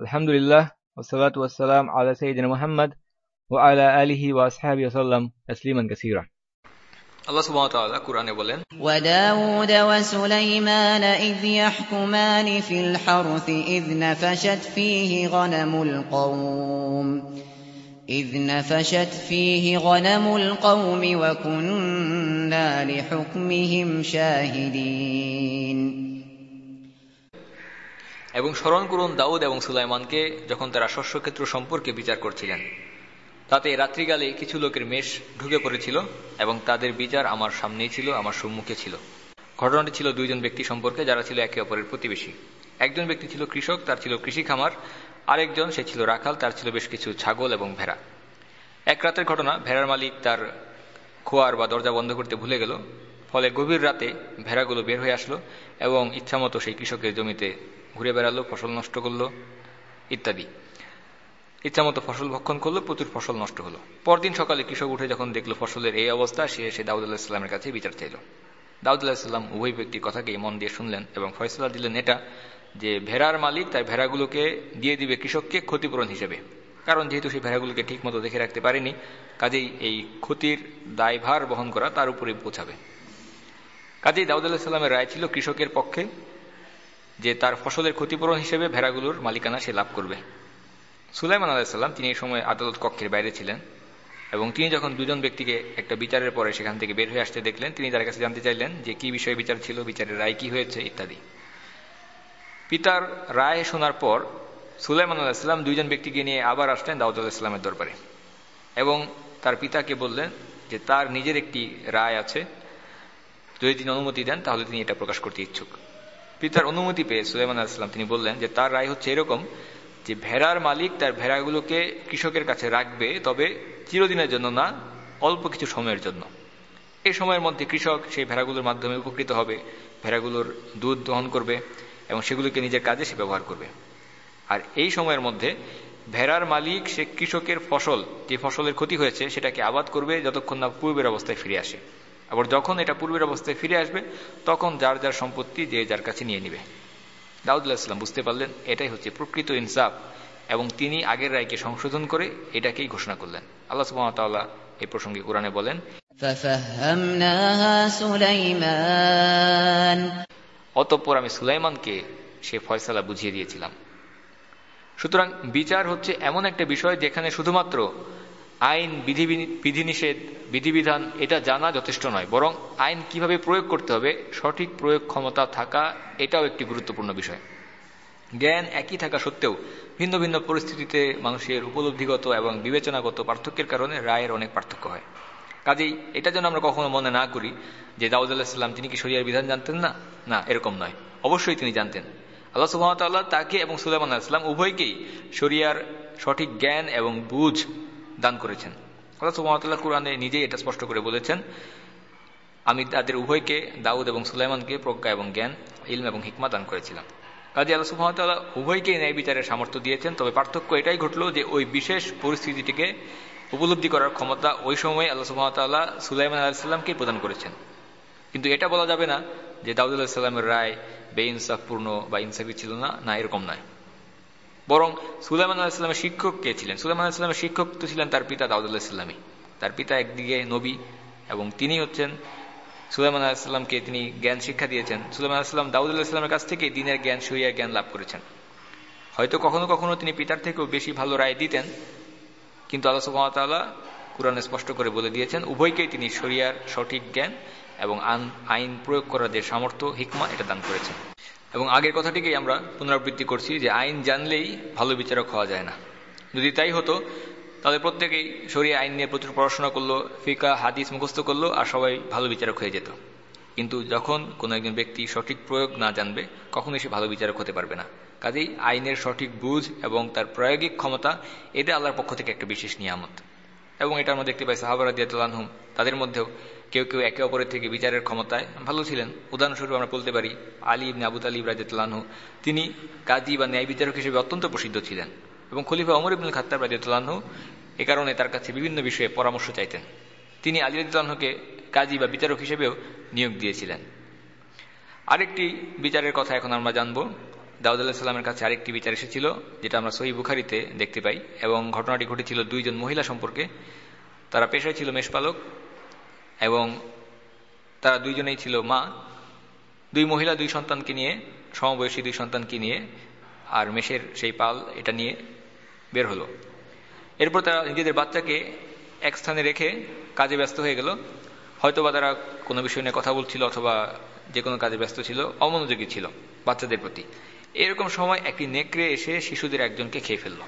আলহামদুলিল্লাহ والصلاة والسلام على سيدنا محمد وعلى آله وأصحابه وسلم تسليما كثيرا আল্লাহ সুবহানাহু ওয়া তাআলা কুরআনে বলেন وداود وسليمان إذ يحكمان في الحرث إذ نفشت فيه غنم القوم إذ نفشت فيه غنم القوم وكنا لحكمهم شاهدين এবং স্মরণ করুন দাউদ এবং সুলাইমানকে যখন তারা শস্যক্ষেত্র সম্পর্কে বিচার করছিলেন। তাতে রাত্রিকালে কিছু লোকের মেষ ঢুকে পড়েছিল এবং তাদের বিচার আমার সামনেই ছিল, আমার সম্মুখে ছিল। ঘটনাটি ছিল দুইজন ব্যক্তি সম্পর্কে, যারা ছিল একে অপরের প্রতিবেশী। একজন ব্যক্তি ছিল কৃষক, তার ছিল কৃষি খামার। আরেকজন, সে ছিল রাখাল, তার ছিল বেশ কিছু ছাগল এবং ভেড়া। এক রাতের ঘটনা, ভেড়ার মালিক তার খোয়ার বা দরজা বন্ধ করতে ভুলে গেল। ফলে গভীর রাতে ভেড়াগুলো বের হয়ে আসলো এবং ইচ্ছামতো সেই কৃষকের জমিতে ঘুরে বেড়ালো, ফসল নষ্ট করল ইত্যাদি। ইচ্ছামতো ফসল ভক্ষণ করল, প্রচুর ফসল নষ্ট হলো। পরদিন সকালে কৃষক উঠে যখন দেখল ফসলের এই অবস্থা, সে এসে দাউদ আল্লাহ ইসলামের কাছে বিচার চাইল। দাউদ আল্লাহ ইসলাম উভয় ব্যক্তির কথাকেই মন দিয়ে শুনলেন এবং ফয়সলা দিলেন এটা যে ভেড়ার মালিক তার ভেড়াগুলোকে দিয়ে দিবে কৃষককে ক্ষতিপূরণ হিসেবে। কারণ যেহেতু সেই ভেড়াগুলোকে ঠিক মতো দেখে রাখতে পারেনি, কাজেই এই ক্ষতির দায়ভার বহন করা তার উপরে পৌঁছাবে। কাজেই দাউদ আল্লাহ সাল্লামের রায় ছিল কৃষকের পক্ষে যে তার ফসলের ক্ষতিপূরণ হিসেবে ভেড়াগুলোর মালিকানা সে লাভ করবে। সুলাইমান আলাহিসাল্লাম তিনি এই সময় আদালত কক্ষের বাইরে ছিলেন এবং তিনি যখন দুজন ব্যক্তিকে একটা বিচারের পরে সেখান থেকে বের হয়ে আসতে দেখলেন, তিনি তার কাছে জানতে চাইলেন যে কি বিষয়ে বিচার ছিল, বিচারের রায় কি হয়েছে ইত্যাদি। পিতার রায় শোনার পর সুলাইমান আলাহিসাল্লাম দুইজন ব্যক্তিকে নিয়ে আবার আসলেন দাউদ আলাহিসাল্লামের দরবারে এবং তার পিতাকে বললেন যে তার নিজের একটি রায় আছে যদি তিনি অনুমতি দেন, তাহলে তিনি এটা প্রকাশ করতে ইচ্ছুক। পিতার অনুমতি পেয়ে সুলাইমান আলাহিসাল্লাম তিনি বললেন যে, তার রায় হচ্ছে এরকম যে, ভেড়ার মালিক তার ভেড়াগুলোকে কৃষকের কাছে রাখবে, তবে চিরদিনের জন্য না, অল্প কিছু সময়ের জন্য। এই সময়ের মধ্যে কৃষক সেই ভেড়াগুলোর মাধ্যমে উপকৃত হবে, ভেড়াগুলোর দুধ দহন করবে এবং সেগুলোকে নিজের কাজে সে ব্যবহার করবে। আর এই সময়ের মধ্যে ভেড়ার মালিক সে কৃষকের ফসল, যে ফসলের ক্ষতি হয়েছে, সেটাকে আবাদ করবে, যতক্ষণ না পূর্বের অবস্থায় ফিরে আসে। আবার যখন এটা পূর্বের অবস্থায় ফিরে আসবে তখন যার যার সম্পত্তি যে যার কাছে নিয়ে নিবে। দাউদুল্লাহ ইসলাম বুঝতে পারলেন এটাই হচ্ছে প্রকৃত ইনসাফ এবং তিনি আগের রায়কে সংশোধন করে এটাকেই ঘোষণা করলেন। আল্লাহ সুবাহতাল্লাহ এই প্রসঙ্গে কোরআনে বলেন অতঃপর আমি সুলাইমানকে সে ফয়সালা বুঝিয়ে দিয়েছিলাম। সুতরাং বিচার হচ্ছে এমন একটা বিষয় যেখানে শুধুমাত্র আইন, বিধি বিধিনিষেধ বিধিবিধান এটা জানা যথেষ্ট নয়। বরং আইন কীভাবে প্রয়োগ করতে হবে, সঠিক প্রয়োগ ক্ষমতা থাকা, এটাও একটি গুরুত্বপূর্ণ বিষয়। জ্ঞান একই থাকা সত্ত্বেও ভিন্ন ভিন্ন পরিস্থিতিতে মানুষের উপলব্ধিগত এবং বিবেচনাগত পার্থক্যের কারণে রায়ের অনেক পার্থক্য হয়। কাজেই এটা যেন আমরা কখনো মনে না করি যে দাউদ আল্লাহাম তিনি কি শরিয়ার বিধান জানতেন না? না, এরকম নয়। অবশ্যই তিনি জানতেন। আল্লাহ সুহামতাল্লাহ তাকে এবং সুলাইমান আলাহিসাম উভয়কেই শরিয়ার সঠিক জ্ঞান এবং বুঝ দান করেছেন। আল্লাহ সুহামতাল্লাহ কোরআনে নিজেই এটা স্পষ্ট করে বলেছেন, আমি তাদের উভয়কে, দাউদ এবং সুলাইমানকে প্রজ্ঞা এবং জ্ঞান, ইলম এবং হিকমা দান করেছিলাম। কাজে আল্লাহ সুহামতাল্লাহ উভয়কেই ন্যায় বিচারের সামর্থ্য দিয়েছেন, তবে পার্থক্য এটাই ঘটল যে ওই বিশেষ পরিস্থিতিটিকে উপলব্ধি করার ক্ষমতা ওই সময় আল্লাহ সুহামতাল্লাহ সুলাইমান আলাহিসাল্লামকেই প্রদান করেছেন। কিন্তু এটা বলা যাবে না যে দাউদ আলাহিসাল্লামের রায় বে ইনসাফপূর্ণ বা ইনসাফি ছিল না না এরকম নয়। বরং সুলাইমান আলাহিসাল্লামের শিক্ষক কে ছিলেন? সুলাইমান আলাহিসাল্লামের শিক্ষক তো ছিলেন তার পিতা দাউদ আলাহিসাল্লামী তার পিতা একদিকে নবী এবং তিনি হচ্ছেন সুলাইমান আলাহিসাল্লামকে তিনি জ্ঞান শিক্ষা দিয়েছেন। সুলাইমান আলাহিসাল্লাম দাউদ আলাহিসাল্লামের কাছ থেকে দিনের জ্ঞান সরিয়ার জ্ঞান লাভ করেছেন। হয়তো কখনো কখনো তিনি পিতার থেকেও বেশি ভালো রায় দিতেন, কিন্তু আল্লাহ সুহামতাল্লাহ কোরআনে স্পষ্ট করে বলে দিয়েছেন, উভয়কেই তিনি শরিয়ার সঠিক জ্ঞান এবং আইন প্রয়োগ করার যে সামর্থ্য, হিকমা, এটা দান করেছেন। এবং আগের কথাটিকেই আমরা পুনরাবৃত্তি করছি যে আইন জানলেই ভালো বিচারক হওয়া যায় না। যদি তাই হতো, তাহলে প্রত্যেকেই শরীয় আইন নিয়ে প্রচুর পড়াশোনা করল, ফিকা, হাদিস মুখস্থ করল আর সবাই ভালো বিচারক হয়ে যেত। কিন্তু যখন কোনো একজন ব্যক্তি সঠিক প্রয়োগ না জানবে, কখনোই সে ভালো বিচারক হতে পারবে না। কাজেই আইনের সঠিক বুঝ এবং তার প্রায়োগিক ক্ষমতা, এটা আল্লাহর পক্ষ থেকে একটা বিশেষ নিয়ামত। এবং এটা আমরা দেখতে পাই সাহাবারা দিয়াতুল্লাহম তাদের মধ্যেও কেউ কেউ একে অপরের থেকে বিচারের ক্ষমতায়। ভালো ছিলেন। উদাহরণস্বরূপ আমরা বলতে পারি, আলী ইবনে আবু তালিব রাজিয়াতুল্লাহ তিনি কাজী বা ন্যায় বিচারক হিসেবে অত্যন্ত প্রসিদ্ধ ছিলেন এবং খলিফা অমর ইবনুল খাত্তাব রাজিয়াতুল্লাহ এ কারণে তার কাছে বিভিন্ন বিষয়ে পরামর্শ চাইতেন। তিনি আলী রাজিউল্লাহকে কাজী বা বিচারক হিসেবেও নিয়োগ দিয়েছিলেন। আরেকটি বিচারের কথা এখন আমরা জানব। দাউদ আলাহিসাল্লামের কাছে আরেকটি বিচার এসেছিল, যেটা আমরা সহি বুখারিতে দেখতে পাই এবং ঘটনাটি ঘটেছিল দুইজন মহিলা সম্পর্কে। তারা পেশায় ছিল মেষপালক এবং তারা দুইজনেই ছিল মা। দুই মহিলা, দুই সন্তানকে নিয়ে, সমবয়সী দুই সন্তানকে নিয়ে আর মেষের সেই পাল এটা নিয়ে বের হলো। এরপর তারা নিজেদের বাচ্চাকে এক স্থানে রেখে কাজে ব্যস্ত হয়ে গেল। হয়তোবা তারা কোনো বিষয় নিয়ে কথা বলছিল অথবা যে কোনো কাজে ব্যস্ত ছিল, অমনোযোগী ছিল বাচ্চাদের প্রতি। এরকম সময় একটি নেকড়ে এসে শিশুদের একজনকে খেয়ে ফেলল।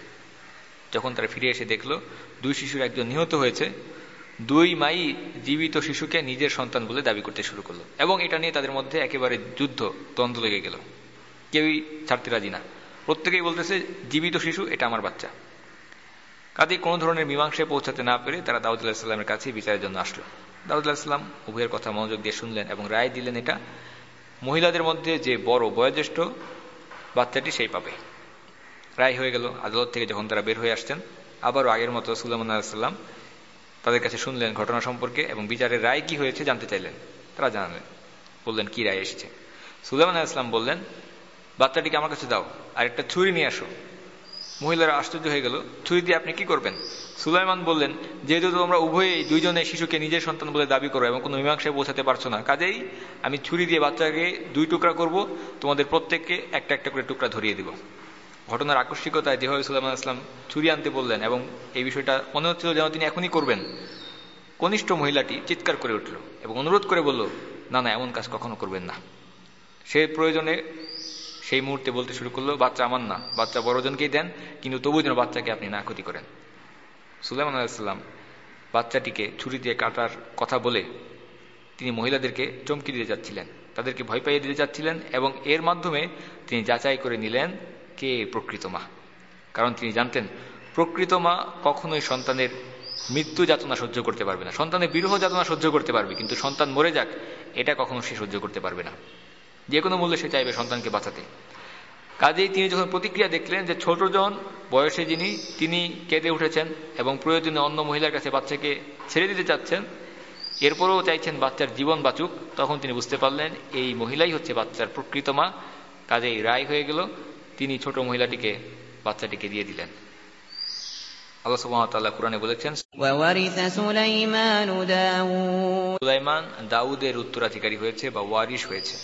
যখন তারা ফিরে এসে দেখল, দুই শিশুর একজন নিহত হয়েছে। দুই মাই জীবিত শিশুকে নিজের সন্তান বলে দাবি করতে শুরু করল এবং এটা নিয়ে তাদের মধ্যে একেবারে যুদ্ধ দ্বন্দ্ব লেগে গেল। কেউই ছাড়তে রাজি না। প্রত্যেকেই বলতেছে, জীবিত শিশু, এটা আমার বাচ্চা। কাজে কোনো ধরনের মীমাংসায় পৌঁছাতে না পেরে তারা দাউদ আলাহিসাল্লামের কাছে বিচারের জন্য আসলো। দাউদ আলাহিসাল্লাম উভয়ের কথা মনোযোগ দিয়ে শুনলেন এবং রায় দিলেন, এটা মহিলাদের মধ্যে যে বড় বয়োজ্যেষ্ঠ বাচ্চাটি সেই পাবে। রায় হয়ে গেল। আদালত থেকে যখন তারা বের হয়ে আসছেন, আবারও আগের মতো সুলাইমান আলাহিসাল্লাম তাদের কাছে শুনলেন ঘটনা সম্পর্কে এবং বিচারের রায় কি হয়েছে জানতে চাইলেন। তারা জানালেন, বললেন, কি রায় এসেছে? সুলাইমান ইসলাম বললেন, বাচ্চাটিকে আমার কাছে দাও আর একটা ছুরি নিয়ে আসো। মহিলারা আশ্চর্য হয়ে গেল, ছুরি দিয়ে আপনি কি করবেন? সুলাইমান বললেন, যেহেতু তোমরা উভয়ে দুইজনে শিশুকে নিজের সন্তান বলে দাবি করো এবং কোনো মীমাংসায় পৌঁছাতে পারছ না, কাজেই আমি ছুরি দিয়ে বাচ্চাকে দুই টুকরা করব, তোমাদের প্রত্যেককে একটা একটা করে টুকরা ধরিয়ে দিব। ঘটনার আকস্মিকতায় যেভাবে সুলাইমান আসলাম ছুরি আনতে বললেন এবং এই বিষয়টা মনে হচ্ছিল যেন তিনি এখনই করবেন। কনিষ্ঠ মহিলাটি চিৎকার করে উঠল এবং অনুরোধ করে বলল, না না, এমন কাজ কখনো করবেন না। সে প্রয়োজনে সেই মুহূর্তে বলতে শুরু করল, বাচ্চা আমার না, বাচ্চা বড়জনকেই দেন, কিন্তু তবু যেন বাচ্চাকে আপনি না ক্ষতি করেন। সুলাইমান আলাইসাল্লাম বাচ্চাটিকে ছুরি দিয়ে কাটার কথা বলে তিনি মহিলাদেরকে চমকি দিতে যাচ্ছিলেন। তাদেরকে ভয় পাইয়ে দিতে চাচ্ছিলেন এবং এর মাধ্যমে তিনি যাচাই করে নিলেন কে প্রকৃত মা? কারণ তিনি জানতেন, প্রকৃত মা কখনোই সন্তানের মৃত্যু যাতনা সহ্য করতে পারবে না। সন্তানের বিরহ যাতনা সহ্য করতে পারবে, কিন্তু সন্তান মরে যাক, এটা কখনো সে সহ্য করতে পারবে না। যে কোনো মূল্যে সে চাইবে সন্তানকে বাঁচাতে। কাজেই তিনি যখন প্রতিক্রিয়া দেখলেন যে ছোটজন বয়সে যিনি, তিনি কেঁদে উঠেছেন এবং প্রয়োজনে অন্য মহিলার কাছে বাচ্চাকে ছেড়ে দিতে চাচ্ছেন, এরপরেও চাইছেন বাচ্চার জীবন বাঁচুক, তখন তিনি বুঝতে পারলেন, এই মহিলাই হচ্ছে বাচ্চার প্রকৃত মা। কাজেই রায় হয়ে গেল তিনি ছোট মহিলাটিকে বাচ্চাটিকে দিয়ে দিলেন। আল্লাহ কোরআনে বলেছেন সুলাইমান দাউদের উত্তরাধিকারী হয়েছে বা ওয়ারিশ হয়েছে।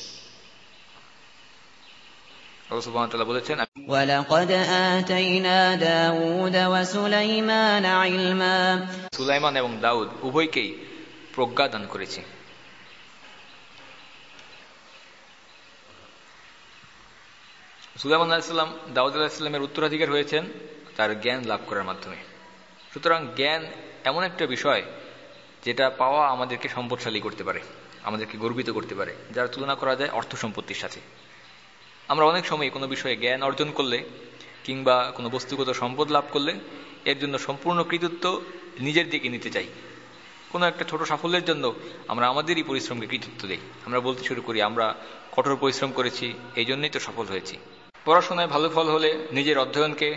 আল্লাহ বলেছেন সুলাইমান এবং দাউদ উভয়কেই প্রজ্ঞা দান করেছি। সুলাইমান আলাইসাল্লাম দাউদ আলাহিসাল্লামের উত্তরাধিকার হয়েছেন তার জ্ঞান লাভ করার মাধ্যমে। সুতরাং জ্ঞান এমন একটা বিষয় যেটা পাওয়া আমাদেরকে সম্পদশালী করতে পারে, আমাদেরকে গর্বিত করতে পারে, যার তুলনা করা যায় অর্থ সম্পত্তির সাথে। আমরা অনেক সময় কোনো বিষয়ে জ্ঞান অর্জন করলে কিংবা কোনো বস্তুগত সম্পদ লাভ করলে এর জন্য সম্পূর্ণ কৃতিত্ব নিজের দিকে নিতে চাই। কোনো একটা ছোট সাফল্যের জন্য আমরা আমাদেরই পরিশ্রমকে কৃতিত্ব দিই। আমরা বলতে শুরু করি, আমরা কঠোর পরিশ্রম করেছি, এই জন্যই তো সফল হয়েছি। পড়াশোনায় ভালো ফল হলে নিজের অধ্যয়নকে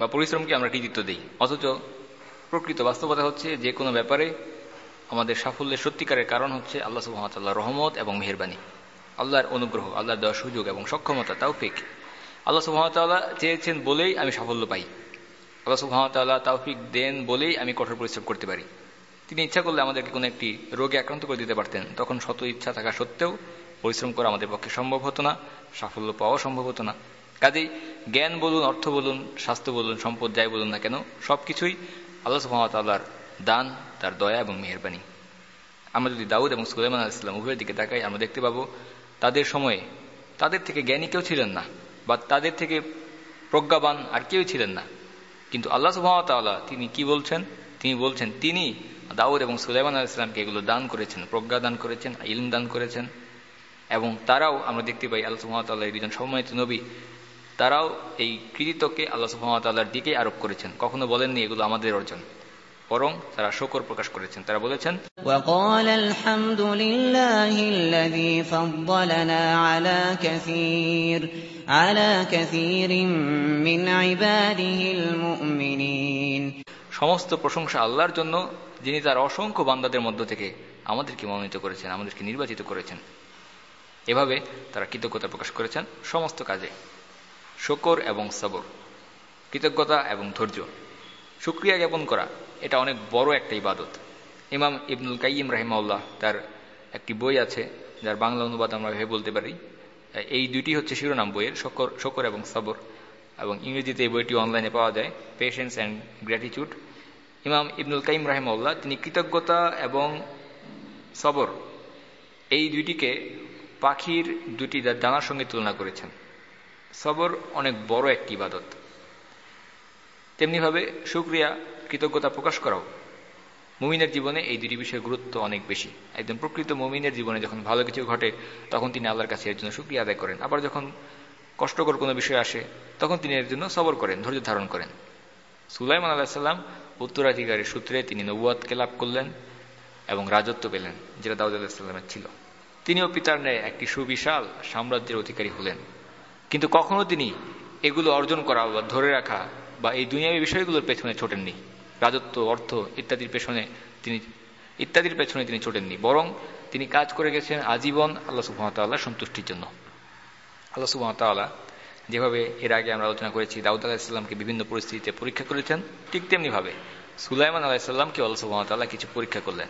বা পরিশ্রমকে আমরা কৃতিত্ব দিই। অথচ প্রকৃত বাস্তবতা হচ্ছে যে কোনো ব্যাপারে আমাদের সাফল্যের সত্যিকারের কারণ হচ্ছে আল্লাহ সুহামতাল্লাহ রহমত এবং মেহরবানি। আল্লাহর অনুগ্রহ, আল্লাহর দেওয়ার সুযোগ এবং সক্ষমতা তাও ফিক আল্লাহ সুহামতাল্লাহ চেয়েছেন বলেই আমি সাফল্য পাই। আল্লাহ সুহামতাল্লাহ তাওফিক দেন বলেই আমি কঠোর পরিশ্রম করতে পারি। তিনি ইচ্ছা করলে আমাদেরকে কোনো একটি রোগে আক্রান্ত করে দিতে পারতেন। তখন শত ইচ্ছা থাকা সত্ত্বেও পরিশ্রম করা আমাদের পক্ষে সম্ভব হতো না, সাফল্য পাওয়া সম্ভব হতো না। কাজেই জ্ঞান বলুন, অর্থ বলুন, স্বাস্থ্য বলুন, সম্পদ যাই বলুন না কেন, সবকিছুই আল্লাহ সুহামতাল্লাহর দান, তার দয়া এবং মেহরবানি আমরা যদি দাউদ এবং সুলাইমান আলাইসলাম উভয়ের দিকে তাকাই, আমরা দেখতে পাবো তাদের সময়ে তাদের থেকে জ্ঞানী কেউ ছিলেন না, বা তাদের থেকে প্রজ্ঞাবান আর কেউ ছিলেন না। কিন্তু আল্লাহ সুহামতাল্লাহ তিনি কি বলছেন? তিনি বলছেন, তিনি দাউদ এবং সুলাইমান আলাইসলামকে এগুলো দান করেছেন, প্রজ্ঞা দান করেছেন, ইলম দান করেছেন। এবং তারাও আমরা দেখতে পাই আল্লাহ সুহামতাল্লাহ দুজন সম্মানিত নবী তারাও এই কৃতিত্বকে আল্লাহ সুহামতাল্লাহর দিকে আরোপ করেছেন। কখনো বলেননি এগুলো আমাদের অর্জন বরং তারা শকর প্রকাশ করেছেন। তারা বলেছেন সমস্ত প্রশংসা আল্লাহর জন্য যিনি তার অসংখ্য বান্দাদের মধ্য থেকে আমাদেরকে মনোনীত করেছেন আমাদেরকে নির্বাচিত করেছেন। এভাবে তারা কৃতজ্ঞতা প্রকাশ করেছেন সমস্ত কাজে। শকর এবং সবর, কৃতজ্ঞতা এবং ধৈর্য, সুক্রিয়া জ্ঞাপন করা, এটা অনেক বড় একটা ইবাদত। ইমাম ইবনুল কাইম রাহিমাউল্লাহ তার একটি বই আছে, যার বাংলা অনুবাদ আমরা ভেবে বলতে পারি। এই দুটি হচ্ছে শিরোনাম বইয়ের, শকর শকর এবং সবর। এবং ইংরেজিতে এই বইটি অনলাইনে পাওয়া যায় পেশেন্স অ্যান্ড গ্র্যাটিচিউড ইমাম ইবনুল কাইম রাহিমাউল্লাহ তিনি কৃতজ্ঞতা এবং সবর, এই দুইটিকে পাখির দুটি ডানার সঙ্গে তুলনা করেছেন। সবর অনেক বড় একটি ইবাদত। তেমনিভাবে সুক্রিয়া কৃতজ্ঞতা প্রকাশ করাও মুমিনের জীবনে এই দুটি বিষয়ের গুরুত্ব অনেক বেশি। একদম প্রকৃত মুমিনের জীবনে যখন ভালো কিছু ঘটে, তখন তিনি আল্লাহর কাছে এর জন্য সুক্রিয়া আদায় করেন। আবার যখন কষ্টকর কোনো বিষয় আসে, তখন তিনি এর জন্য সবর করেন, ধৈর্য ধারণ করেন। সুলাইমান আলাহিসাল্লাম উত্তরাধিকারীর সূত্রে তিনি নবুয়াদকে লাভ করলেন এবং রাজত্ব পেলেন, যেটা দাউদ আলাহিসাল্লামের ছিল। তিনিও পিতার ন্যায় একটি সুবিশাল সাম্রাজ্যের অধিকারী হলেন। কিন্তু কখনো তিনি এগুলো অর্জন করা বা ধরে রাখা বা এই দুনিয়াবী বিষয়গুলোর পেছনে ছোটেননি। রাজত্ব, অর্থ ইত্যাদির পেছনে তিনি, ইত্যাদির পেছনে তিনি ছোটেননি। বরং তিনি কাজ করে গেছেন আজীবন আল্লাহ সুহামতাল্লাহ সন্তুষ্টির জন্য। আল্লাহ সুহামতাল্লাহ যেভাবে এর আগে আমরা আলোচনা করেছি, দাউদ আলাহিসাল্লামকে বিভিন্ন পরিস্থিতিতে পরীক্ষা করেছেন, ঠিক তেমনিভাবে সুলাইমান আলাহিসাল্লামকে আল্লাহ সুহামতাল্লাহ কিছু পরীক্ষা করলেন।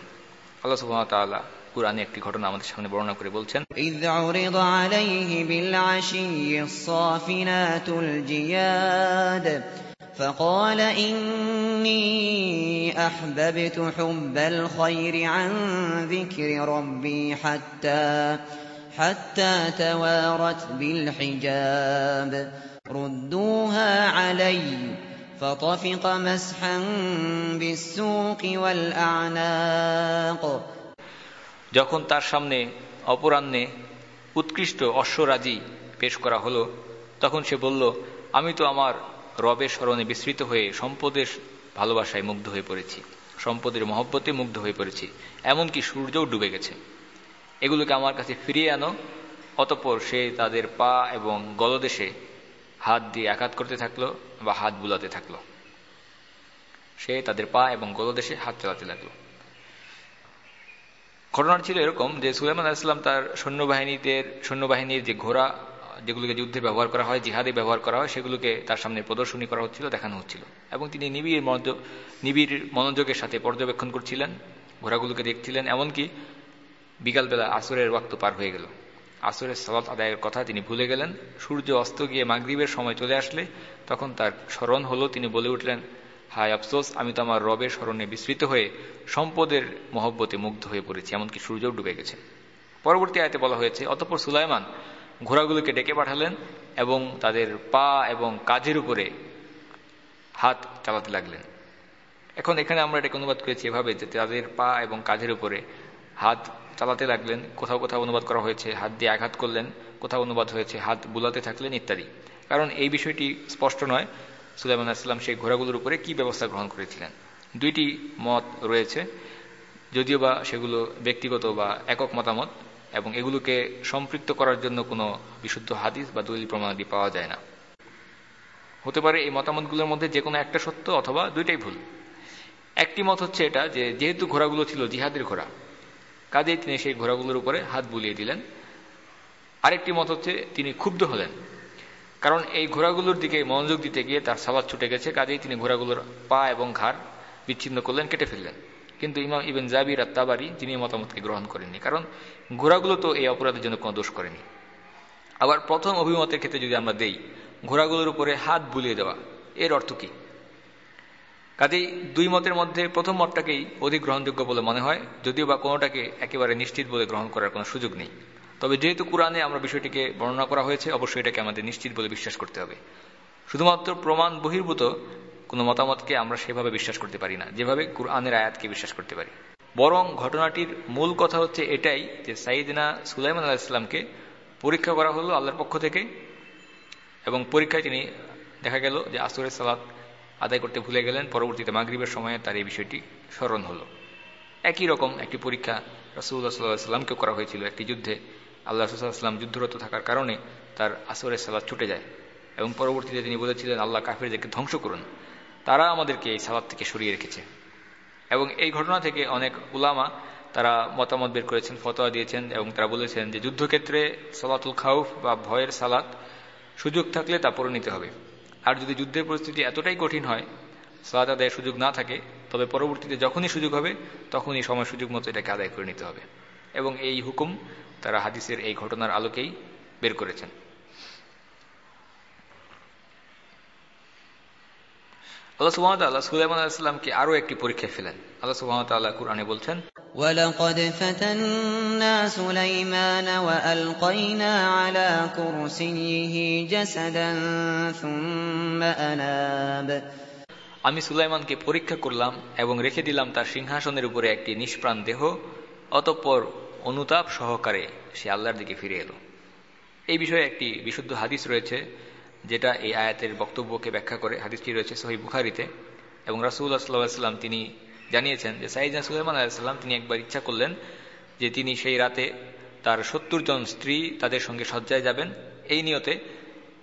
আল্লাহ সুহামতাল্লাহ কুরআনে একটি ঘটনা আমাদের সামনে বর্ণনা করে বলছেন إذ عرض عليه بالعشي الصافنات الجياد فقال إني أحببت حب الخير عن ذكر ربي حتى حتى توارت بالحجاب ردوها علي فطفق مسحا بالسوق والأعناق যখন তার সামনে অপরাহ্নে উৎকৃষ্ট অশ্বরাজি পেশ করা হলো, তখন সে বলল, আমি তো আমার রবের স্মরণে বিস্তৃত হয়ে সম্পদের ভালোবাসায় মুগ্ধ হয়ে পড়েছি, সম্পদের মহব্বতে মুগ্ধ হয়ে পড়েছি, এমনকি সূর্যও ডুবে গেছে। এগুলোকে আমার কাছে ফিরিয়ে আনো, অতপর সে তাদের পা এবং গলদেশে হাত দিয়ে আঘাত করতে থাকল বা হাত বুলাতে থাকল। সে তাদের পা এবং গলদেশে হাত চালাতে লাগল। ঘটনাটা ছিল এরকম যে সুলাইমান আলাইসাল্লাম তার সৈন্যবাহিনীদের, সৈন্যবাহিনীর যে ঘোড়া, যেগুলোকে যুদ্ধে ব্যবহার করা হয়, জিহাদে ব্যবহার করা হয়, সেগুলোকে তার সামনে প্রদর্শনী করা হচ্ছিল, দেখানো হচ্ছিল। এবং তিনি নিবিড় নিবিড় মনোযোগের সাথে পর্যবেক্ষণ করছিলেন, ঘোড়াগুলোকে দেখছিলেন, এমনকি বিকালবেলা আসরের ওয়াক্ত পার হয়ে গেল। আসরের সালাত আদায়ের কথা তিনি ভুলে গেলেন। সূর্য অস্ত গিয়ে মাগরীবের সময় চলে আসলে তখন তার স্মরণ হলো, তিনি বলে উঠলেন হায় আফসোস, আমি তো আমার রবের স্মরণে বিস্মৃত হয়ে সম্পদের মহব্বতে মুগ্ধ হয়ে পড়েছি, এমনকি সূর্যও ডুবে গেছে। পরবর্তী আয়তে বলা হয়েছে, অতপর সুলাইমান ঘোড়াগুলোকে ডেকে পাঠালেন এবং তাদের পা এবং কাজের উপরে হাত চালাতে লাগলেন। এখন এখানে আমরা এটাকে অনুবাদ করেছি এভাবে যে তাদের পা এবং কাজের উপরে হাত চালাতে লাগলেন, কোথাও কোথাও অনুবাদ করা হয়েছে, হাত দিয়ে আঘাত করলেন, কোথাও অনুবাদ হয়েছে, হাত বুলাতে থাকলেন ইত্যাদি। কারণ এই বিষয়টি স্পষ্ট নয় সুলাইমান আসলাম সেই ঘোড়াগুলোর উপরে কি ব্যবস্থা গ্রহণ করেছিলেন? দুইটি মত রয়েছে, যদিও বা সেগুলো ব্যক্তিগত বা একক মতামত, এবং এগুলোকে সম্পৃক্ত করার জন্য কোনো বিশুদ্ধ হাদিস বা দলিল প্রমাণাদি পাওয়া যায় না। হতে পারে এই মতামতগুলোর মধ্যে যে কোনো একটা সত্য অথবা দুইটাই ভুল। একটি মত হচ্ছে এটা যে, যেহেতু ঘোড়াগুলো ছিল জিহাদের ঘোড়া, কাজেই তিনি সেই ঘোড়াগুলোর উপরে হাত বুলিয়ে দিলেন। আরেকটি মত হচ্ছে তিনি ক্ষুব্ধ হলেন। কারণ এই ঘোড়াগুলোর দিকে মনোযোগ দিতে গিয়ে তার সাবাদ ছুটে গেছে, কাজেই তিনি ঘোড়াগুলোর পা এবং ঘাড় বিচ্ছিন্ন করলেন, কেটে ফেললেন। কিন্তু ইমাম ইবেন জাবির আত্মাবারি তিনি মতামতকে গ্রহণ করেননি, কারণ ঘোড়াগুলো তো এই অপরাধের জন্য কোনো দোষ করেনি। আবার প্রথম অভিমতের ক্ষেত্রে যদি আমরা দেই, ঘোড়াগুলোর উপরে হাত বুলিয়ে দেওয়া, এর অর্থ কি? কাজেই দুই মতের মধ্যে প্রথম মতটাকেই অধিক গ্রহণযোগ্য বলে মনে হয়, যদিও বা কোনোটাকে একেবারে নিশ্চিত বলে গ্রহণ করার কোনো সুযোগ নেই। তবে যেহেতু কোরআনে আমরা বিষয়টিকে বর্ণনা করা হয়েছে, অবশ্যই এটাকে আমাদের নিশ্চিত বলে বিশ্বাস করতে হবে। শুধুমাত্র প্রমাণ বহির্ভূত কোনো মতামতকে আমরা সেভাবে বিশ্বাস করতে পারি না, যেভাবে কোরআনের আয়াতকে বিশ্বাস করতে পারি। বরং ঘটনাটির মূল কথা হচ্ছে এটাই যে সাইদিনা সুলাইমান আল্লাহ ইসলামকে পরীক্ষা করা হলো আল্লাহর পক্ষ থেকে, এবং পরীক্ষায় তিনি দেখা গেল যে আসরের সালাত আদায় করতে ভুলে গেলেন, পরবর্তীতে মাগরীবের সময়ে তার এই বিষয়টি স্মরণ হলো। একই রকম একটি পরীক্ষা রসুল্লাহ সাল্লাহ সাল্লামকেও করা হয়েছিল একটি যুদ্ধে। আল্লাহ রসুল্লাহাম যুদ্ধরত থাকার কারণে তার আসরের সালাদ ছুটে যায়। এবং পরবর্তীতে তিনি বলেছিলেন, আল্লাহ কাফিরদেরকে ধ্বংস করুন। তারা আমাদেরকে এই সালাদ থেকে সরিয়ে রেখেছে। এবং এই ঘটনা থেকে অনেক উলামা তারা মতামত বের করেছেন, ফতোয়া দিয়েছেন এবং তারা বলেছেন যে যুদ্ধক্ষেত্রে সালাতুল খাউফ বা ভয়ের সালাত সুযোগ থাকলে তা পড়ে নিতে হবে। আর যদি যুদ্ধের পরিস্থিতি এতটাই কঠিন হয়, সালাত আদায়ের সুযোগ না থাকে, তবে পরবর্তীতে যখনই সুযোগ হবে, তখনই সময় সুযোগ মতো এটাকে আদায় করে নিতে হবে। এবং এই হুকুম তারা হাদিসের এই ঘটনার আলোকেই বের করেছেন আল্লাহ সুহামতাল্লাহ সুলাইমান আলাহিসাল্লামকে আরও একটি পরীক্ষায় ফেলেন আল্লাহ সুহামতাল্লাহ কুরআনে বলছেন ولقد فتنا سليمان وألقينا على كرسيه جسدا ثم أناب আমি সুলাইমানকে পরীক্ষা করলাম এবং রেখে দিলাম তার সিংহাসনের উপরে একটি নিষ্প্রাণ দেহ অতঃপর অনুতাপ সহকারে সে আল্লাহর দিকে ফিরে এলো। এই বিষয়ে একটি বিশুদ্ধ হাদিস রয়েছে, যেটা এই আয়াতের বক্তব্যকে ব্যাখ্যা করে। হাদিসটি রয়েছে সহি বুখারিতে এবং রাসুল্লাহ সাল্লাহাম তিনি জানিয়েছেন যে সাইদা সুলাইমান আলাইসাল্লাম তিনি একবার ইচ্ছা করলেন যে তিনি সেই রাতে তার সত্তর জন স্ত্রী তাদের সঙ্গে সজ্জায় যাবেন। এই নিয়তে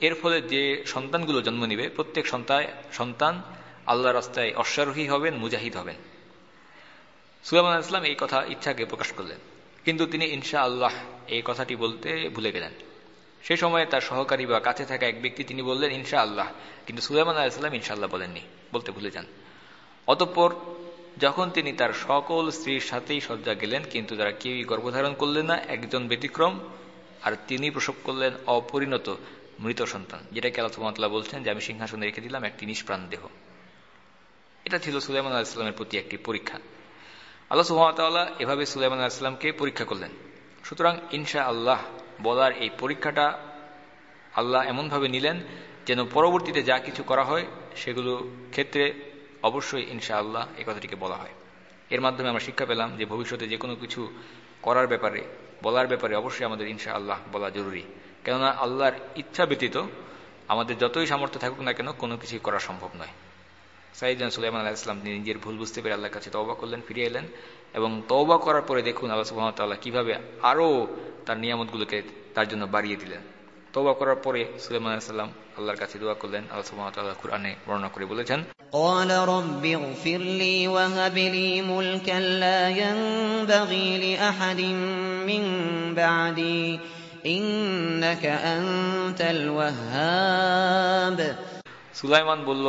এর ফলে যে সন্তানগুলো জন্ম নিবে, প্রত্যেক সন্তান সন্তান আল্লাহ রাস্তায় অশ্বারোহী হবেন, মুজাহিদ হবেন। সুলাইমান ইসলাম এই কথা ইচ্ছাকে প্রকাশ করলেন। কিন্তু তিনি ইনশা আল্লাহ এই কথাটি বলতে ভুলে গেলেন। সে সময়ে তার সহকারী বা কাছে থাকা এক ব্যক্তি তিনি বললেন ইনশা আল্লাহ কিন্তু সুলাইমান আলাইসাল্লাম ইনশাআল্লাহ বলেননি, বলতে ভুলে যান। অতঃপর যখন তিনি তার সকল স্ত্রীর সাথেই সজ্জা গেলেন, কিন্তু তারা কেউই গর্ভধারণ করলেন না, একজন ব্যতিক্রম, আর তিনি প্রসব করলেন অপরিণত মৃত সন্তান, যেটাকে আল্লাহ সুমতলা বলছেন যে, আমি সিংহাসনে রেখে দিলাম একটি নিষ্প্রাণ দেহ। এটা ছিল সুলাইমান আলাহিসাল্লামের প্রতি একটি পরীক্ষা। আল্লাহ সুহামতাল্লাহ এভাবে সুলাইমান আলাহিসাল্লামকে পরীক্ষা করলেন। সুতরাং ইনশা আল্লাহ বলার এই পরীক্ষাটা আল্লাহ এমনভাবে নিলেন যেন পরবর্তীতে যা কিছু করা হয় সেগুলো ক্ষেত্রে অবশ্যই ইনশা আল্লাহ এই কথাটিকে বলা হয়। এর মাধ্যমে আমরা শিক্ষা পেলাম যে ভবিষ্যতে যে কোনো কিছু করার ব্যাপারে, বলার ব্যাপারে অবশ্যই আমাদের ইনশা আল্লাহ বলা জরুরি। কেননা আল্লাহর ইচ্ছা ব্যতীত আমাদের যতই সামর্থ্য থাকুক না কেন কোনো কিছুই করা সম্ভব নয়। সাইদান সুলাইমান আল্লাহ ইসলাম তিনি নিজের ভুল বুঝতে পেরে আল্লাহর কাছে তওবা করলেন ফিরে এলেন এবং তওবা করার পরে দেখুন আল্লাহ সুহামতাল্লাহ কিভাবে আরও তার নিয়ামতগুলোকে তার জন্য বাড়িয়ে দিলেন তওবা করার পরে সুলাইমান আলাইসাল্লাম আল্লাহর কাছে দোয়া করলেন আল্লাহ সুহামতাল্লাহ কুরআনে বর্ণনা করে বলেছেন قال رب اغفر لي وهب لي ملكا لا ينبغي لأحد من بعدي إنك أنت الوهاب সুলাইমান বলল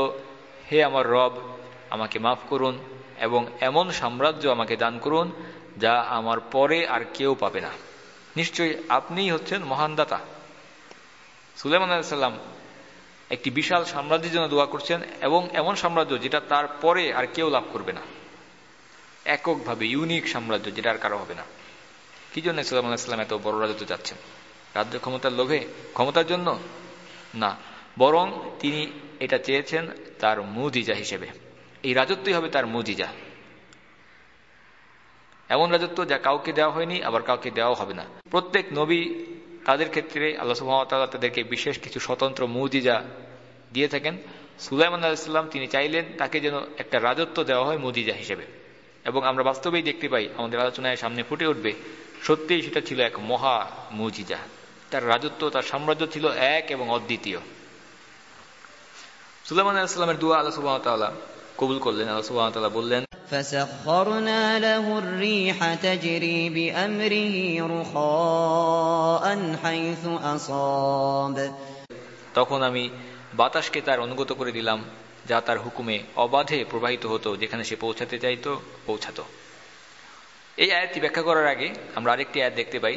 হে আমার রব, আমাকে মাফ করুন এবং এমন সাম্রাজ্য আমাকে দান করুন যা আমার পরে আর কেউ পাবে না। নিশ্চয়ই আপনিই হচ্ছেন মহান দাতা। সুলেমান আলাইসাল্লাম একটি বিশাল সাম্রাজ্যের জন্য দোয়া করছেন এবং এমন সাম্রাজ্য যেটা তার পরে আর কেউ লাভ করবে না। এককভাবে, ইউনিক সাম্রাজ্য যেটা আর কারও হবে না। কি জন্য সুলেমান আলাইসাল্লাম এত বড় রাজত্ব যাচ্ছেন রাজ্য ক্ষমতার লোভে? ক্ষমতার জন্য? না। বরং তিনি এটা চেয়েছেন তার মুজিজা হিসেবে। এই রাজত্বই হবে তার মুজিজা এমন রাজত্ব যা কাউকে দেওয়া হয়নি, আবার কাউকে দেওয়াও হবে না। প্রত্যেক নবী তাদের ক্ষেত্রে আল্লাহ সুহামতাল্লাহ তাদেরকে বিশেষ কিছু স্বতন্ত্র মুজিজা দিয়ে থাকেন। সুলাইমান আলাইসাল্লাম তিনি চাইলেন তাকে যেন একটা রাজত্ব দেওয়া হয় মুজিজা হিসেবে। এবং আমরা বাস্তবেই দেখতে পাই, আমাদের আলোচনায় সামনে ফুটে উঠবে, সত্যিই সেটা ছিল এক মহা মুজিজা। তার রাজত্ব, তার সাম্রাজ্য ছিল এক এবং অদ্বিতীয়। সুলাইমান আলাইসাল্লামের দোয়া আল্লাহ সুবাহতাল্লাহ কবুল করলেন আল্লাহ সুবাহতাল্লাহ বললেন فسخرنا له الريح تجري بأمره رخاء حيث أصاب তখন আমি বাতাসকে তার অনুগত করে দিলাম যা তার হুকুমে অবাধে প্রবাহিত হতো যেখানে সে পৌঁছাতে চাইতো পৌঁছাতো এই আয়াতটি ব্যাখ্যা করার আগে আমরা আরেকটি আয়াত দেখতে পাই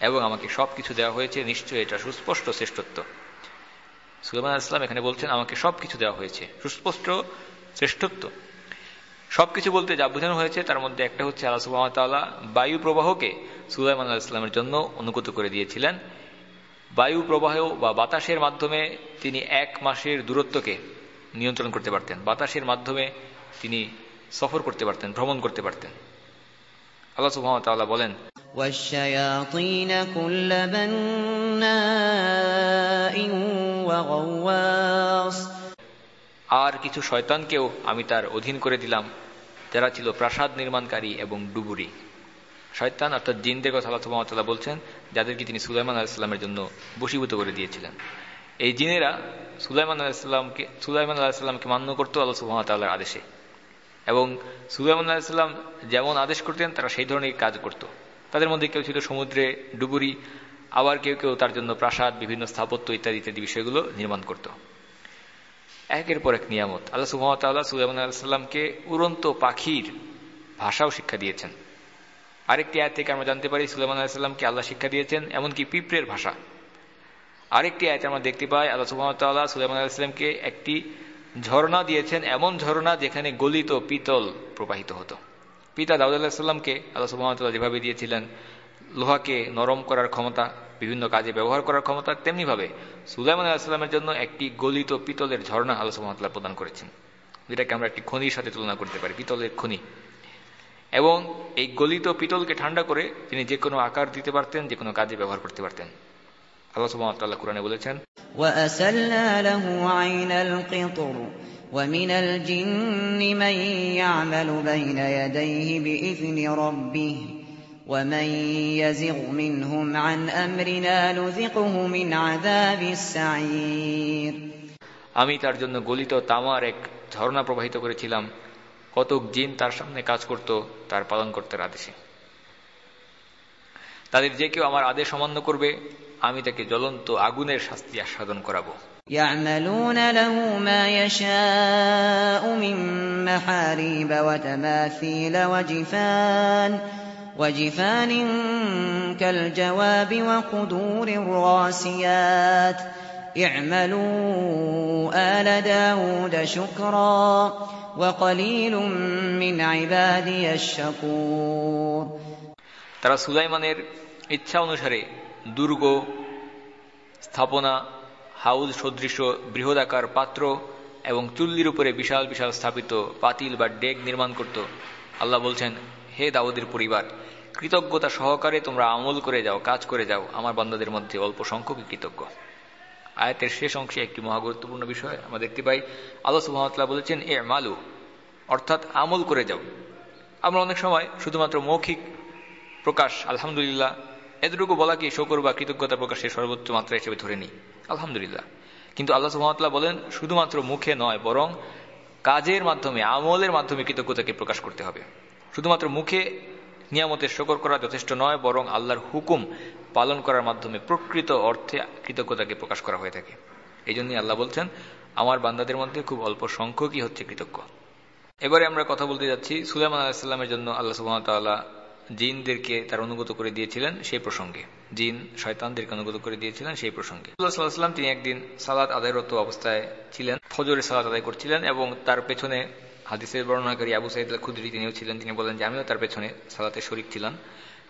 এবং আমাকে সবকিছু দেওয়া হয়েছে, নিশ্চয়ই এটা সুস্পষ্ট শ্রেষ্ঠত্ব। সুলেমান ইসলাম এখানে বলছেন, আমাকে সবকিছু দেওয়া হয়েছে। সুস্পষ্ট শ্রেষ্ঠত্ব। সবকিছু বলতে যা বোঝানো হয়েছে, তার মধ্যে একটা হচ্ছে আল্লাহ বায়ু প্রবাহকে সুলাইমান আল্লাহ ইসলামের জন্য অনুগত করে দিয়েছিলেন। বায়ু প্রবাহ বা বাতাসের মাধ্যমে তিনি এক মাসের দূরত্বকে নিয়ন্ত্রণ করতে পারতেন। বাতাসের মাধ্যমে তিনি সফর করতে পারতেন, ভ্রমণ করতে পারতেন। আল্লাহ সুহামতাল্লাহ বলেন والشياطين كل بناء وغواص আর কিছু শয়তানকেও আমি তার অধীন করে দিলাম যারা ছিল প্রাসাদ নির্মাণকারী এবং ডুবুরি শয়তান অর্থাৎ জিনদের কথা আল্লাহ সুহামতাল্লাহ বলছেন যাদেরকে তিনি সুলাইমান আলাহিসাল্লামের জন্য বশীভূত করে দিয়েছিলেন এই জিনেরা সুলাইমান আলাহিসাল্লামকে সুলাইমান আলাহিসাল্লামকে মান্য করতো আল্লাহ সুহামতাল্লাহর আদেশে এবং সুলাইমান আলাহিসাল্লাম যেমন আদেশ করতেন তারা সেই ধরনের কাজ করত তাদের মধ্যে কেউ ছিল সমুদ্রে ডুবুরি, আবার কেউ কেউ তার জন্য প্রাসাদ, বিভিন্ন স্থাপত্য ইত্যাদি ইত্যাদি বিষয়গুলো নির্মাণ করত। একের পর এক নিয়ামত। আল্লাহ সুহামতাল্লাহ সুলাইমান আলাহিসাল্লামকে উড়ন্ত পাখির ভাষাও শিক্ষা দিয়েছেন। আরেকটি আয় থেকে আমরা জানতে পারি, সুলাইমান আলাহিসাল্লামকে আল্লাহ শিক্ষা দিয়েছেন, এমনকি পিঁপড়ের ভাষা। আরেকটি আয়তে আমরা দেখতে পাই, আল্লাহ সুহামতাল্লাহ সুলাইমান আলাহিসাল্লামকে একটি ঝর্ণা দিয়েছেন, এমন ঝর্ণা যেখানে গলিত পিতল প্রবাহিত হতো। পিতা দাউদ আলাহিসাল্লামকে আল্লাহ সুহামতাল্লাহ যেভাবে দিয়েছিলেন, লোহাকে নরম করার ক্ষমতা, বিভিন্ন কাজে ব্যবহার করার ক্ষমতা তেমনিভাবে সুলাইমান আলাহিসাল্লামের জন্য একটি গলিত পিতলের ঝর্ণা আল্লাহ সুহামতাল্লাহ প্রদান করেছেন। যেটাকে আমরা একটি খনির সাথে তুলনা করতে পারি, পিতলের খনি। এবং এই গলিত পিতলকে ঠান্ডা করে তিনি যে কোনো আকার দিতে পারতেন, যে কোনো কাজে ব্যবহার করতে পারতেন। আল্লাহ সুবহানাহু কোরআনে বলেছেন وأسلنا له عين القطر ومن الجن من يعمل بين يديه بإذن ربه ومن يزغ منهم عن أمرنا نذقه من عذاب السعير আমি তার জন্য গলিত তামার এক ঝর্ণা প্রবাহিত করেছিলাম কতক জিন তার সামনে কাজ করত তার পালন করতে আদেশে তাদের যে কেউ আমার আদেশ অমান্য করবে আমি তাকে জ্বলন্ত আগুনের শাস্তি আস্বাদন করাবো يعملون له ما يشاء من محاريب وتماثيل وجفان وجفان كالجواب وقدور الراسيات اعملوا آل داود شكرا وقليل من عبادي الشكور তারা সুলাইমানের ইচ্ছা অনুসারে দুর্গ স্থাপনা হাউজ সদৃশ বৃহদাকার পাত্র এবং চুল্লির উপরে বিশাল বিশাল স্থাপিত পাতিল বা ডেক নির্মাণ করত। আল্লাহ বলছেন, হে দাউদের পরিবার, কৃতজ্ঞতা সহকারে তোমরা আমল করে যাও, কাজ করে যাও। আমার বান্দাদের মধ্যে অল্প সংখ্যকই কৃতজ্ঞ। আয়াতের শেষ অংশে একটি মহা গুরুত্বপূর্ণ বিষয় আমরা দেখতে পাই। আল্লাহ সুহামতাল্লাহ বলেছেন এ মালু অর্থাৎ আমল করে যাও। আমরা অনেক সময় শুধুমাত্র মৌখিক প্রকাশ, আলহামদুলিল্লাহ এতটুকু বলাকে শকর বা কৃতজ্ঞতা প্রকাশের সর্বোচ্চ মাত্রা হিসেবে ধরে নিই। আলহামদুলিল্লাহ। কিন্তু আল্লাহ সুহামতাল্লাহ বলেন, শুধুমাত্র মুখে নয়, বরং কাজের মাধ্যমে, আমলের মাধ্যমে কৃতজ্ঞতাকে প্রকাশ করতে হবে। শুধুমাত্র মুখে নিয়ামতের শকর করা যথেষ্ট নয়, বরং আল্লাহর হুকুম পালন করার মাধ্যমে প্রকৃত অর্থে কৃতজ্ঞতাকে প্রকাশ করা হয়ে থাকে। এই জন্যই আল্লাহ বলছেন, আমার বান্দাদের মধ্যে খুব অল্প সংখ্যকই হচ্ছে কৃতজ্ঞ। এবারে আমরা কথা বলতে যাচ্ছি সুলাইমান আলাহিসাল্লামের জন্য আল্লাহ সুহামতাল্লাহ জিনদেরকে তার অনুগত করে দিয়েছিলেন সেই প্রসঙ্গে। জিন শয়তানদেরকে অনুগত করে দিয়েছিলেন সেই প্রসঙ্গে। সাল্লাহাম তিনি একদিন সালাদ আদায়রত অবস্থায় ছিলেন ফজরে সালাদ আদায় করছিলেন এবং তার পেছনে হাদিসের বর্ণনাকারী আবু সাইদ খুদ্রি তিনিও ছিলেন। তিনি বলেন যে আমিও তার পেছনে সালাতে শরিক ছিলাম।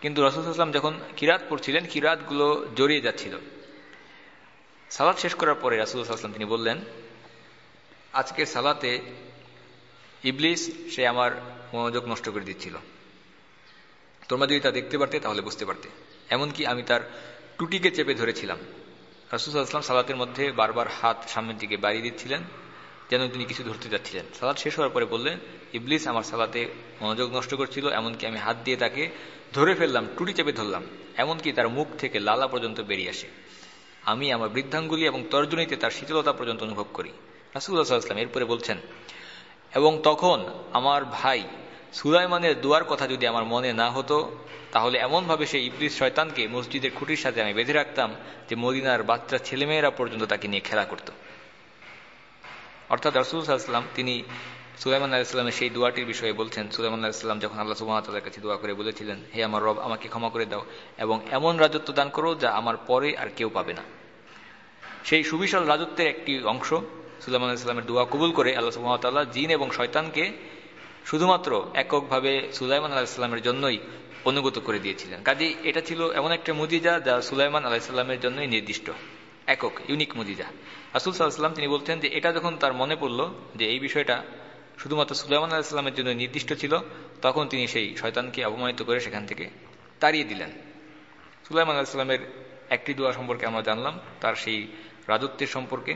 কিন্তু রসুলাম যখন কিরাত পড়ছিলেন, কিরাতগুলো জড়িয়ে যাচ্ছিল। সালাদ শেষ করার পরে রাসুলাম তিনি বললেন, আজকের সালাতে ইবলিস, সে আমার মনোযোগ নষ্ট করে দিচ্ছিল। তোমরা যদি তা দেখতে পারতে, তাহলে বুঝতে পারতে। এমনকি আমি তার টুটিকে চেপে ধরেছিলাম। রাসুসাল্লাম সালাতের মধ্যে বারবার হাত সামনের দিকে বাড়িয়ে দিচ্ছিলেন, যেন তিনি কিছু ধরতে যাচ্ছিলেন। সালাদ শেষ হওয়ার পরে বললেন, ইবলিস আমার সালাতে মনোযোগ নষ্ট করছিল, এমনকি আমি হাত দিয়ে তাকে ধরে ফেললাম, টুটি চেপে ধরলাম, এমনকি তার মুখ থেকে লালা পর্যন্ত বেরিয়ে আসে। আমি আমার বৃদ্ধাঙ্গুলি এবং তর্জনীতে তার শীতলতা পর্যন্ত অনুভব করি। রাসুল্লাহাম এরপরে বলছেন, এবং তখন আমার ভাই সুলাইমানের দুয়ার কথা যদি আমার মনে না হতো, তাহলে এমনভাবে সেই ইবলিস শয়তানকে মসজিদের খুঁটির সাথে আমি বেঁধে রাখতাম যে মদিনার বাচ্চা ছেলেমেয়েরা পর্যন্ত তাকে নিয়ে খেলা করত। অর্থাৎ রসুল সাল্লাম তিনি সুলাইমান আলাহিসাল্লামের সেই দোয়াটির বিষয়ে বলছেন, সুলাইমান আলাহিসাল্লাম যখন আল্লাহ সুবাহতাল্লার কাছে দোয়া করে বলেছিলেন, হে আমার রব, আমাকে ক্ষমা করে দাও এবং এমন রাজত্ব দান করো যা আমার পরে আর কেউ পাবে না। সেই সুবিশাল রাজত্বের একটি অংশ সুলাইমান আলাহিসাল্লামের দোয়া কবুল করে আল্লাহ সুবাহতাল্লাহ জিন এবং শয়তানকে শুধুমাত্র এককভাবে সুলাইমান আলাহিসাল্লামের জন্যই অনুগত করে দিয়েছিলেন। কাজে এটা ছিল এমন একটা মুজিজা যা সুলাইমান আলাহিসাল্লামের জন্যই নির্দিষ্ট, একক, ইউনিক মুজিজা। রাসুল সাল্লাহাম তিনি বলতেন যে এটা যখন তার মনে পড়ল যে এই বিষয়টা শুধুমাত্র সুলাইমান আলাহিসাল্লামের জন্য নির্দিষ্ট ছিল, তখন তিনি সেই শয়তানকে অপমানিত করে সেখান থেকে তাড়িয়ে দিলেন। সুলাইমান আলাহিসাল্লামের একটি দোয়া সম্পর্কে আমরা জানলাম, তার সেই রাজত্বের সম্পর্কে।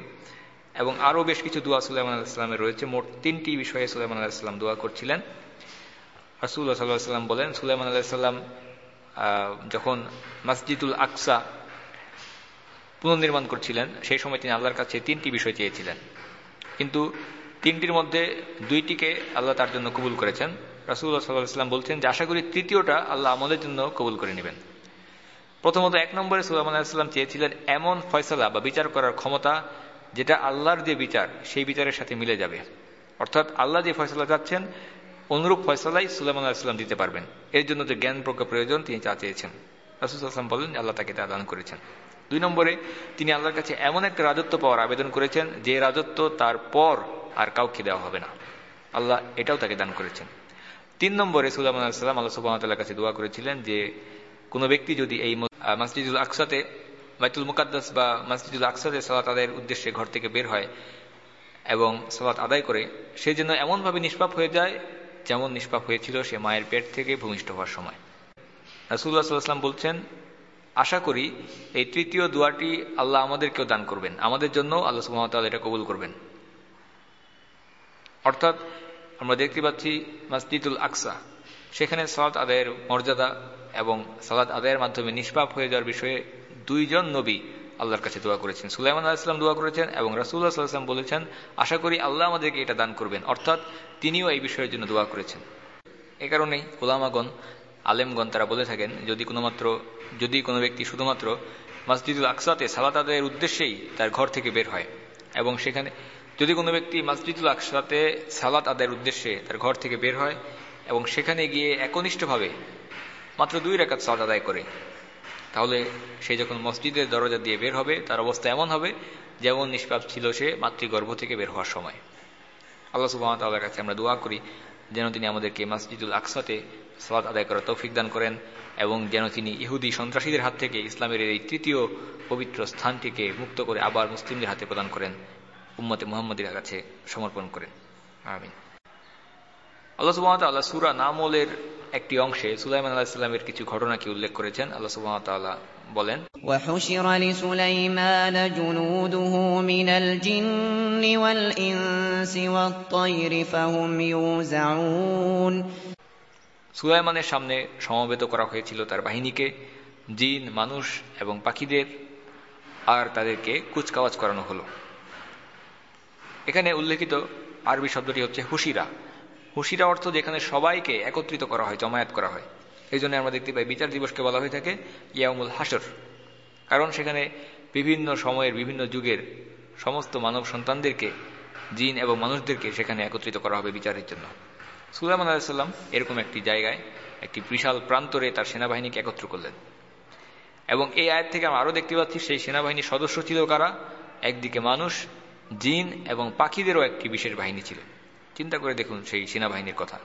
এবং আরও বেশ কিছু দোয়া সুলাইমান আলাহিসাল্লামের রয়েছে। মোট তিনটি বিষয়ে সুলাইমান আলাহিসাল্লাম দোয়া করছিলেন। রাসুল্লাহ সাল্লাহ সাল্লাম বলেন, সুলাইমান আলাহিসাল্লাম যখন মসজিদুল আকসা পুনর্নির্মাণ করছিলেন, সেই সময় তিনি আল্লাহর কাছে তিনটি বিষয় চেয়েছিলেন। কিন্তু তিনটির মধ্যে দুইটিকে আল্লাহ তার জন্য কবুল করেছেন। রাসুল্লাহ সাল্লাহ সাল্লাম বলছেন যে আশা করি তৃতীয়টা আল্লাহ আমাদের জন্য কবুল করে নেবেন। প্রথমত এক নম্বরে সুলাইমান আলাহিসাল্লাম চেয়েছিলেন, এমন ফয়সলা বা বিচার করার ক্ষমতা যেটা আল্লাহর যে বিচার, সেই বিচারের সাথে মিলে যাবে। অর্থাৎ আল্লাহ যে ফয়সলা চাচ্ছেন, অনুরূপ ফয়সলাই সুলাইমান আলাহিসাল্লাম দিতে পারবেন। এর জন্য যে জ্ঞান প্রজ্ঞা প্রয়োজন, তিনি চা চেয়েছেন। রাসুলাম বলেন, আল্লাহ তাকে তা দান করেছেন। দুই নম্বরে, তিনি আল্লাহর কাছে এমন একটা রাজত্ব পাওয়ার আবেদন করেছেন, যে রাজত্ব তার পর আর কাউকে দেওয়া হবে না। আল্লাহ এটাও তাকে দান করেছেন। তিন নম্বরে, সুলাইমান আলাহিসাল্লাম আল্লাহ সুবাহতাল্লাহ কাছে দোয়া করেছিলেন যে, কোনো ব্যক্তি যদি এই মসজিদুল আকসাতে বাইতুল মুকাদ্দাস বা মসজিদুল আকসাতে সালাত আদায়ের উদ্দেশ্যে ঘর থেকে বের হয় এবং সালাত আদায় করে, সে যেন এমনভাবে নিষ্পাপ হয়ে যায় যেমন নিষ্পাপ হয়েছিল সে মায়ের পেট থেকে ভূমিষ্ঠ হওয়ার সময়। রাসুল্লাহ সাল্লাহাম বলছেন, আশা করি এই তৃতীয় দোয়াটি আল্লাহ আমাদেরকেও দান করবেন। আমাদের জন্য আল্লাহ সুহামতাল এটা কবুল করবেন। অর্থাৎ আমরা দেখতে পাচ্ছি মসজিদুল আকসা, সেখানে সালাত আদায়ের মর্যাদা এবং সালাদ আদায়ের মাধ্যমে নিষ্পাপ হয়ে যাওয়ার বিষয়ে দুইজন নবী আল্লাহর কাছে দোয়া করেছেন। সুলাইমান আলাহিসাম দোয়া করেছেন এবং রাসুল্লাহ সাল্লাম বলেছেন, আশা করি আল্লাহ আমাদেরকে এটা দান করবেন। অর্থাৎ তিনিও এই বিষয়ের জন্য দোয়া করেছেন। এ কারণেই ওলামাগণ আলেমগণ তারা বলে থাকেন, যদি কোনো মাত্র যদি কোনো ব্যক্তি শুধুমাত্র মসজিদুল আকসাতে সালাত আদায়ের উদ্দেশ্যেই তার ঘর থেকে বের হয় এবং সেখানে, যদি কোনো ব্যক্তি মসজিদুল আকসাতে সালাত আদায়ের উদ্দেশ্যে তার ঘর থেকে বের হয় এবং সেখানে গিয়ে একনিষ্ঠভাবে মাত্র দুই রেখাত সালাত আদায় করে তাহলে সে যখন মসজিদের দরজা দিয়ে বের হবে, তার অবস্থা এমন হবে যেমন নিষ্পাপ ছিল সে মাতৃগর্ভ থেকে বের হওয়ার সময়। আল্লাহ সুবাহতাল্লাহর কাছে আমরা দোয়া করি যেন তিনি আমাদেরকে মসজিদুল আকসাতে সালাত আদায় করার তৌফিক দান করেন এবং যেন তিনি ইহুদি সন্ত্রাসীদের হাত থেকে ইসলামের এই তৃতীয় পবিত্র স্থানটিকে মুক্ত করে আবার মুসলিমদের হাতে প্রদান করেন, উম্মতে মোহাম্মদের কাছে সমর্পণ করেন। আমিন। আল্লাহ সুবাহতাল্লাহ সুরা নামলের একটি অংশে সুলাইমান আলাহিসাল্লামের কিছু ঘটনাকে উল্লেখ করেছেন আল্লাহ সুবাহতাল্লাহ বলেন وحشر لسليمان جنوده من الجن والإنس والطير فهم يوزعون সুলাইমানের সামনে সমবেত করা হয়েছিল তার বাহিনীকে জিন মানুষ এবং পাখিদের আর তাদেরকে কুচকাওয়াজ করানো হলো এখানে উল্লেখিত আরবি শব্দটি হচ্ছে হুশিরা হুশিরা অর্থ যেখানে সবাইকে একত্রিত করা হয়, জমায়েত করা হয়। এই জন্য আমরা দেখতে পাই, বিচার দিবসকে বলা হয়ে থাকে ইয়ামুল হাসর কারণ সেখানে বিভিন্ন সময়ের, বিভিন্ন যুগের সমস্ত মানব সন্তানদেরকে, জিন এবং মানুষদেরকে সেখানে একত্রিত করা হবে বিচারের জন্য। সুলাইমান আলাহিসাল্লাম এরকম একটি জায়গায়, একটি বিশাল প্রান্তরে তার সেনাবাহিনীকে একত্র করলেন। এবং এই আয়ের থেকে আমরা আরও দেখতে পাচ্ছি, সেই সেনাবাহিনীর সদস্য ছিল কারা? একদিকে মানুষ, জিন এবং পাখিদেরও একটি বিশেষ বাহিনী ছিল। চিন্তা করে দেখুন সেই সেনাবাহিনীর কথা।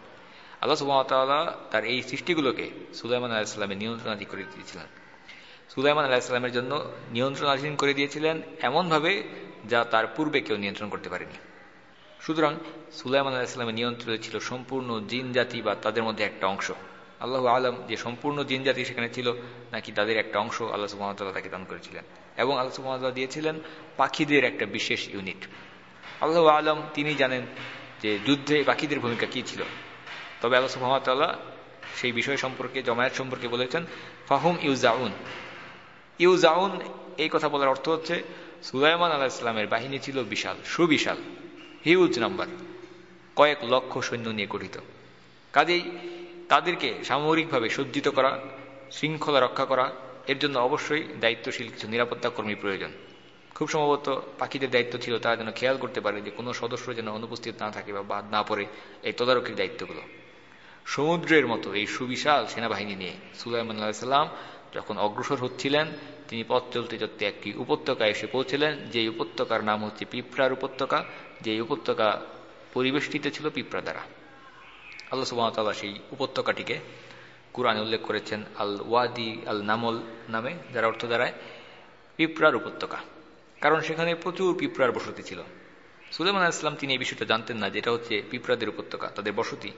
আল্লাহ সুবাহতাল্লাহ তার এই সৃষ্টিগুলোকে সুলাইমান আলাহিসাল্লামের নিয়ন্ত্রণাধীন করে দিয়েছিলেন। সুলাইমান আলাহিসাল্লামের জন্য নিয়ন্ত্রণাধীন করে দিয়েছিলেন এমনভাবে যা তার পূর্বে কেউ নিয়ন্ত্রণ করতে পারেনি। সুতরাং সুলাইমান আলাহিসাল্লামের নিয়ন্ত্রণে ছিল সম্পূর্ণ জিন জাতি বা তাদের মধ্যে একটা অংশ। আল্লাহ আলম যে সম্পূর্ণ জিন জাতি সেখানে ছিল, নাকি তাদের একটা অংশ আল্লাহ সুবাহতাল্লাহ তাকে দান করেছিলেন। এবং আল্লাহ সুবাহতাল্লাহ দিয়েছিলেন পাখিদের একটা বিশেষ ইউনিট। আল্লাহ আলম তিনি জানেন যে যুদ্ধে বাকিদের ভূমিকা কি ছিল? তবে আল্লাহ সুহামতাল্লাহ সেই বিষয় সম্পর্কে, জমায়েত সম্পর্কে বলেছেন, ফাহুম ইউজাউন ইউজাউন এই কথা বলার অর্থ হচ্ছে, সুলাইমান আলাহ ইসলামের বাহিনী ছিল বিশাল, সুবিশাল হিউজ নাম্বার কয়েক লক্ষ সৈন্য নিয়ে গঠিত। কাজেই তাদেরকে সামরিকভাবে সজ্জিত করা, শৃঙ্খলা রক্ষা করা, এর জন্য অবশ্যই দায়িত্বশীল কিছু নিরাপত্তা কর্মী প্রয়োজন। খুব সম্ভবত পাখিদের দায়িত্ব ছিল তারা যেন খেয়াল করতে পারে যে কোনো সদস্য যেন অনুপস্থিত না থাকে বা বাদ না পড়ে এই তদারকির দায়িত্বগুলো। সমুদ্রের মতো এই সুবিশাল সেনাবাহিনী নিয়ে সুলাইমান আলাহিসাল্লাম যখন অগ্রসর হচ্ছিলেন, তিনি পথ চলতে চলতে একটি উপত্যকায় এসে পৌঁছলেন যে উপত্যকার নাম হচ্ছে পিঁপড়ার উপত্যকা যে উপত্যকা পরিবেষ্টিত ছিল পিঁপড়া দ্বারা। আল্লাহ সুবাহতাল্লাহ সেই উপত্যকাটিকে কোরআনে উল্লেখ করেছেন আল ওয়াদি আল নামল নামে, যার অর্থ দ্বারায় পিঁপড়ার উপত্যকা। কারণ সেখানে প্রচুর পিঁপড়ার বসতি ছিল। সুলেমান ইসলাম তিনি এই বিষয়টা জানতেন না যেটা হচ্ছে পিঁপড়াদের উপত্যকা, তাদের বসতি।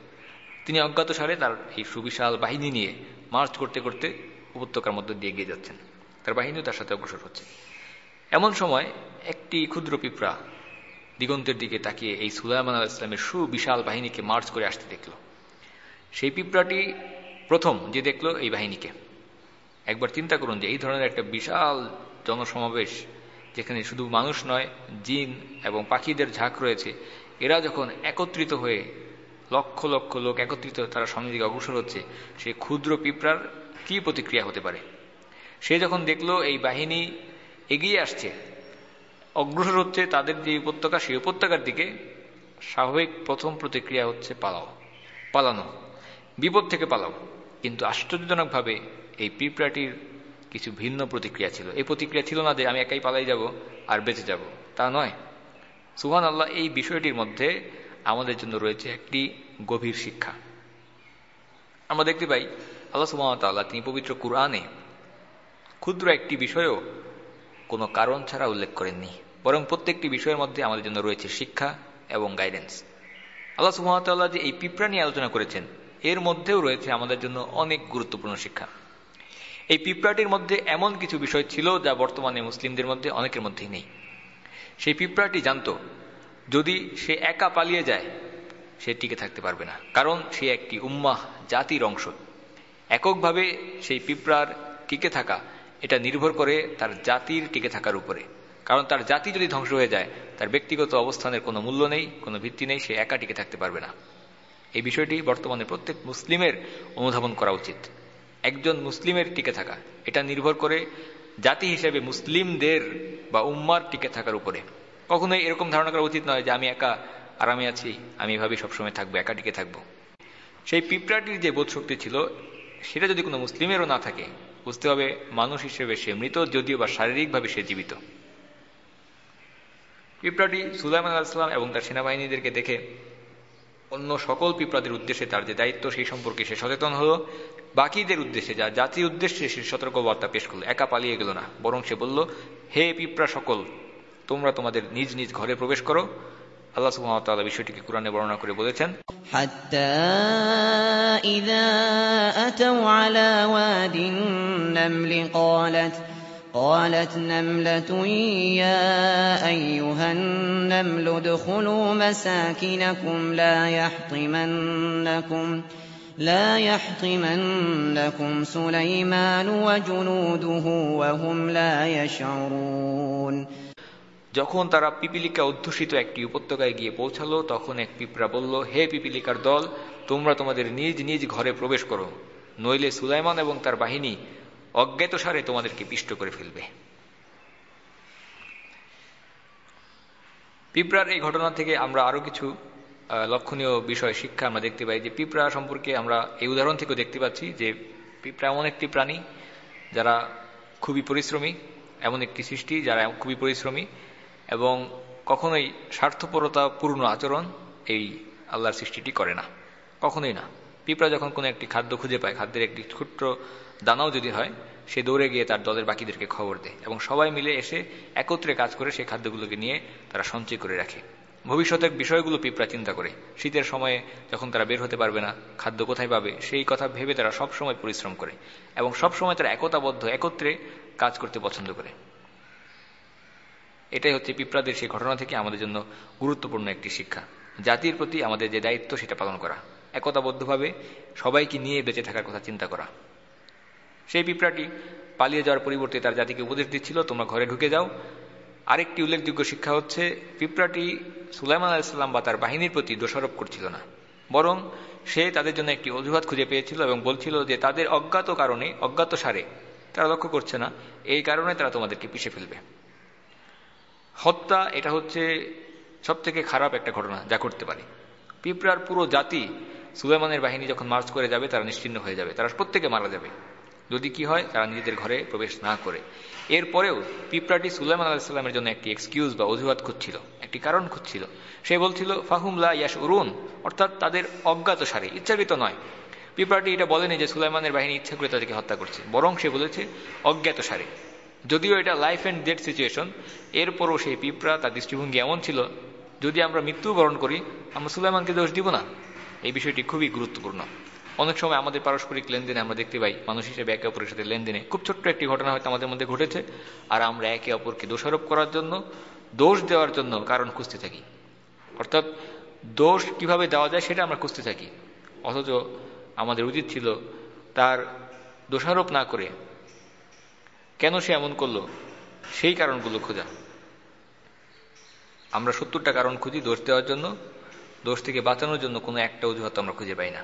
তিনি অজ্ঞাত সারে তার এই সুবিশাল বাহিনী নিয়ে মার্চ করতে করতে উপত্যকার মধ্যে দিয়ে গিয়ে যাচ্ছেন। তার বাহিনীও তার সাথে অগ্রসর হচ্ছে। এমন সময় একটি ক্ষুদ্র পিঁপড়া দিগন্তের দিকে তাকিয়ে এই সুলাইমান আল ইসলামের সুবিশাল বাহিনীকে মার্চ করে আসতে দেখল। সেই পিঁপড়াটি প্রথম যে দেখল এই বাহিনীকে। একবার চিন্তা করুন যে এই ধরনের একটা বিশাল জনসমাবেশ যেখানে শুধু মানুষ নয়, জিন এবং পাখিদের ঝাঁক রয়েছে, এরা যখন একত্রিত হয়ে লক্ষ লক্ষ লোক একত্রিত তারা সামনের দিকে অগ্রসর হচ্ছে সেই ক্ষুদ্র পিঁপড়ার কি প্রতিক্রিয়া হতে পারে? সে যখন দেখল এই বাহিনী এগিয়ে আসছে, অগ্রসর হচ্ছে তাদের যে উপত্যকা, সেই উপত্যকার দিকে, স্বাভাবিক প্রথম প্রতিক্রিয়া হচ্ছে পালাও, পালানো, বিপদ থেকে পালাও। কিন্তু আশ্চর্যজনকভাবে এই পিঁপড়াটির কিছু ভিন্ন প্রতিক্রিয়া ছিল। এই প্রতিক্রিয়া ছিল না যে আমি একাই পালাই যাব আর বেঁচে যাব। তা নয়। সুহান আল্লাহ এই বিষয়টির মধ্যে আমাদের জন্য রয়েছে একটি গভীর শিক্ষা। আমরা দেখতে পাই, আল্লাহ সুহামতাল্লাহ তিনি পবিত্র কুরআনে ক্ষুদ্র একটি বিষয়ও কোনো কারণ ছাড়া উল্লেখ করেননি। বরং প্রত্যেকটি বিষয়ের মধ্যে আমাদের জন্য রয়েছে শিক্ষা এবং গাইডেন্স। আল্লাহ সুহামতাল্লাহ যে এই পিঁপড়া নিয়ে আলোচনা করেছেন, এর মধ্যেও রয়েছে আমাদের জন্য অনেক গুরুত্বপূর্ণ শিক্ষা। এই পিঁপড়াটির মধ্যে এমন কিছু বিষয় ছিল যা বর্তমানে মুসলিমদের মধ্যে অনেকের মধ্যেই নেই। সেই পিঁপড়াটি জানত, যদি সে একা পালিয়ে যায়, সে টিকে থাকতে পারবে না, কারণ সে একটি উম্মাহ, জাতির অংশ। এককভাবে সেই পিঁপড়ার টিকে থাকা, এটা নির্ভর করে তার জাতির টিকে থাকার উপরে। কারণ তার জাতি যদি ধ্বংস হয়ে যায়, তার ব্যক্তিগত অবস্থানের কোনো মূল্য নেই, কোনো ভিত্তি নেই, সে একা টিকে থাকতে পারবে না। এই বিষয়টি বর্তমানে প্রত্যেক মুসলিমের অনুধাবন করা উচিত। একজন মুসলিমের টিকে থাকা। এটা নির্ভর করে জাতি হিসেবে মুসলিমদের বা উম্মার টিকে থাকার উপরে। কখনোই এরকম ধারণা করা উচিত নয় যে আমি একা আরামে আছি, আমি এভাবেই সবসময় থাকব, একা টিকে থাকব। সেই পিঁপড়াটির যে বোধশক্তি ছিল, সেটা যদি কোনো মুসলিমেরও না থাকে, বুঝতে হবে মানুষ হিসেবে সে মৃত, যদিও বা শারীরিকভাবে সে জীবিত। পিঁপড়াটি সুলাইমান আলাহিসাম এবং তার সেনাবাহিনীদেরকে দেখে অন্য সকল পিপড়াদের উদ্দেশ্যে তার যে দায়িত্ব, সেই সম্পর্কে সে সচেতন হলো। বাকিদের উদ্দেশ্যে যা জাতির উদ্দেশ্যে সে সতর্কবার্তা পেশ করল, একা পালিয়ে গেল না। বরং সে বলল, হে পিপড়া সকল, তোমরা তোমাদের নিজ নিজ ঘরে প্রবেশ করো। আল্লাহ সুহামতাল্লাহ বিষয়টিকে কোরআনে বর্ণনা করে বলেছেন, হাত্তা ইযা আতাউ আলা ওয়াদিন নামলি, ক্বালাত قالت نملة يا أيها النمل ادخلوا مساكنكم لا يحطمنكم لا يحطمنكم سليمان وجنوده وهم لا يشعرون যখন তারা পিপিলিকা অধ্যুষিত একটি উপত্যকায় গিয়ে পৌঁছালো তখন এক পিঁপড়া বলল হে পিপিলিকার দল তোমরা তোমাদের নিজ নিজ ঘরে প্রবেশ করো নইলে সুলাইমান এবং তার বাহিনী অজ্ঞাত সারে তোমাদেরকে পিষ্ট করে ফেলবে। পিঁপড়ার এই ঘটনা থেকে আমরা আরও কিছু লক্ষণীয় বিষয় শিক্ষা আমরা দেখতে পাই যে পিঁপড়া সম্পর্কে আমরা এই উদাহরণ থেকেও দেখতে পাচ্ছি যে পিঁপড়া এমন একটি প্রাণী যারা খুবই পরিশ্রমী, এমন একটি সৃষ্টি যারা খুবই পরিশ্রমী এবং কখনোই স্বার্থপরতা পূর্ণ আচরণ এই আল্লাহর সৃষ্টিটি করে না। কখনোই না। পিঁপড়া যখন কোনো একটি খাদ্য খুঁজে পায়, খাদ্যের একটি ছোট্ট দানাও যদি হয়, সে দৌড়ে গিয়ে তার দলের বাকিদেরকে খবর দেয় এবং সবাই মিলে এসে একত্রে কাজ করে সেই খাদ্যগুলোকে নিয়ে তারা সঞ্চয় করে রাখে। ভবিষ্যতের বিষয়গুলো পিঁপড়া চিন্তা করে। শীতের সময়ে যখন তারা বের হতে পারবে না, খাদ্য কোথায় পাবে, সেই কথা ভেবে তারা সব সময় পরিশ্রম করে এবং সব সময় তারা একতাবদ্ধ, একত্রে কাজ করতে পছন্দ করে। এটাই হচ্ছে পিঁপড়াদের সেই ঘটনা থেকে আমাদের জন্য গুরুত্বপূর্ণ একটি শিক্ষা। জাতির প্রতি আমাদের যে দায়িত্ব, সেটা পালন করা। একতাবদ্ধভাবে সবাইকে নিয়ে বেঁচে থাকার কথা চিন্তা করা। সেই পিঁপড়াটি পালিয়ে যাওয়ার পরিবর্তে তার জাতিকে উপদেশ দিচ্ছিল, তোমরা ঘরে ঢুকে যাও। আরেকটি উল্লেখযোগ্য শিক্ষা হচ্ছে, পিঁপড়াটি সুলাইমান আলাইসাল্লাম বা তার বাহিনীর প্রতি দোষারোপ করছিল না। বরং সে তাদের জন্য একটি অজুহাত খুঁজে পেয়েছিল এবং বলছিল যে তাদের অজ্ঞাত কারণে, অজ্ঞাত সারে তারা লক্ষ্য করছে না, এই কারণে তারা তোমাদেরকে পিষে ফেলবে। হত্যা এটা হচ্ছে সব থেকে খারাপ একটা ঘটনা যা করতে পারে। পিঁপড়ার পুরো জাতি সুলাইমানের বাহিনী যখন মার্চ করে যাবে, তারা নিশ্চিন্ন হয়ে যাবে, তারা প্রত্যেকে মারা যাবে। যদি কি হয়, তারা নিজেদের ঘরে প্রবেশ না করে। এরপরেও পিঁপড়াটি সুলাইমান আলাহিসাল্লামের জন্য একটি এক্সকিউজ বা অজুহাত খুঁজছিল, একটি কারণ খুঁজছিল। সে বলছিল ফাহুমলা ইয়াস উরুন অর্থাৎ তাদের অজ্ঞাত সারে ইচ্ছাকৃত নয়। পিঁপড়াটি এটা বলেনি যে সুলাইমানের বাহিনী ইচ্ছা করে তাদেরকে হত্যা করছে, বরং সে বলেছে অজ্ঞাত সারে যদিও এটা লাইফ অ্যান্ড ডেথ সিচুয়েশন এরপরও সেই পিঁপড়া তার দৃষ্টিভঙ্গি এমন ছিল, যদি আমরা মৃত্যুবরণ করি, আমরা সুলাইমানকে দোষ দিব না এই বিষয়টি খুবই গুরুত্বপূর্ণ। অনেক সময় আমাদের পারস্পরিক লেনদেনে আমরা দেখতে পাই, মানুষ হিসেবে একে অপরের সাথে লেনদেনে খুব ছোট্ট একটি ঘটনা হয়তো আমাদের মধ্যে ঘটেছে, আর আমরা একে অপরকে দোষারোপ করার জন্য, দোষ দেওয়ার জন্য কারণ খুঁজতে থাকি। অর্থাৎ দোষ কীভাবে দেওয়া যায় সেটা আমরা খুঁজতে থাকি। অথচ আমাদের উচিত ছিল তার দোষারোপ না করে কেন সে এমন করল, সেই কারণগুলো খোঁজা। আমরা সত্তরটা কারণ খুঁজি দোষ দেওয়ার জন্য, দোষ থেকে বাঁচানোর জন্য কোনো একটা অজুহাত আমরা খুঁজে পাই না।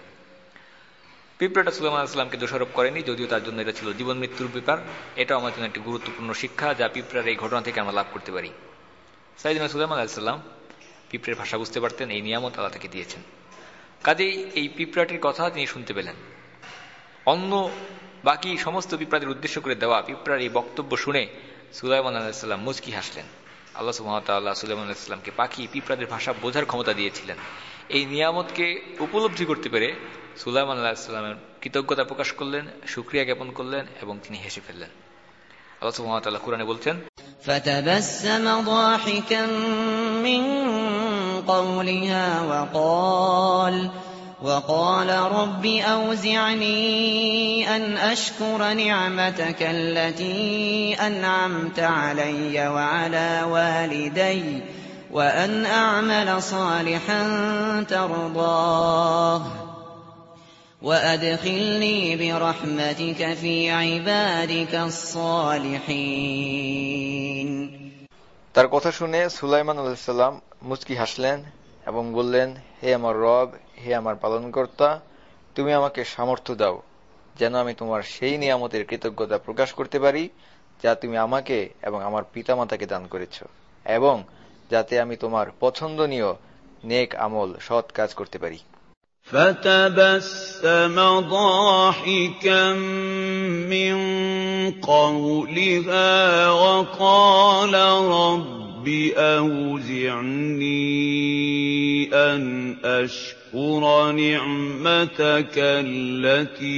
পিঁপড়াটা সুলেমান আসলামকে দোষারোপ করেনি, যদিও তার জন্য এটা ছিল জীবন মৃত্যুর ব্যাপার। এটাও আমার জন্য একটি গুরুত্বপূর্ণ শিক্ষা যা পিঁপড়ার এই ঘটনা থেকে আমরা লাভ করতে পারি। সাইদিনা সুলেমান আলাইসাল্লাম পিঁপড়ের ভাষা বুঝতে পারতেন, এই নিয়ামত আল্লাহ তাকে দিয়েছেন। কাজেই এই পিঁপড়াটির কথা তিনি শুনতে পেলেন। অন্য বাকি সমস্ত পিঁপড়াদের উদ্দেশ্য করে দেওয়া পিঁপড়ার এই বক্তব্য শুনে সুলাইমান আলাহিসাল্লাম মুচকি হাসলেন। আল্লাহ সুহামতাল্লাহ সুলাইমান আলাহিসাল্লামকে পাখি পিঁপড়াদের ভাষা বোঝার ক্ষমতা দিয়েছিলেন। এই নিয়ামতকে উপলব্ধি করতে পেরে সুলাইমান আলাহিসাল্লামের কৃতজ্ঞতা প্রকাশ করলেন সুক্রিয়া জ্ঞাপন করলেন এবং তিনি হেসে ফেললেন আল্লাহ সুহামতাল্লাহ কোরআনে বলছেন فتبسم ضاحكا من قولها وقال وقال رب أوزعني أن أشكر نعمتك التي أنعمت علي وعلى والدي وأن أعمل صالحا ترضاه وأدخلني برحمتك في عبادك الصالحين তার কথা শুনে সুলাইমান আলাইসাল্লাম মুচকি হাসলেন এবং বললেন হে আমার রব হে আমার পালনকর্তা তুমি আমাকে সামর্থ্য দাও যেন আমি তোমার সেই নিয়ামতের কৃতজ্ঞতা প্রকাশ করতে পারি যা তুমি আমাকে এবং আমার পিতামাতাকে দান করেছ এবং যাতে আমি তোমার পছন্দনীয় নেক আমল সৎ কাজ করতে পারি فتبسم ضاحكا من قولها وقال رب أوزعني أن أشكر نعمتك التي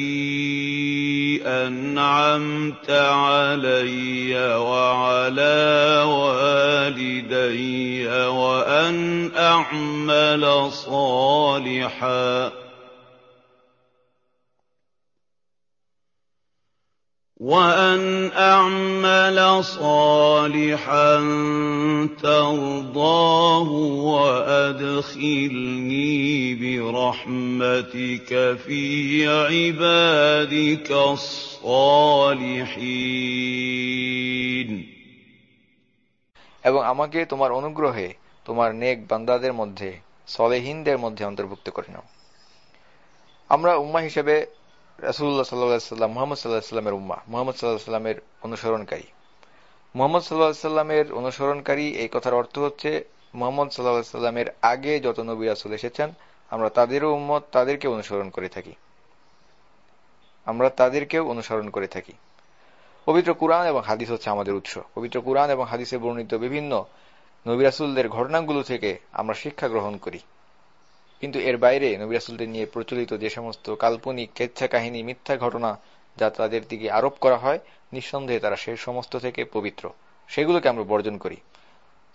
أنعمت علي وعلى والدي وأن أعمل صالحا. وأن أعمل صالحا ترضاه وأدخلني برحمتك في عبادك الصالحين এবং আমাকে তোমার অনুগ্রহে তোমার নেক বান্দাদের মধ্যে সলেহিনদের মধ্যে অন্তর্ভুক্ত করে নাও আমরা উম্মা হিসেবে রাসুল্লাহ সাল্লাহাম মোহাম্মদ সাল্লাহ সাল্লামের উম্মা মোহাম্মদ সাল্লাহ সাল্লামের অনুসরণকারী। মোহাম্মদ সাল্লাহ সাল্লামের অনুসরণকারী, এই কথার অর্থ হচ্ছে মোহাম্মদ সাল্লাহ সাল্লামের আগে যত নবী রাসুল এসেছেন, আমরা তাদেরও উম্মত, তাদেরকে অনুসরণ করে থাকি। আমরা তাদেরকেও অনুসরণ করে থাকি। পবিত্র কুরআন এবং হাদিস হচ্ছে আমাদের উৎস। পবিত্র কুরআন এবং হাদিসে বর্ণিত বিভিন্ন নবিরাসুলদের ঘটনাগুলো থেকে আমরা শিক্ষা গ্রহণ করি। কিন্তু এর বাইরে নবিরাসুলদের নিয়ে প্রচলিত যে সমস্ত কাল্পনিক কেচ্ছা কাহিনী মিথ্যা ঘটনা যা তাদের দিকে আরোপ করা হয়, নিঃসন্দেহে তারা সে সমস্ত থেকে পবিত্র। সেগুলোকে আমরা বর্জন করি।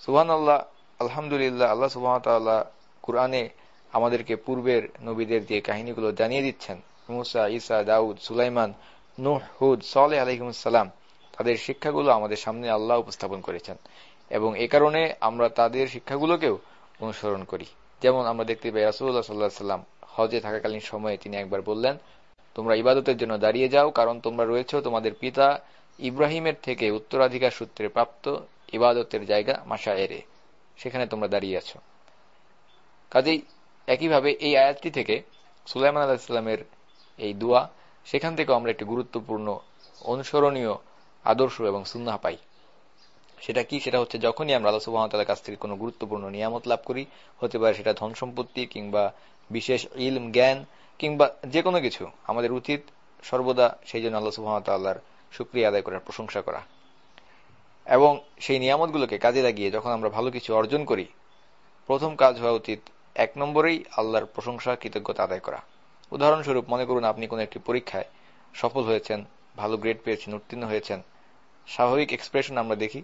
সুহান আল্লাহ আলহামদুলিল্লাহ আল্লাহ সুবাহতাল্লাহ কুরআনে আমাদেরকে পূর্বের নবীদের দিয়ে কাহিনীগুলো জানিয়ে দিচ্ছেন, মুসা ইসা দাউদ, সুলাইমান, নুহ, হুদ সালে আলহিমসাল্লাম তাদের শিক্ষাগুলো আমাদের সামনে আল্লাহ উপস্থাপন করেছেন। এবং এ কারণে আমরা তাদের শিক্ষাগুলোকেও অনুসরণ করি। যেমন আমরা দেখতে পাই রাসুল্লাহ সাল্লাহ সাল্লাম হজে থাকাকালীন সময়ে তিনি একবার বললেন, তোমরা ইবাদতের জন্য দাঁড়িয়ে যাও, কারণ তোমরা রয়েছ তোমাদের পিতা ইব্রাহিমের থেকে উত্তরাধিকার সূত্রে প্রাপ্ত ইবাদতের জায়গা মাসা এরে সেখানে তোমরা দাঁড়িয়ে আছো। কাজেই একইভাবে এই আয়াতটি থেকে সুলাইমান আলাহিসাল্লামের এই দোয়া, সেখান থেকে আমরা একটি গুরুত্বপূর্ণ, অনুসরণীয় আদর্শ এবং সুন্না পাই। সেটা কি? সেটা হচ্ছে যখনই আমরা আল্লাহ সুবাহতালার কাছ থেকে কোনো গুরুত্বপূর্ণ নিয়ামত লাভ করি, হতে পারে সেটা ধন সম্পত্তি কিংবা বিশেষ ইলম, জ্ঞান কিংবা যে কোনো কিছু, আমাদের উচিত সর্বদা সেই জন্য আল্লাহ সুবাহতাল্লাহর সুক্রিয়া আদায় করার প্রশংসা করা। এবং সেই নিয়ামতগুলোকে কাজে লাগিয়ে যখন আমরা ভালো কিছু অর্জন করি, প্রথম কাজ হওয়া উচিত এক নম্বরেই আল্লাহর প্রশংসা, কৃতজ্ঞতা আদায় করা। উদাহরণস্বরূপ মনে করুন আপনি কোনো একটি পরীক্ষায় সফল হয়েছেন, ভালো গ্রেড পেয়েছেন, উত্তীর্ণ হয়েছেন। স্বাভাবিক এক্সপ্রেশন আমরা দেখি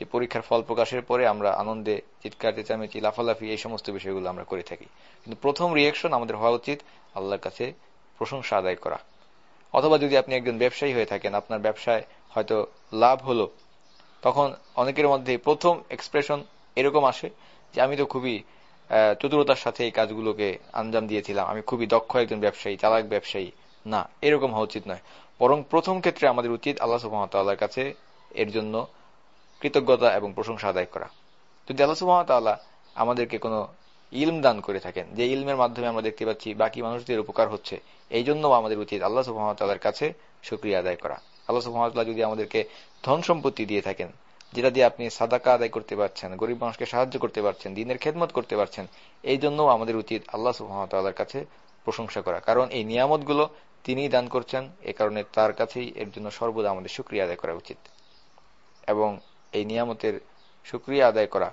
যে পরীক্ষার ফল প্রকাশের পরে আমরা আনন্দে, চিৎকার, চেঁচামেচি, লাফালাফি এই সমস্ত বিষয়গুলো আমরা করে থাকি। কিন্তু প্রথম রিয়েকশন আমাদের হওয়া উচিত আল্লাহর কাছে প্রশংসা আদায় করা। অথবা যদি আপনি একজন ব্যবসায়ী হয়ে থাকেন, আপনার ব্যবসায় হয়তো লাভ হলো, তখন অনেকের মধ্যে প্রথম এক্সপ্রেশন এরকম আসে যে, আমি তো খুবই চতুরতার সাথে এই কাজগুলোকে আঞ্জাম দিয়েছিলাম। আমি খুবই দক্ষ একজন ব্যবসায়ী, চালাক ব্যবসায়ী। না, এরকম হওয়া উচিত নয়। বরং প্রথম ক্ষেত্রে আমাদের উচিত আল্লাহ সুহামতাল্লাহর কাছে এর জন্য কৃতজ্ঞতা এবং প্রশংসা আদায় করা। যদি আল্লাহ সুহামতাল্লাহ আমাদেরকে কোনো ইলম দান করে থাকেন, যে ইলমের মাধ্যমে আমরা দেখতে পাচ্ছি বাকি মানুষদের উপকার হচ্ছে এই জন্য আমাদের উচিত আল্লাহ সুহামতাল্লাহর কাছে সুক্রিয়া আদায় করা। আল্লাহ সুহামতাল্লাহ যদি আমাদেরকে ধন সম্পত্তি দিয়ে থাকেন, যেটা দিয়ে আপনি সাদাকা আদায় করতে পারছেন, গরিব মানুষকে সাহায্য করতে পারছেন, দিনের খেদমত করতে পারছেন এই জন্য আমাদের উচিত আল্লাহ সুহামতাল্লাহর কাছে প্রশংসা করা। কারণ এই নিয়ামতগুলো তিনিই দান করছেন, এ কারণে তার কাছেই এর জন্য সর্বদা আমাদের সুক্রিয়া আদায় করা উচিত। এবং এই নিয়ামতের সুক্রিয়া আদায় করা।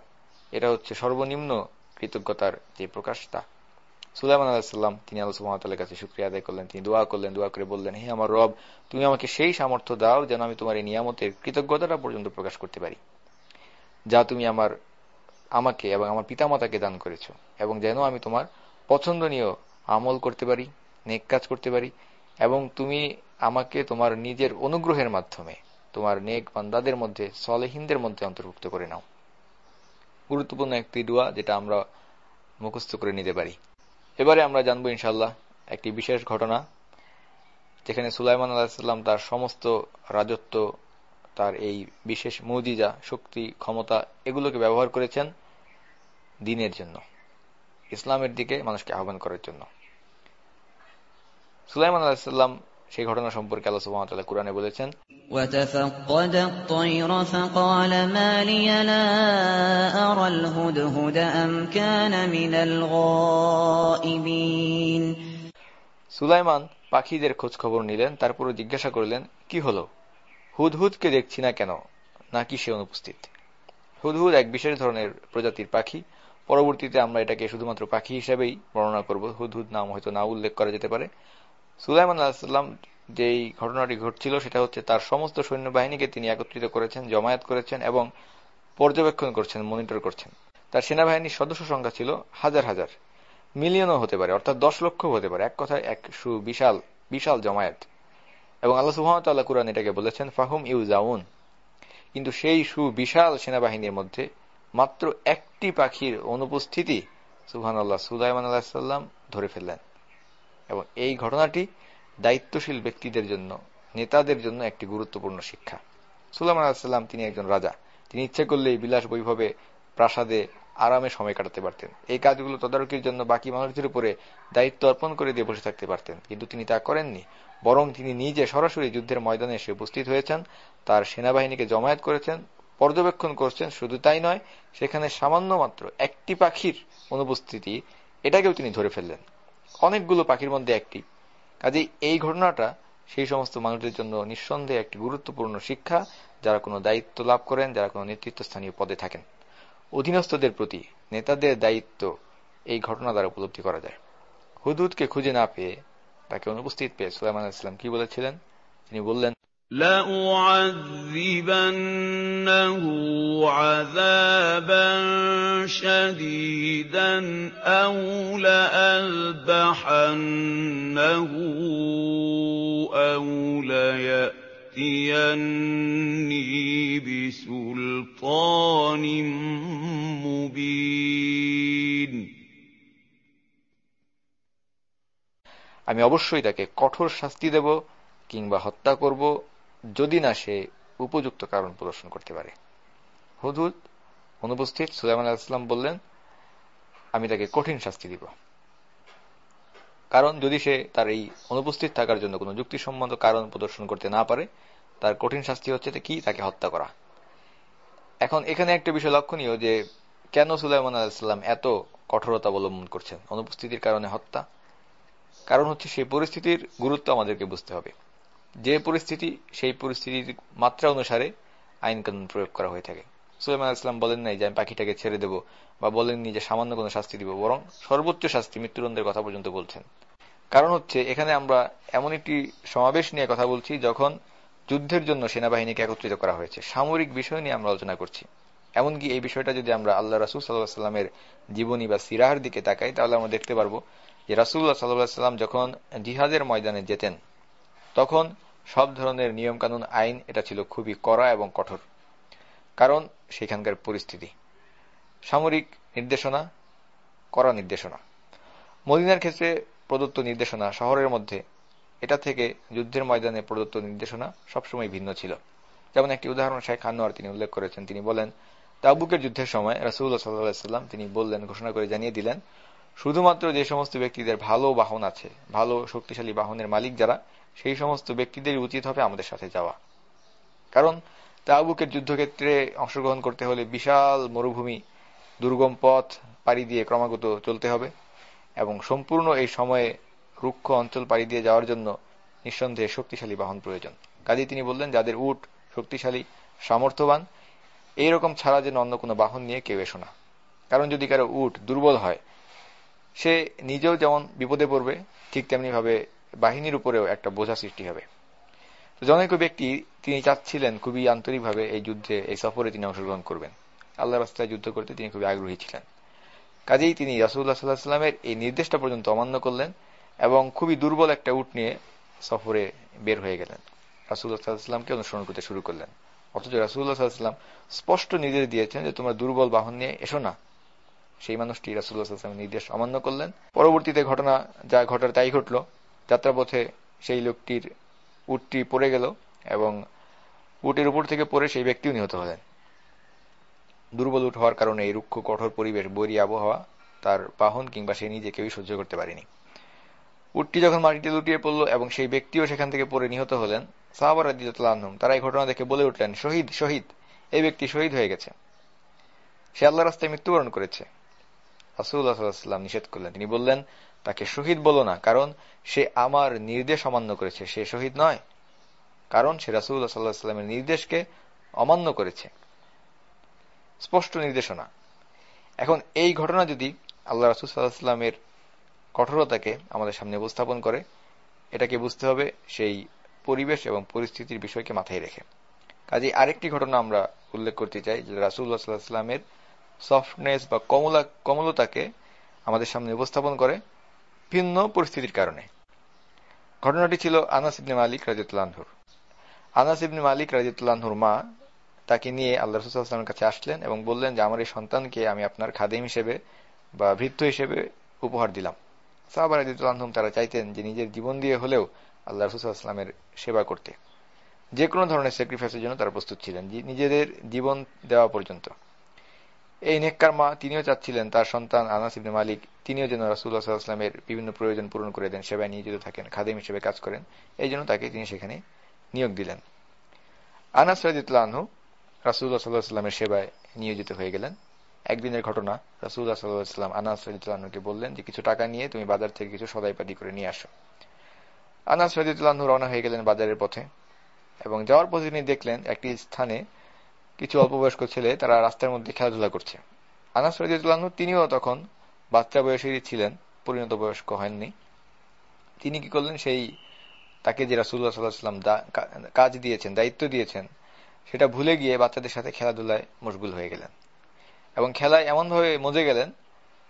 এটা হচ্ছে সর্বনিম্ন কৃতজ্ঞতার যে প্রকাশ তা সুলাইমান আলাহিসাল্লাম তিনি আল্লাহ সুহামতাল্লাহ কাছে সুক্রিয়া আদায় করলেন, তিনি দোয়া করলেন, দোয়া করে বললেন, হে আমার রব, তুমি আমাকে সেই সামর্থ্য দাও যেন আমি তোমার এই নিয়ামতের কৃতজ্ঞতাটা পর্যন্ত প্রকাশ করতে পারি। যা তুমি আমার, আমাকে এবং আমার পিতামাতাকে দান করেছ এবং যেন আমি তোমার পছন্দনীয় আমল করতে পারি, নেক কাজ করতে পারি এবং তুমি আমাকে তোমার নিজের অনুগ্রহের মাধ্যমে তোমার নেক বান্দাদের মধ্যে, সলেহিনদের মধ্যে অন্তর্ভুক্ত করে নাও। গুরুত্বপূর্ণ একটি দোয়া যেটা আমরা মুখস্থ করে নিতে পারি। এবারে আমরা জানব ইনশাল্লাহ একটি বিশেষ ঘটনা, যেখানে সুলাইমান আলাহিসাল্লাম তার সমস্ত রাজত্ব, তার এই বিশেষ মজিজা, শক্তি, ক্ষমতা এগুলোকে ব্যবহার করেছেন দিনের জন্য, ইসলামের দিকে মানুষকে আহ্বান করার জন্য। সুলাইমান আলাহিসাল্লাম সেই ঘটনা সম্পর্কে আল্লাহ সুবহানাহু কোরআনে বলেছেন وتفقد الطير فقال ما لي لا أرى الهدهد أم كان من الغائبين সুলাইমান পাখিদের খোঁজ খবর নিলেন তারপরে জিজ্ঞাসা করলেন কি হলো হুদহুদকে দেখছি না কেন নাকি সে অনুপস্থিত হুদহুদ এক বিশেষ ধরনের প্রজাতির পাখি পরবর্তীতে আমরা এটাকে শুধুমাত্র পাখি হিসেবেই বর্ণনা করব হুদহুদ নাম হয়তো না উল্লেখ করা যেতে পারে সুলাইমান আলাহিসাল্লাম যেই ঘটনাটি ঘটছিল, সেটা হচ্ছে তার সমস্ত সৈন্যবাহিনীকে তিনি একত্রিত করেছেন, জমায়েত করেছেন এবং পর্যবেক্ষণ করছেন, মনিটর করছেন। তার সেনাবাহিনীর সদস্য সংখ্যা ছিল হাজার হাজার। মিলিয়নও হতে পারে, অর্থাৎ দশ লক্ষ হতে পারে, এক কথায় এক সু বিশাল জমায়েত। এবং আল্লাহ সুহামতাল্লাহ কুরআন এটাকে বলেছেন, ফাহুম ইউ জাউন কিন্তু সেই সুবিশাল সেনাবাহিনীর মধ্যে মাত্র একটি পাখির অনুপস্থিতি সুহান আল্লাহ সুলাইমান আল্লাহাম ধরে ফেললেন। এবং এই ঘটনাটি দায়িত্বশীল ব্যক্তিদের জন্য, নেতাদের জন্য একটি গুরুত্বপূর্ণ শিক্ষা। সুলাইমান আলাহিসাল্লাম তিনি একজন রাজা। তিনি ইচ্ছে করলে বিলাস বৈভবে প্রাসাদে আরামে সময় কাটাতে পারতেন। এই কাজগুলো তদারকির জন্য বাকি মানুষদের উপরে দায়িত্ব অর্পণ করে দিয়ে বসে থাকতে পারতেন। কিন্তু তিনি তা করেননি, বরং তিনি নিজে সরাসরি যুদ্ধের ময়দানে এসে উপস্থিত হয়েছেন, তার সেনাবাহিনীকে জমায়েত করেছেন, পর্যবেক্ষণ করছেন, শুধু তাই নয়, সেখানে সামান্য মাত্র একটি পাখির অনুপস্থিতি, এটাকেও তিনি ধরে ফেললেন। অনেকগুলো পাখির মধ্যে একটি। কাজে এই ঘটনাটা সেই সমস্ত মানুষদের জন্য নিঃসন্দেহে একটি গুরুত্বপূর্ণ শিক্ষা, যারা কোনো দায়িত্ব লাভ করেন, যারা কোনো নেতৃত্বস্থানীয় পদে থাকেন। অধীনস্থদের প্রতি নেতাদের দায়িত্ব এই ঘটনা দ্বারা উপলব্ধি করা যায়। হুদুদকে খুঁজে না পেয়ে তাকে অনুপস্থিত পেয়ে সুলাইমান ইসলাম কি বলেছিলেন? তিনি বললেন لأعذبنه عذابا شديدا أو لأذبحنه أو ليأتيني بسلطان مبين আমি অবশ্যই তাকে কঠোর শাস্তি দেব কিংবা হত্যা করব যদি না সে উপযুক্ত কারণ প্রদর্শন করতে পারে। হুদুদ অনুপস্থিত সুলাইমান আলাহিসাম বললেন, আমি তাকে কঠিন শাস্তি দিব। কারণ যদি সে তার এই অনুপস্থিত থাকার জন্য কোনো যুক্তিসম্মত কারণ প্রদর্শন করতে না পারে, তার কঠিন শাস্তি হচ্ছে কি? তাকে হত্যা করা। এখন এখানে একটা বিষয় লক্ষণীয় যে, কেন সুলাইমান আলাহিসাল্লাম এত কঠোরতা অবলম্বন করছেন? অনুপস্থিতির কারণে হত্যা। কারণ হচ্ছে সেই পরিস্থিতির গুরুত্ব আমাদেরকে বুঝতে হবে। যে পরিস্থিতি, সেই পরিস্থিতির মাত্রা অনুসারে আইন কানুন প্রয়োগ করা হয়ে থাকে। সুলেমান ইসলাম বলেন নাই যে, আমি পাখিটাকে ছেড়ে দেব বা বলেননি যে, সামান্য কোনো শাস্তি দিব। বরং সর্বোচ্চ শাস্তি মৃত্যুদণ্ডের কথা পর্যন্ত বলছেন। কারণ হচ্ছে, এখানে আমরা এমন একটি সমাবেশ নিয়ে কথা বলছি যখন যুদ্ধের জন্য সেনাবাহিনীকে একত্রিত করা হয়েছে। সামরিক বিষয় নিয়ে আমরা আলোচনা করছি। এমনকি এই বিষয়টা যদি আমরা আল্লাহ রাসুল সাল্লাহ সাল্লামের জীবনী বা সিরাহার দিকে তাকাই, তাহলে আমরা দেখতে পারব যে রাসুল্লাহ সাল্লাহ সাল্লাম যখন জিহাদের ময়দানে যেতেন, তখন সব ধরনের নিয়মকানুন আইন এটা ছিল খুবই কড়া এবং কঠোর। কারণ সেখানকার পরিস্থিতি। সামরিক নির্দেশনা করা নির্দেশনা। মদিনার ক্ষেত্রে প্রদত্ত নির্দেশনা শহরের মধ্যে। এটা থেকে যুদ্ধের ময়দানে প্রদত্ত নির্দেশনা সবসময় ভিন্ন ছিল। যেমন একটি উদাহরণ শেখ আনোয়ার তিনি উল্লেখ করেছেন। তিনি বলেন, তাবুকের যুদ্ধের সময় রাসুল্লাহ সাল্লাম তিনি বললেন, ঘোষণা করে জানিয়ে দিলেন শুধুমাত্র যে সমস্ত ব্যক্তিদের ভালো বাহন আছে, ভালো শক্তিশালী বাহনের মালিক যারা, সেই সমস্ত ব্যক্তিদের উচিত হবে আমাদের সাথে যাওয়া। কারণ তাবুকের যুদ্ধক্ষেত্রে অংশগ্রহণ করতে হলে বিশাল মরুভূমি, দুর্গম পথ পাড়ি দিয়ে ক্রমাগত চলতে হবে এবং সম্পূর্ণ এই সময়ে রুক্ষ অঞ্চল পাড়ি দিয়ে যাওয়ার জন্য নিঃসন্দেহে শক্তিশালী বাহন প্রয়োজন। কাজেই তিনি বললেন, যাদের উট শক্তিশালী, সামর্থ্যবান, এইরকম ছাড়া যেন অন্য কোনো বাহন নিয়ে কেউ এসো না। কারণ যদি কারও উট দুর্বল হয় সে নিজেও যেমন বিপদে পড়বে, ঠিক তেমনি ভাবে বাহিনীর উপরেও একটা বোঝা সৃষ্টি হবে। জনৈক ব্যক্তি, তিনি চাচ্ছিলেন খুবই আন্তরিকভাবে এই যুদ্ধে, এই সফরে তিনি অংশগ্রহণ করবেন। আল্লাহ রাস্তায় যুদ্ধ করতে তিনি খুবই আগ্রহী ছিলেন। কাজেই তিনি রাসুল্লাহ সাল্লাহ সাল্লামের এই নির্দেশটা পর্যন্ত অমান্য করলেন এবং খুবই দুর্বল একটা উট নিয়ে সফরে বের হয়ে গেলেন। রাসুল্লাহ সাল্লাহামকে অনুসরণ করতে শুরু করলেন। অথচ রাসুল্লাহ সাল্লাম স্পষ্ট নির্দেশ দিয়েছেন যে তোমরা দুর্বল বাহন নিয়ে এসো না। সেই মানুষটি রাসুল্লাহ নির্দেশ অমান্য করলেন। পরবর্তীতে ঘটনা যা ঘটার তাই ঘটল। যাত্রাপথে সেই লোকটির উটটি পড়ে গেল এবং উটের উপর থেকে পড়ে সেই ব্যক্তিও নিহত হলেন। দুর্বল উঠ হওয়ার কারণে এই রুক্ষ, কঠোর পরিবেশ, বৈরী আবহাওয়া, তার বাহন কিংবা সে নিজে কেউই সহ্য করতে পারেনি। উটটি যখন মাটিতে লুটিয়ে পড়ল এবং সেই ব্যক্তিও সেখান থেকে পড়ে নিহত হলেন সাহাবার রাদিয়াল্লাহু তারা এই ঘটনা দেখে বলে উঠলেন, শহীদ শহীদ, এই ব্যক্তি শহীদ হয়ে গেছে। সে আল্লাহ রাস্তায় মৃত্যুবরণ করেছে। রাসুল্লাহাম নিষেধ করলেন। তিনি বললেন, তাকে শহীদ বলো না, কারণ সে আমার নির্দেশ অমান্য করেছে। সে শহীদ নয়, কারণ সে রাসুল্লাহ সাল্লাহ সাল্লামের নির্দেশকে অমান্য করেছে। স্পষ্ট নির্দেশনা। এখন এই ঘটনা যদি আল্লাহ রাসুল সাল্লাহামের কঠোরতাকে আমাদের সামনে উপস্থাপন করে, এটাকে বুঝতে হবে সেই পরিবেশ এবং পরিস্থিতির বিষয়কে মাথায় রেখে। কাজে আরেকটি ঘটনা আমরা উল্লেখ করতে চাই, যে রাসুল্লাহ সাল্লাহ সাল্লামের সফটনেস বা কমলা, কমলতাকে আমাদের সামনে উপস্থাপন করে ভিন্ন পরিস্থিতির কারণে। ঘটনাটি ছিল আনাস ইবনে মালিক রাজিতুল্লাহর আনাস ইবনে মালিক রাজিতুল্লাহর মা তাকে নিয়ে আল্লাহ রসুলামের কাছে আসলেন এবং বললেন যে, আমার এই সন্তানকে আমি আপনার খাদেম হিসেবে বা ভৃত্য হিসেবে উপহার দিলাম। সাহাবা রাজিতুল্লাহম তারা চাইতেন যে, নিজের জীবন দিয়ে হলেও আল্লাহ রসুলামের সেবা করতে। যে কোনো ধরনের স্যাক্রিফাইসের জন্য তারা প্রস্তুত ছিলেন নিজেদের জীবন দেওয়া পর্যন্ত। এই নেককার মা তিনিও চাচ্ছিলেন তার সন্তান আনাস ইবনে মালিক তিনিও যেন রাসুল্লাহ সাল্লাহামের বিভিন্ন প্রয়োজন পূরণ করে দেন, সেবায় নিয়োজিত থাকেন, খাদেম হিসেবে কাজ করেন। এই জন্য তাকে তিনি সেখানে নিয়োগ দিলেন। আনাস রাজিতুল্লাহু রাসুল্লাহ সাল্লাহ সাল্লামের সেবায় নিয়োজিত হয়ে গেলেন। একদিনের ঘটনা রাসুল্লাহ সাল্লাহ সাল্লাম আনাস রাজিতুল্লাহকে বললেন যে, কিছু টাকা নিয়ে তুমি বাজার থেকে কিছু সদাইপাতি করে নিয়ে আসো। আনাস রাজিতুল্লাহ রওনা হয়ে গেলেন বাজারের পথে এবং যাওয়ার পথে তিনি দেখলেন একটি স্থানে কিছু অল্পবয়স্ক ছেলে তারা রাস্তার মধ্যে খেলাধুলা করছে। আনাস রাজিউল্লাহ তিনিও তখন বাচ্চা বয়সেরই ছিলেন, পরিণত বয়স্ক হয়ননি তিনি কি করলেন? সেই তাকে যে রাসুল্লাহ সাল্লাহাম কাজ দিয়েছেন, দায়িত্ব দিয়েছেন, সেটা ভুলে গিয়ে বাচ্চাদের সাথে খেলাধুলায় মশগুল হয়ে গেলেন। এবং খেলায় এমনভাবে মজে গেলেন,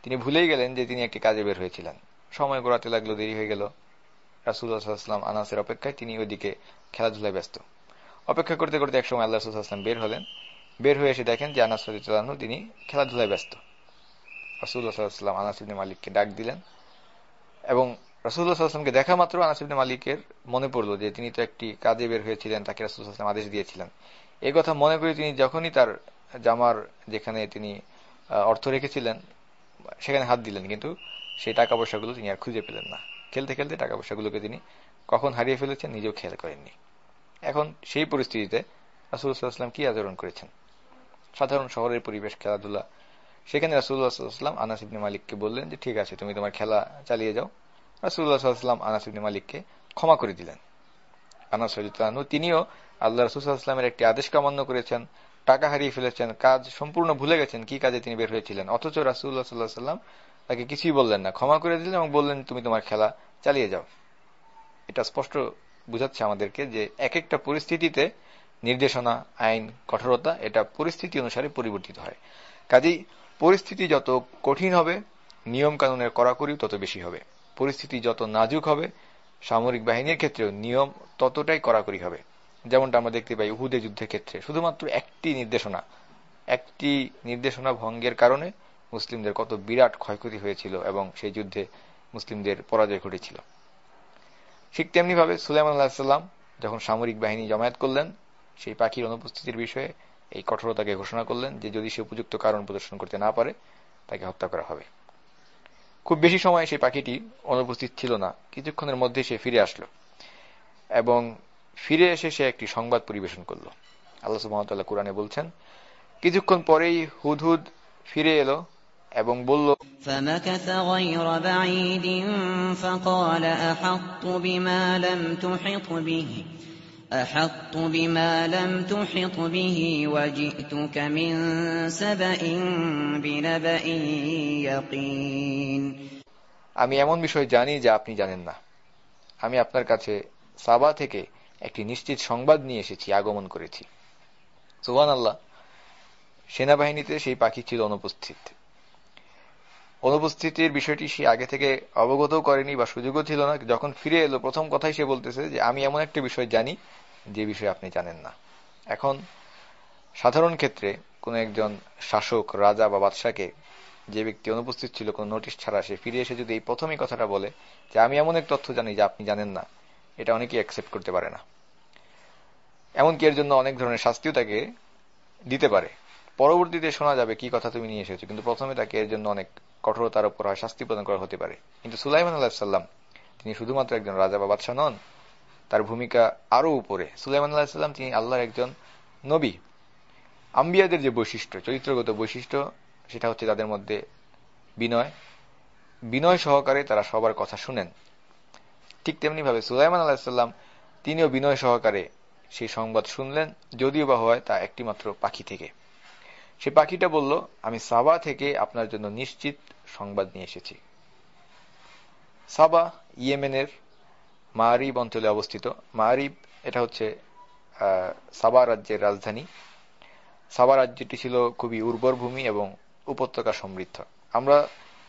তিনি ভুলেই গেলেন যে তিনি একটি কাজে বের হয়েছিলেন। সময় গড়াতে লাগল, দেরি হয়ে গেল। রাসুল্লাহ সাল্লাহাম আনাসের অপেক্ষায় তিনি ওইদিকে খেলাধুলায় ব্যস্ত। অপেক্ষা করতে করতে একসময় আল্লাহ রসুলাম বের হলেন। বের হয়ে এসে দেখেন যে আনাস রাজু তিনি খেলাধুলায় ব্যস্ত। রাসুল্লাহাম আনাস ইবনে মালিককে ডাক দিলেন এবং রাসুল্লাহ সাল্লামকে দেখা মাত্র আনাস মালিকের মনে পড়ল যে তিনি তো একটি কাজে বের হয়েছিলেন, তাকে রাসুল্লাহাম আদেশ দিয়েছিলেন। এই কথা মনে করে তিনি যখনই তার জামার যেখানে তিনি অর্থ রেখেছিলেন, সেখানে হাত দিলেন, কিন্তু সেই টাকা পয়সাগুলো তিনি আর খুঁজে পেলেন না। খেলতে খেলতে টাকা পয়সাগুলোকে তিনি কখন হারিয়ে ফেলেছেন নিজেও খেয়াল করেননি। এখন সেই পরিস্থিতিতে রাসুল্লাহাম কি আচরণ করেছেন? সাধারণ শহরের পরিবেশ, খেলাধুলা। সেখানে রাসুল্লাহাম আনাস মালিককে বললেন যে, ঠিক আছে, তুমি তোমার খেলা চালিয়ে যাও। রাসুল্লাহাম আনাস ইবনে মালিককে ক্ষমা করে দিলেন। আনাস তিনিও আল্লাহ রসুলামের একটি আদেশ কামান্য করেছেন, টাকা হারিয়ে ফেলেছেন, কাজ সম্পূর্ণ ভুলে গেছেন, কি কাজে তিনি বের হয়েছিলেন? অথচ রাসুল্লাহ সাল্লাহ সাল্লাম তাকে কিছুই বললেন না। ক্ষমা করে দিলেন এবং বললেন, তুমি তোমার খেলা চালিয়ে যাও। এটা স্পষ্ট বুঝাচ্ছে আমাদেরকে যে এক একটা পরিস্থিতিতে নির্দেশনা, আইন, কঠোরতা, এটা পরিস্থিতি অনুসারে পরিবর্তিত হয়। কাজেই পরিস্থিতি যত কঠিন হবে নিয়ম কানুনের কড়াকড়ি তত বেশি হবে। পরিস্থিতি যত নাজুক হবে, সামরিক বাহিনীর ক্ষেত্রেও নিয়ম ততটাই কড়াকড়ি হবে। যেমনটা আমরা দেখতে পাই উহুদের যুদ্ধের ক্ষেত্রে। শুধুমাত্র একটি নির্দেশনা একটি নির্দেশনা ভঙ্গের কারণে মুসলিমদের কত বিরাট ক্ষয়ক্ষতি হয়েছিল এবং সেই যুদ্ধে মুসলিমদের পরাজয় ঘটেছিল। ঠিক তেমনি ভাবে সুলাইমান আল্লাহাম যখন সামরিক বাহিনী জমায়েত করলেন, সেই পাখির অনুপস্থিতির বিষয়ে এই কঠোরতাকে ঘোষণা করলেন যে যদি সে উপযুক্ত কারণ প্রদর্শন করতে না পারে, তাকে হত্যা করা হবে। খুব বেশি সময় সেই পাখিটি অনুপস্থিত ছিল না। কিছুক্ষণের মধ্যে সে ফিরে আসলো এবং ফিরে এসে সে একটি সংবাদ পরিবেশন করল। আল্লাহ সুহামতাল্লাহ কোরআনে বলছেন, কিছুক্ষণ পরেই হুদহুদ ফিরে এলো এবং বলল فمكث غير بعيد فقال أحطت بما لم تحط به أحطت بما لم تحط به وجئتك من سبأ بنبأ يقين আমি এমন বিষয় জানি যা আপনি জানেন না আমি আপনার কাছে সাবা থেকে একটি নিশ্চিত সংবাদ নিয়ে এসেছি আগমন করেছি সুবান আল্লাহ সেনাবাহিনীতে সেই পাখি ছিল অনুপস্থিত অনুপস্থিতির বিষয়টি সে আগে থেকে অবগত করেনি বা সুযোগও ছিল না। যখন ফিরে এলো, প্রথম কথাই সে বলতেছে যে, আমি এমন একটা বিষয় জানি যে বিষয়ে আপনি জানেন না। এখন, সাধারণ ক্ষেত্রে কোন একজন শাসক, রাজা বা বাদশাকে যে ব্যক্তি অনুপস্থিত ছিল, কোন নোটিশ ছাড়া সে ফিরে এসে যদি এই প্রথমই কথাটা বলে যে, আমি এমন এক তথ্য জানি যে আপনি জানেন না, এটা অনেকেই অ্যাকসেপ্ট করতে পারে না। এমনকি এর জন্য অনেক ধরনের শাস্তিও তাকে দিতে পারে। পরবর্তীতে শোনা যাবে কি কথা তুমি নিয়ে এসেছ, কিন্তু প্রথমে তাকে এর জন্য অনেক কঠোরতার উপর হয়, শাস্তি প্রদান করা হতে পারে। কিন্তু সুলাইমান আল্লাহাল্লাম তিনি শুধুমাত্র একজন রাজা বা বাদশাহ নন, তার ভূমিকা আরও উপরে। সুলাইমান আল্লাহাম তিনি আল্লাহর একজন নবী। আম্বিয়াদের যে বৈশিষ্ট্য, চরিত্রগত বৈশিষ্ট্য, সেটা হচ্ছে তাদের মধ্যে বিনয়। বিনয় সহকারে তারা সবার কথা শুনেন। ঠিক তেমনি ভাবে সুলাইমান আলাহিসাল্লাম তিনিও বিনয় সহকারে সেই সংবাদ শুনলেন, যদিও বা হয় তা একটিমাত্র পাখি থেকে। সে পাখিটা বলল, আমি সাবা থেকে আপনার জন্য নিশ্চিত সংবাদ নিয়ে এসেছি। সাবা ইয়েমেনের মারিব অঞ্চলে অবস্থিত। মারিব এটা হচ্ছে সাবা রাজ্যের রাজধানী। সাবা রাজ্যটি ছিল খুবই উর্বর ভূমি এবং উপত্যকা সমৃদ্ধ। আমরা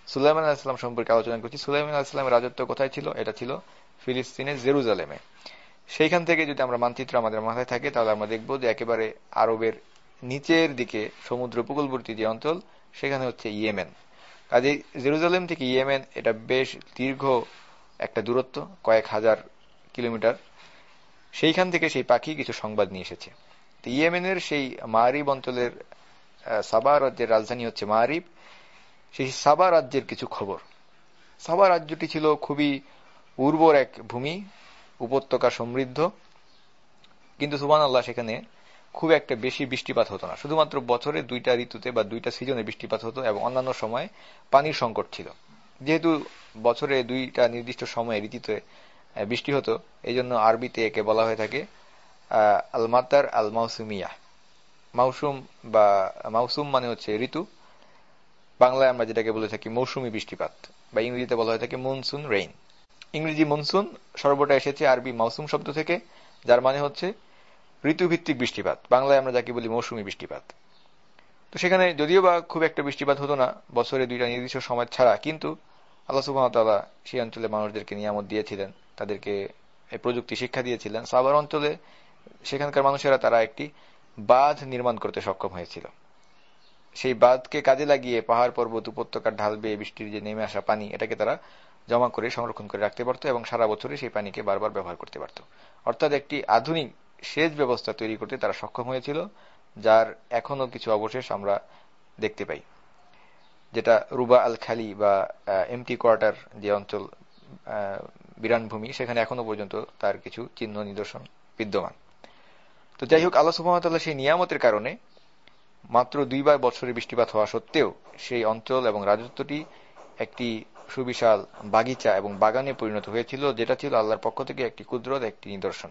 সুলাইমান আলাহিসাম সম্পর্কে আলোচনা করছি। সুলাইমান আলাহিসামের রাজত্ব কোথায় ছিল? এটা ছিল ফিলিস্তিনের জেরুজালেমে। সেইখান থেকে যদি আমরা মানচিত্র আমাদের মাথায় থাকে, তাহলে আমরা দেখব যে একেবারে আরবের নিচের দিকে সমুদ্র উপকূলবর্তী যে অঞ্চল, সেখানে হচ্ছে ইয়েমেন। কাজে জেরুজালেম থেকে ইয়েমেন, এটা বেশ দীর্ঘ একটা দূরত্ব, কয়েক হাজার কিলোমিটার। সেইখান থেকে সেই পাখি কিছু সংবাদ নিয়ে এসেছে। ইয়েমেনের সেই মারিব অঞ্চলের সাবা রাজ্যের রাজধানী হচ্ছে মারিব। সেই সাবা রাজ্যের কিছু খবর। সাবা রাজ্যটি ছিল খুবই উর্বর এক ভূমি, উপত্যকা সমৃদ্ধ। কিন্তু সুবান আল্লাহ সেখানে খুব একটা বেশি বৃষ্টিপাত হতো না। শুধুমাত্র বছরে দুইটা ঋতুতে বা দুইটা সিজনে বৃষ্টিপাত হতো এবং অন্যান্য সময়ে পানির সংকট ছিল। যেহেতু বছরে দুইটা নির্দিষ্ট সময়ে ঋতুতে বৃষ্টি হতো এই জন্য আরবিতে একে বলা হয়ে থাকে আল মাতার আল মাউসুমিয়া মাউসুম বা মাউসুম মানে হচ্ছে ঋতু। বাংলায় আমরা যেটাকে বলে থাকি মৌসুমী বৃষ্টিপাত, বা ইংরেজিতে বলা হয়ে থাকে মনসুন রেইন ইংরেজি মনসুন সর্বটা এসেছে আরবি মাউসুম শব্দ থেকে, যার মানে হচ্ছে ঋতুভিত্তিক বৃষ্টিপাত। বাংলায় আমরা যাকে বলি মৌসুমী বৃষ্টিপাত। তো সেখানে যদিও বা খুব একটা বৃষ্টিপাত হতো না, বছরে দুইটা নির্দিষ্ট সময় ছাড়া, কিন্তু আল্লাহ সুবাহতাল্লাহ সেই অঞ্চলে মানুষদেরকে নিয়ামত দিয়েছিলেন, তাদেরকে প্রযুক্তি শিক্ষা দিয়েছিলেন। সাবার অঞ্চলে সেখানকার মানুষেরা তারা একটি বাঁধ নির্মাণ করতে সক্ষম হয়েছিল। সেই বাঁধকে কাজে লাগিয়ে পাহাড় পর্বত উপত্যকার ঢাল বেয়ে বৃষ্টির যে নেমে আসা পানি, এটাকে তারা জমা করে, সংরক্ষণ করে রাখতে পারত এবং সারা বছরে সেই পানিকে বারবার ব্যবহার করতে পারত। অর্থাৎ একটি আধুনিক সেচ ব্যবস্থা তৈরি করতে তারা সক্ষম হয়েছিল, যার এখনও কিছু অবশেষ আমরা দেখতে পাই। যেটা রুবা আল খালি বা এমটি কোয়ার্টার যে অঞ্চল বিরান ভূমি সেখানে এখনও পর্যন্ত তার কিছু চিহ্ন নিদর্শন বিদ্যমান। তো যাই হোক, আল্লাহ সুহামতাল্লাহ সেই নিয়ামতের কারণে মাত্র দুইবার বছরে বৃষ্টিপাত হওয়া সত্ত্বেও সেই অঞ্চল এবং রাজত্বটি একটি সুবিশাল বাগিচা এবং বাগানে পরিণত হয়েছিল, যেটা ছিল আল্লাহর পক্ষ থেকে একটি কুদরত, একটি নিদর্শন।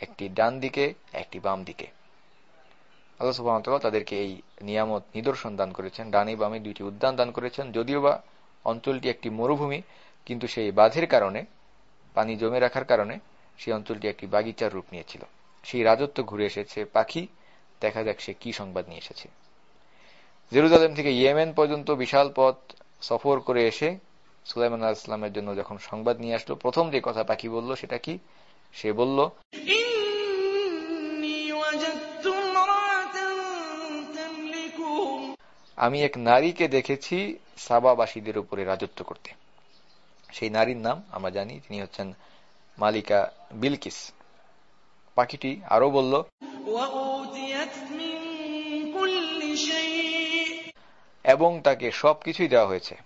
একটি ডান দিকে, একটি বাম দিকে। আল্লাহ সুবাহতাল্লাহ তাদেরকে এই নিয়ামত, নিদর্শন দান করেছেন। ডানে বামে দুইটি উদ্যান দান করেছেন। যদিও বা অঞ্চলটি একটি মরুভূমি, কিন্তু সেই বাঁধের কারণে, পানি জমে রাখার কারণে সেই অঞ্চলটি একটি বাগিচার রূপ নিয়েছিল। সেই রাজত্ব ঘুরে এসেছে পাখি। দেখা যাক সে কি সংবাদ নিয়ে এসেছে। জেরুজালেম থেকে ইয়েমেন পর্যন্ত বিশাল পথ সফর করে এসে সুলাইমান আল্লাহ ইসলামের জন্য যখন সংবাদ নিয়ে আসলো, প্রথম যে কথা পাখি বলল, সেটা কি? সে বলল আমি এক নারীকে দেখেছি সাবাবাসীদের উপরে রাজত্ব করতে। সেই নারীর নাম আমরা জানি তিনি হচ্ছেন মালিকা বিলকিস। পাখিটি আরও বলল এবং তাকে সবকিছুই দেওয়া হয়েছে।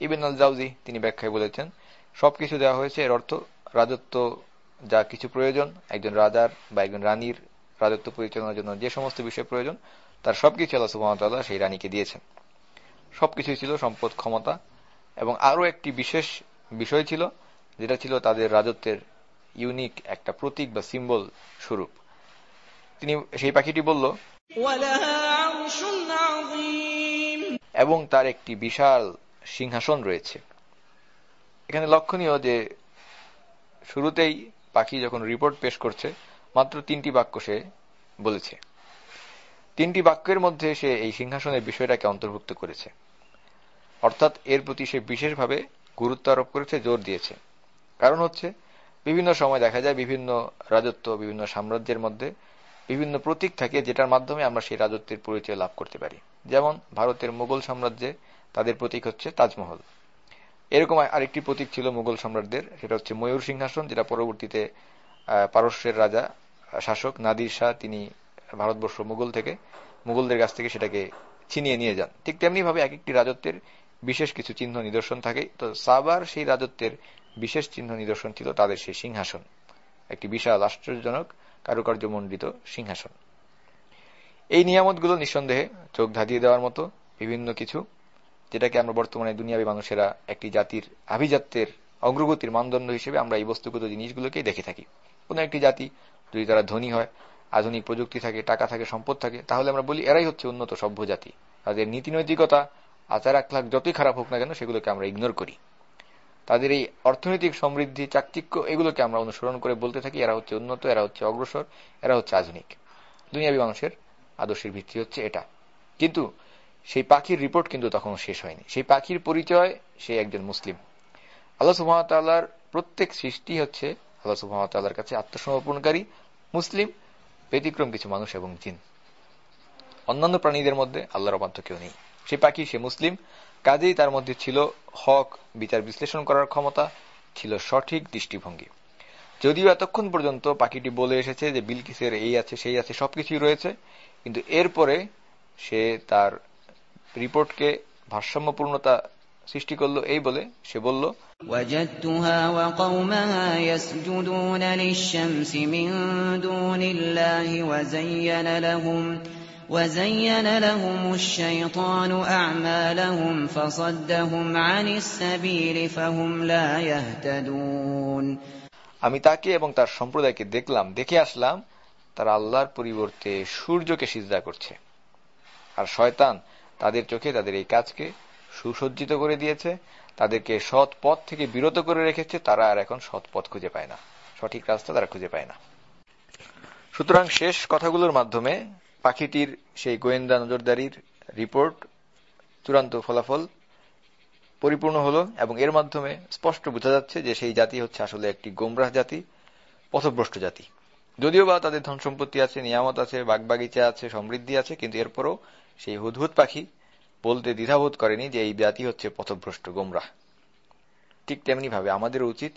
ইবেন আল জাউজি তিনি ব্যাখ্যায় বলেছেন সবকিছু দেওয়া হয়েছে এর অর্থ রাজত্ব যা কিছু প্রয়োজন, একজন রাজার বা একজন রানীর রাজত্ব পরিচালনার জন্য যে সমস্ত বিষয় প্রয়োজন, তার সবকিছু আল্লাহ সুবাহতাল্লাহ সেই রানীকে দিয়েছেন। সবকিছুই ছিল সম্পদ, ক্ষমতা এবং আরও একটি বিশেষ বিষয় ছিল, যেটা ছিল তাদের রাজত্বের ইউনিক একটা প্রতীক বা সিম্বল স্বরূপ। তিনি সেই পাখিটি বলল, এবং তার একটি বিশাল সিংহাসন রয়েছে। এখানে লক্ষণীয় যে শুরুতেই পাখি যখন রিপোর্ট পেশ করছে, মাত্র তিনটি বাক্য সে বলেছে। তিনটি বাক্যের মধ্যে সে এই সিংহাসনের বিষয়টাকে অন্তর্ভুক্ত করেছে। অর্থাৎ এর প্রতি সে বিশেষভাবে গুরুত্ব আরোপ করেছে, জোর দিয়েছে। কারণ হচ্ছে, বিভিন্ন সময় দেখা যায় বিভিন্ন রাজত্ব, বিভিন্ন সাম্রাজ্যের মধ্যে বিভিন্ন প্রতীক থাকে যেটার মাধ্যমে আমরা সেই রাজত্বের পরিচয় লাভ করতে পারি। যেমন ভারতের মুঘল সাম্রাজ্যে তাদের প্রতীক হচ্ছে তাজমহল। এরকম আরেকটি প্রতীক ছিল মুঘল সম্রাটদের, সেটা হচ্ছে ময়ূর সিংহাসন, যেটা পরবর্তীতে পারস্যের রাজা শাসক নাদির শাহ, তিনি ভারতবর্ষ মুঘল থেকে মুঘলদের কাছ থেকে সেটাকে ছিনিয়ে নিয়ে যান। ঠিক তেমনি ভাবে এক একটি রাজত্বের বিশেষ কিছু চিহ্ন নিদর্শন থাকে। তো সাবার সেই রাজত্বের বিশেষ চিহ্ন নিদর্শন ছিল তাদের সেই সিংহাসন। একটি বিশাল আশ্চর্যজনক কারুকার্য মণ্ডিত সিংহাসন। এই নিয়ামতগুলো নিঃসন্দেহে চোখ ধাঁধিয়ে দেওয়ার মতো বিভিন্ন কিছু। যেটাকে আমরা বর্তমানে দুনিয়াবী মানুষেরা একটি জাতির আভিজাত্যের অগ্রগতির মানদণ্ড হিসেবে আমরা এই বস্তুগত জিনিসগুলোকেই দেখে থাকি। কোন একটি জাতি যদি তারা ধনী হয়, আধুনিক প্রযুক্তি থাকে, টাকা থাকে, সম্পদ থাকে, তাহলে আমরা বলি এরাই হচ্ছে উন্নত সভ্য জাতি। তাদের নীতি নৈতিকতা আচার আখলাখ যতই খারাপ হোক না কেন সেগুলোকে আমরা ইগনোর করি। তাদের এই অর্থনৈতিক সমৃদ্ধি, চাকচিক্য এগুলোকে আমরা অনুসরণ করে বলতে থাকি, এরা হচ্ছে উন্নত, এরা হচ্ছে অগ্রসর, এরা হচ্ছে আধুনিক। দুনিয়াবী মানুষের আদর্শের ভিত্তি হচ্ছে এটা। কিন্তু সেই পাখির রিপোর্ট কিন্তু তখন শেষ হয়নি। সেই পাখির পরিচয় সে একজন মুসলিম। আল্লাহ সুহামতাল্লাহর প্রত্যেক সৃষ্টি হচ্ছে আল্লাহ সুহামতাল্লাহর কাছে আত্মসমর্পণকারী, মুসলিম, ব্যতিক্রম কিছু মানুষ এবং জিন। অন্যান্য প্রাণীদের মধ্যে আল্লাহর অবাধ্য কেউ নেই। সে পাখি, সে মুসলিম, কাজেই তার মধ্যে ছিল হক, বিচার বিশ্লেষণ করার ক্ষমতা, ছিল সঠিক দৃষ্টিভঙ্গি। যদিও এতক্ষণ পর্যন্ত পাখিটি বলে এসেছে যে বিলকিসের এই আছে, সেই আছে, সবকিছুই রয়েছে, কিন্তু এরপরে সে তার রিপোর্টকে ভারসাম্যপূর্ণতা সৃষ্টি করলো এই বলে সে বলল وجدتها وقومها يسجدون للشمس من دون الله وزين لهم وزين لهم الشيطان أعمالهم فصدهم عن السبيل فهم لا يهتدون আমি তাকে এবং তার সম্প্রদায়কে দেখলাম দেখে আসলাম তারা আল্লাহর পরিবর্তে সূর্যকে সিজদা করছে আর শয়তান তাদের চোখে, তাদের এই কাজকে সুসজ্জিত করে দিয়েছে, তাদেরকে সৎ পথ থেকে বিরত করে রেখেছে, তারা আর এখন সৎ পথ খুঁজে পায় না। সঠিক রাস্তা তারা খুঁজে পায় না। সুতরাং শেষ কথাগুলোর মাধ্যমে পাখিটির সেই গোয়েন্দা নজরদারির রিপোর্ট, চূড়ান্ত ফলাফল পরিপূর্ণ হলো এবং এর মাধ্যমে স্পষ্ট বোঝা যাচ্ছে যে সেই জাতি হচ্ছে আসলে একটি গোমরাহ জাতি, পথভ্রষ্ট জাতি। যদিও বা তাদের ধন সম্পত্তি আছে, নিয়ামত আছে, বাগবাগিচা আছে, সমৃদ্ধি আছে, কিন্তু এরপরও সেই হুদহুদ পাখি বলতে দ্বিধাবোধ করেনি যে এই জাতি হচ্ছে পথভ্রষ্ট গোমরাহ। ঠিক তেমনি ভাবে আমাদের উচিত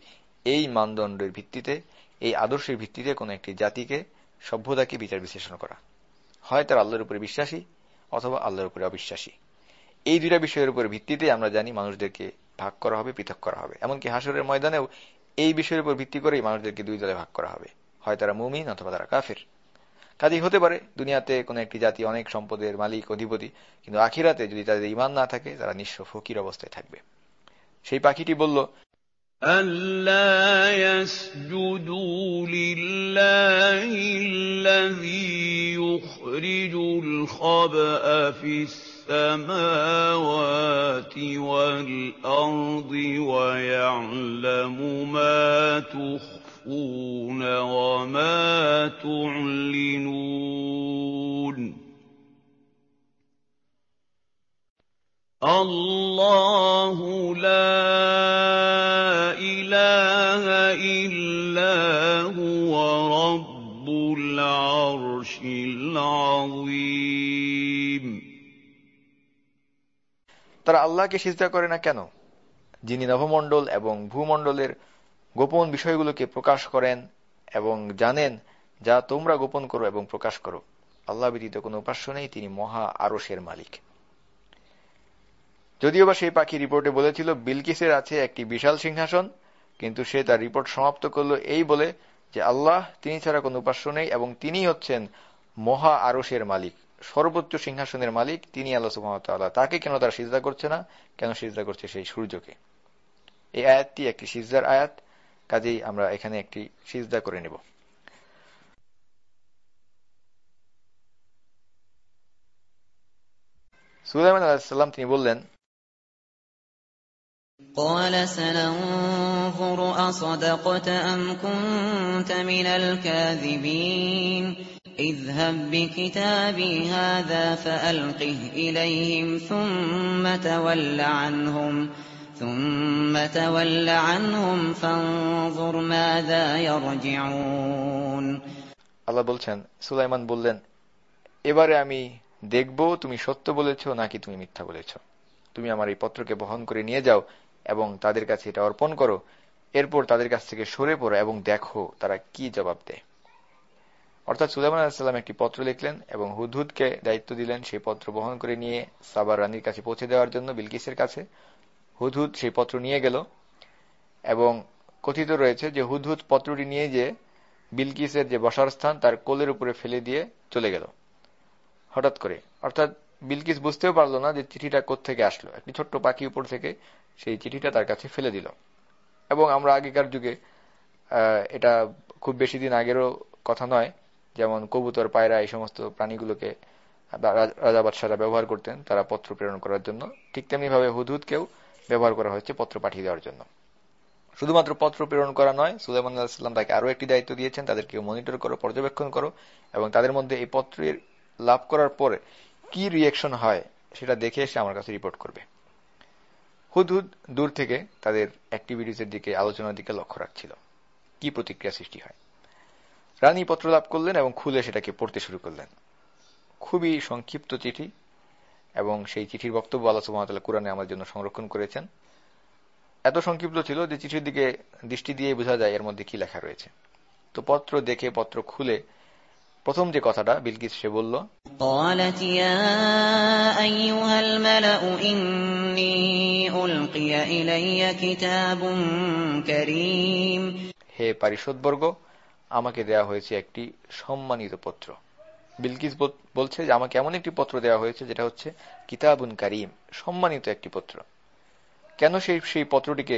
এই মানদণ্ডের ভিত্তিতে, এই আদর্শের ভিত্তিতে কোন একটি জাতিকে সভ্যতাকে বিচার বিশ্লেষণ করা। হয় তার আল্লাহর উপরে বিশ্বাসী অথবা আল্লাহর উপরে অবিশ্বাসী। এই দুইটা বিষয়ের উপর ভিত্তিতে আমরা জানি মানুষদেরকে ভাগ করা হবে, পৃথক করা হবে। এমনকি হাসরের ময়দানেও এই বিষয়ের উপর ভিত্তি করেই মানুষদেরকে দুই দলে ভাগ করা হবে। হয় তারা মুমিন অথবা তারা কাফের। কাজেই হতে পারে দুনিয়াতে কোন একটি জাতি অনেক সম্পদের মালিক অধিপতি কিন্তু আখিরাতে যদি তাদের ইমান না থাকে তারা নিঃস্ব ফকির অবস্থায় থাকবে সেই পাখিটি বলল أَلَّا يَسْجُدُوا لِلَّهِ الَّذِي يُخْرِجُ الْخَبْءَ فِي السَّمَاوَاتِ وَالْأَرْضِ وَيَعْلَمُ مَا تُخْفُونَ وَمَا تُعْلِنُونَ اللَّهُ لَا إِلَٰهَ إِلَّا هُوَ رَبُّ الْعَرْشِ الْعَظِيمِ তারা আল্লাহকে সিজদা করে না কেন যিনি নভমণ্ডল এবং ভূমণ্ডলের গোপন বিষয়গুলোকে প্রকাশ করেন এবং জানেন যা তোমরা গোপন করো এবং প্রকাশ করো। আল্লাহ ব্যতীত কোনো উপাস্য নেই, তিনি মহা আরসের মালিক। যদিও বা সেই পাখি রিপোর্টে বলেছিল, বিলকিসের আছে একটি বিশাল সিংহাসন, কিন্তু সে তার রিপোর্ট সমাপ্ত করল এই বলে যে আল্লাহ, তিনি ছাড়া কোনো উপাস্য নেই এবং তিনি হচ্ছেন মহা আরসের মালিক। সর্বোচ্চ সিংহাসনের মালিক, তিনি আল্লাহ সুহামতাল্লাহ তাকে কেন তারা সিজদা করছে না? কেন সিজদা করছে সেই সূর্যকে? এই আয়াতটি একটি সিজদার আয়াত। কাজেই আমরা এখানে একটি সিজদা করে নেব সুলাইমান আলাহিসাল্লাম তিনি বললেন قال سننظر أصدقت أم كنت من الكاذبين اذهب بكتابي هذا فألقه إليهم ثم تول عنهم ثم تول عنهم فانظر ماذا يرجعون আল্লাহ বলছেন সুলাইমান বললেন এবারে আমি দেখব তুমি সত্য বলেছ নাকি তুমি মিথ্যা বলেছ তুমি আমার এই পত্রকে বহন করে নিয়ে যাও এবং তাদের কাছে এটা অর্পণ করো এরপর তাদের কাছ থেকে সরে পড়ো এবং দেখো তারা কি জবাব দেয় অর্থাৎ সুলাইমান আলাহিসাল্লাম একটি পত্র লিখলেন এবং হুদহুদকে দায়িত্ব দিলেন সেই পত্র বহন করে নিয়ে সাবার রানীর কাছে পৌঁছে দেওয়ার জন্য বিলকিসের কাছে হুদহুদ সেই পত্র নিয়ে গেল এবং কথিত রয়েছে যে হুদহুদ পত্রটি নিয়ে যে বিলকিসের যে বসার স্থান তার কোলের উপরে ফেলে দিয়ে চলে গেল হঠাৎ করে। অর্থাৎ বিলকিস বুঝতেও পারল না যে চিঠিটা থেকে আসলো। একটি ছোট্ট পাখি উপর থেকে সেই চিঠিটা তার কাছে ফেলে দিল। এবং আমরা আগেকার যুগে এটা খুব বেশি দিন আগেরও কথা নয়, যেমন কবুতর, পায়রা এই সমস্ত প্রাণীগুলোকে রাজা বাদশারা ব্যবহার করতেন, তারা পত্র প্রেরণ করার জন্য। ঠিক তেমনি ভাবে হুদহুদকেও ব্যবহার করা হয়েছে পত্র পাঠিয়ে দেওয়ার জন্য। শুধুমাত্র পত্র প্রেরণ করা নয়, সুলাইমান আল্লাহাম তাকে আরও একটি দায়িত্ব দিয়েছেন, তাদেরকে মনিটর করো, পর্যবেক্ষণ করো, এবং তাদের মধ্যে এই পত্রের লাভ করার পরে কি রিয়েকশন হয় সেটা দেখে এসে আমার কাছে রিপোর্ট করবে। হুদহুদ দূর থেকে তাদের অ্যাক্টিভিটিসের দিকে, আলোচনার দিকে লক্ষ্য রাখছিল। কি প্রতিক্রিয়া সৃষ্টি হয়? রানী পত্র লাভ করলেন এবং খুলে সেটাকে পড়তে শুরু করলেন। খুবই সংক্ষিপ্ত চিঠি এবং সেই চিঠির বক্তব্য আল্লাহ সুবাহতাল্লাহ কোরআনে আমার জন্য সংরক্ষণ করেছেন। এত সংক্ষিপ্ত ছিল যে চিঠির দিকে দৃষ্টি দিয়ে বোঝা যায় এর মধ্যে কি লেখা রয়েছে। তো পত্র দেখে পত্র খুলে প্রথম যে কথাটা বিলকিস সে বলল হে পারিষদবর্গ আমাকে দেয়া হয়েছে একটি সম্মানিত পত্র। বিলকিস বলছে যে আমাকে এমন একটি পত্র দেওয়া হয়েছে যেটা হচ্ছে কিতাবুন কারিম, সম্মানিত একটি পত্র। কেন সেই সেই পত্রটিকে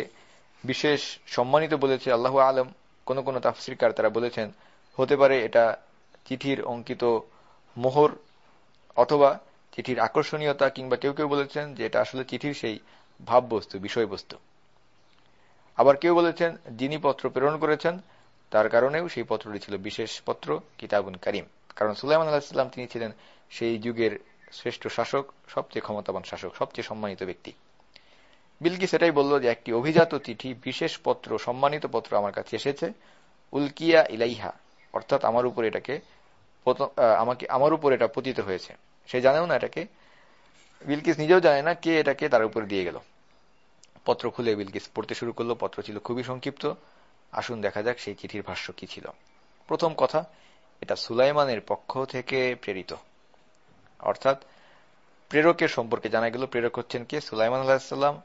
বিশেষ সম্মানিত বলেছে আল্লাহ আলম? কোন কোন তাফসিরকার তারা বলেছেন, হতে পারে এটা চিঠির অঙ্কিত মোহর অথবা চিঠির আকর্ষণীয়তা কিংবা কেউ কেউ বলেছেন যে এটা আসলে চিঠির সেই ভাববস্তু, বিষয়বস্তু। আবার কেউ বলেছেন, যিনি পত্র প্রেরণ করেছেন, তার কারণেও সেই পত্রটি ছিল বিশেষ পত্র, কিতাবুন কারিম। কারণ সুলাইমান আলাহিসাল্লাম তিনি ছিলেন সেই যুগের শ্রেষ্ঠ শাসক, সবচেয়ে ক্ষমতাবান শাসক, সবচেয়ে সম্মানিত ব্যক্তি। বিলকি সেটাই বলল যে একটি অভিজাত চিঠি বিশেষ পত্র, সম্মানিত পত্র আমার কাছে এসেছে, উলকিয়া ইলাইহা, অর্থাৎ আমার উপর এটাকে আমাকে, আমার উপর এটা পতিত হয়েছে। সে জানেও না এটাকে। বিলকিস নিজেও জানে না কে এটাকে তার উপরে দিয়ে গেল। পত্র খুলে বিলকিস পড়তে শুরু করল। পত্র ছিল খুবই সংক্ষিপ্ত। আসুন দেখা যাক সেই চিঠির ভাষ্য কি ছিল। প্রথম কথা এটা সুলাইমানের পক্ষ থেকে প্রেরিত। অর্থাৎ প্রেরকের সম্পর্কে জানা গেল, প্রেরক হচ্ছেন কে? সুলাইমান আলাহিসাল্লাম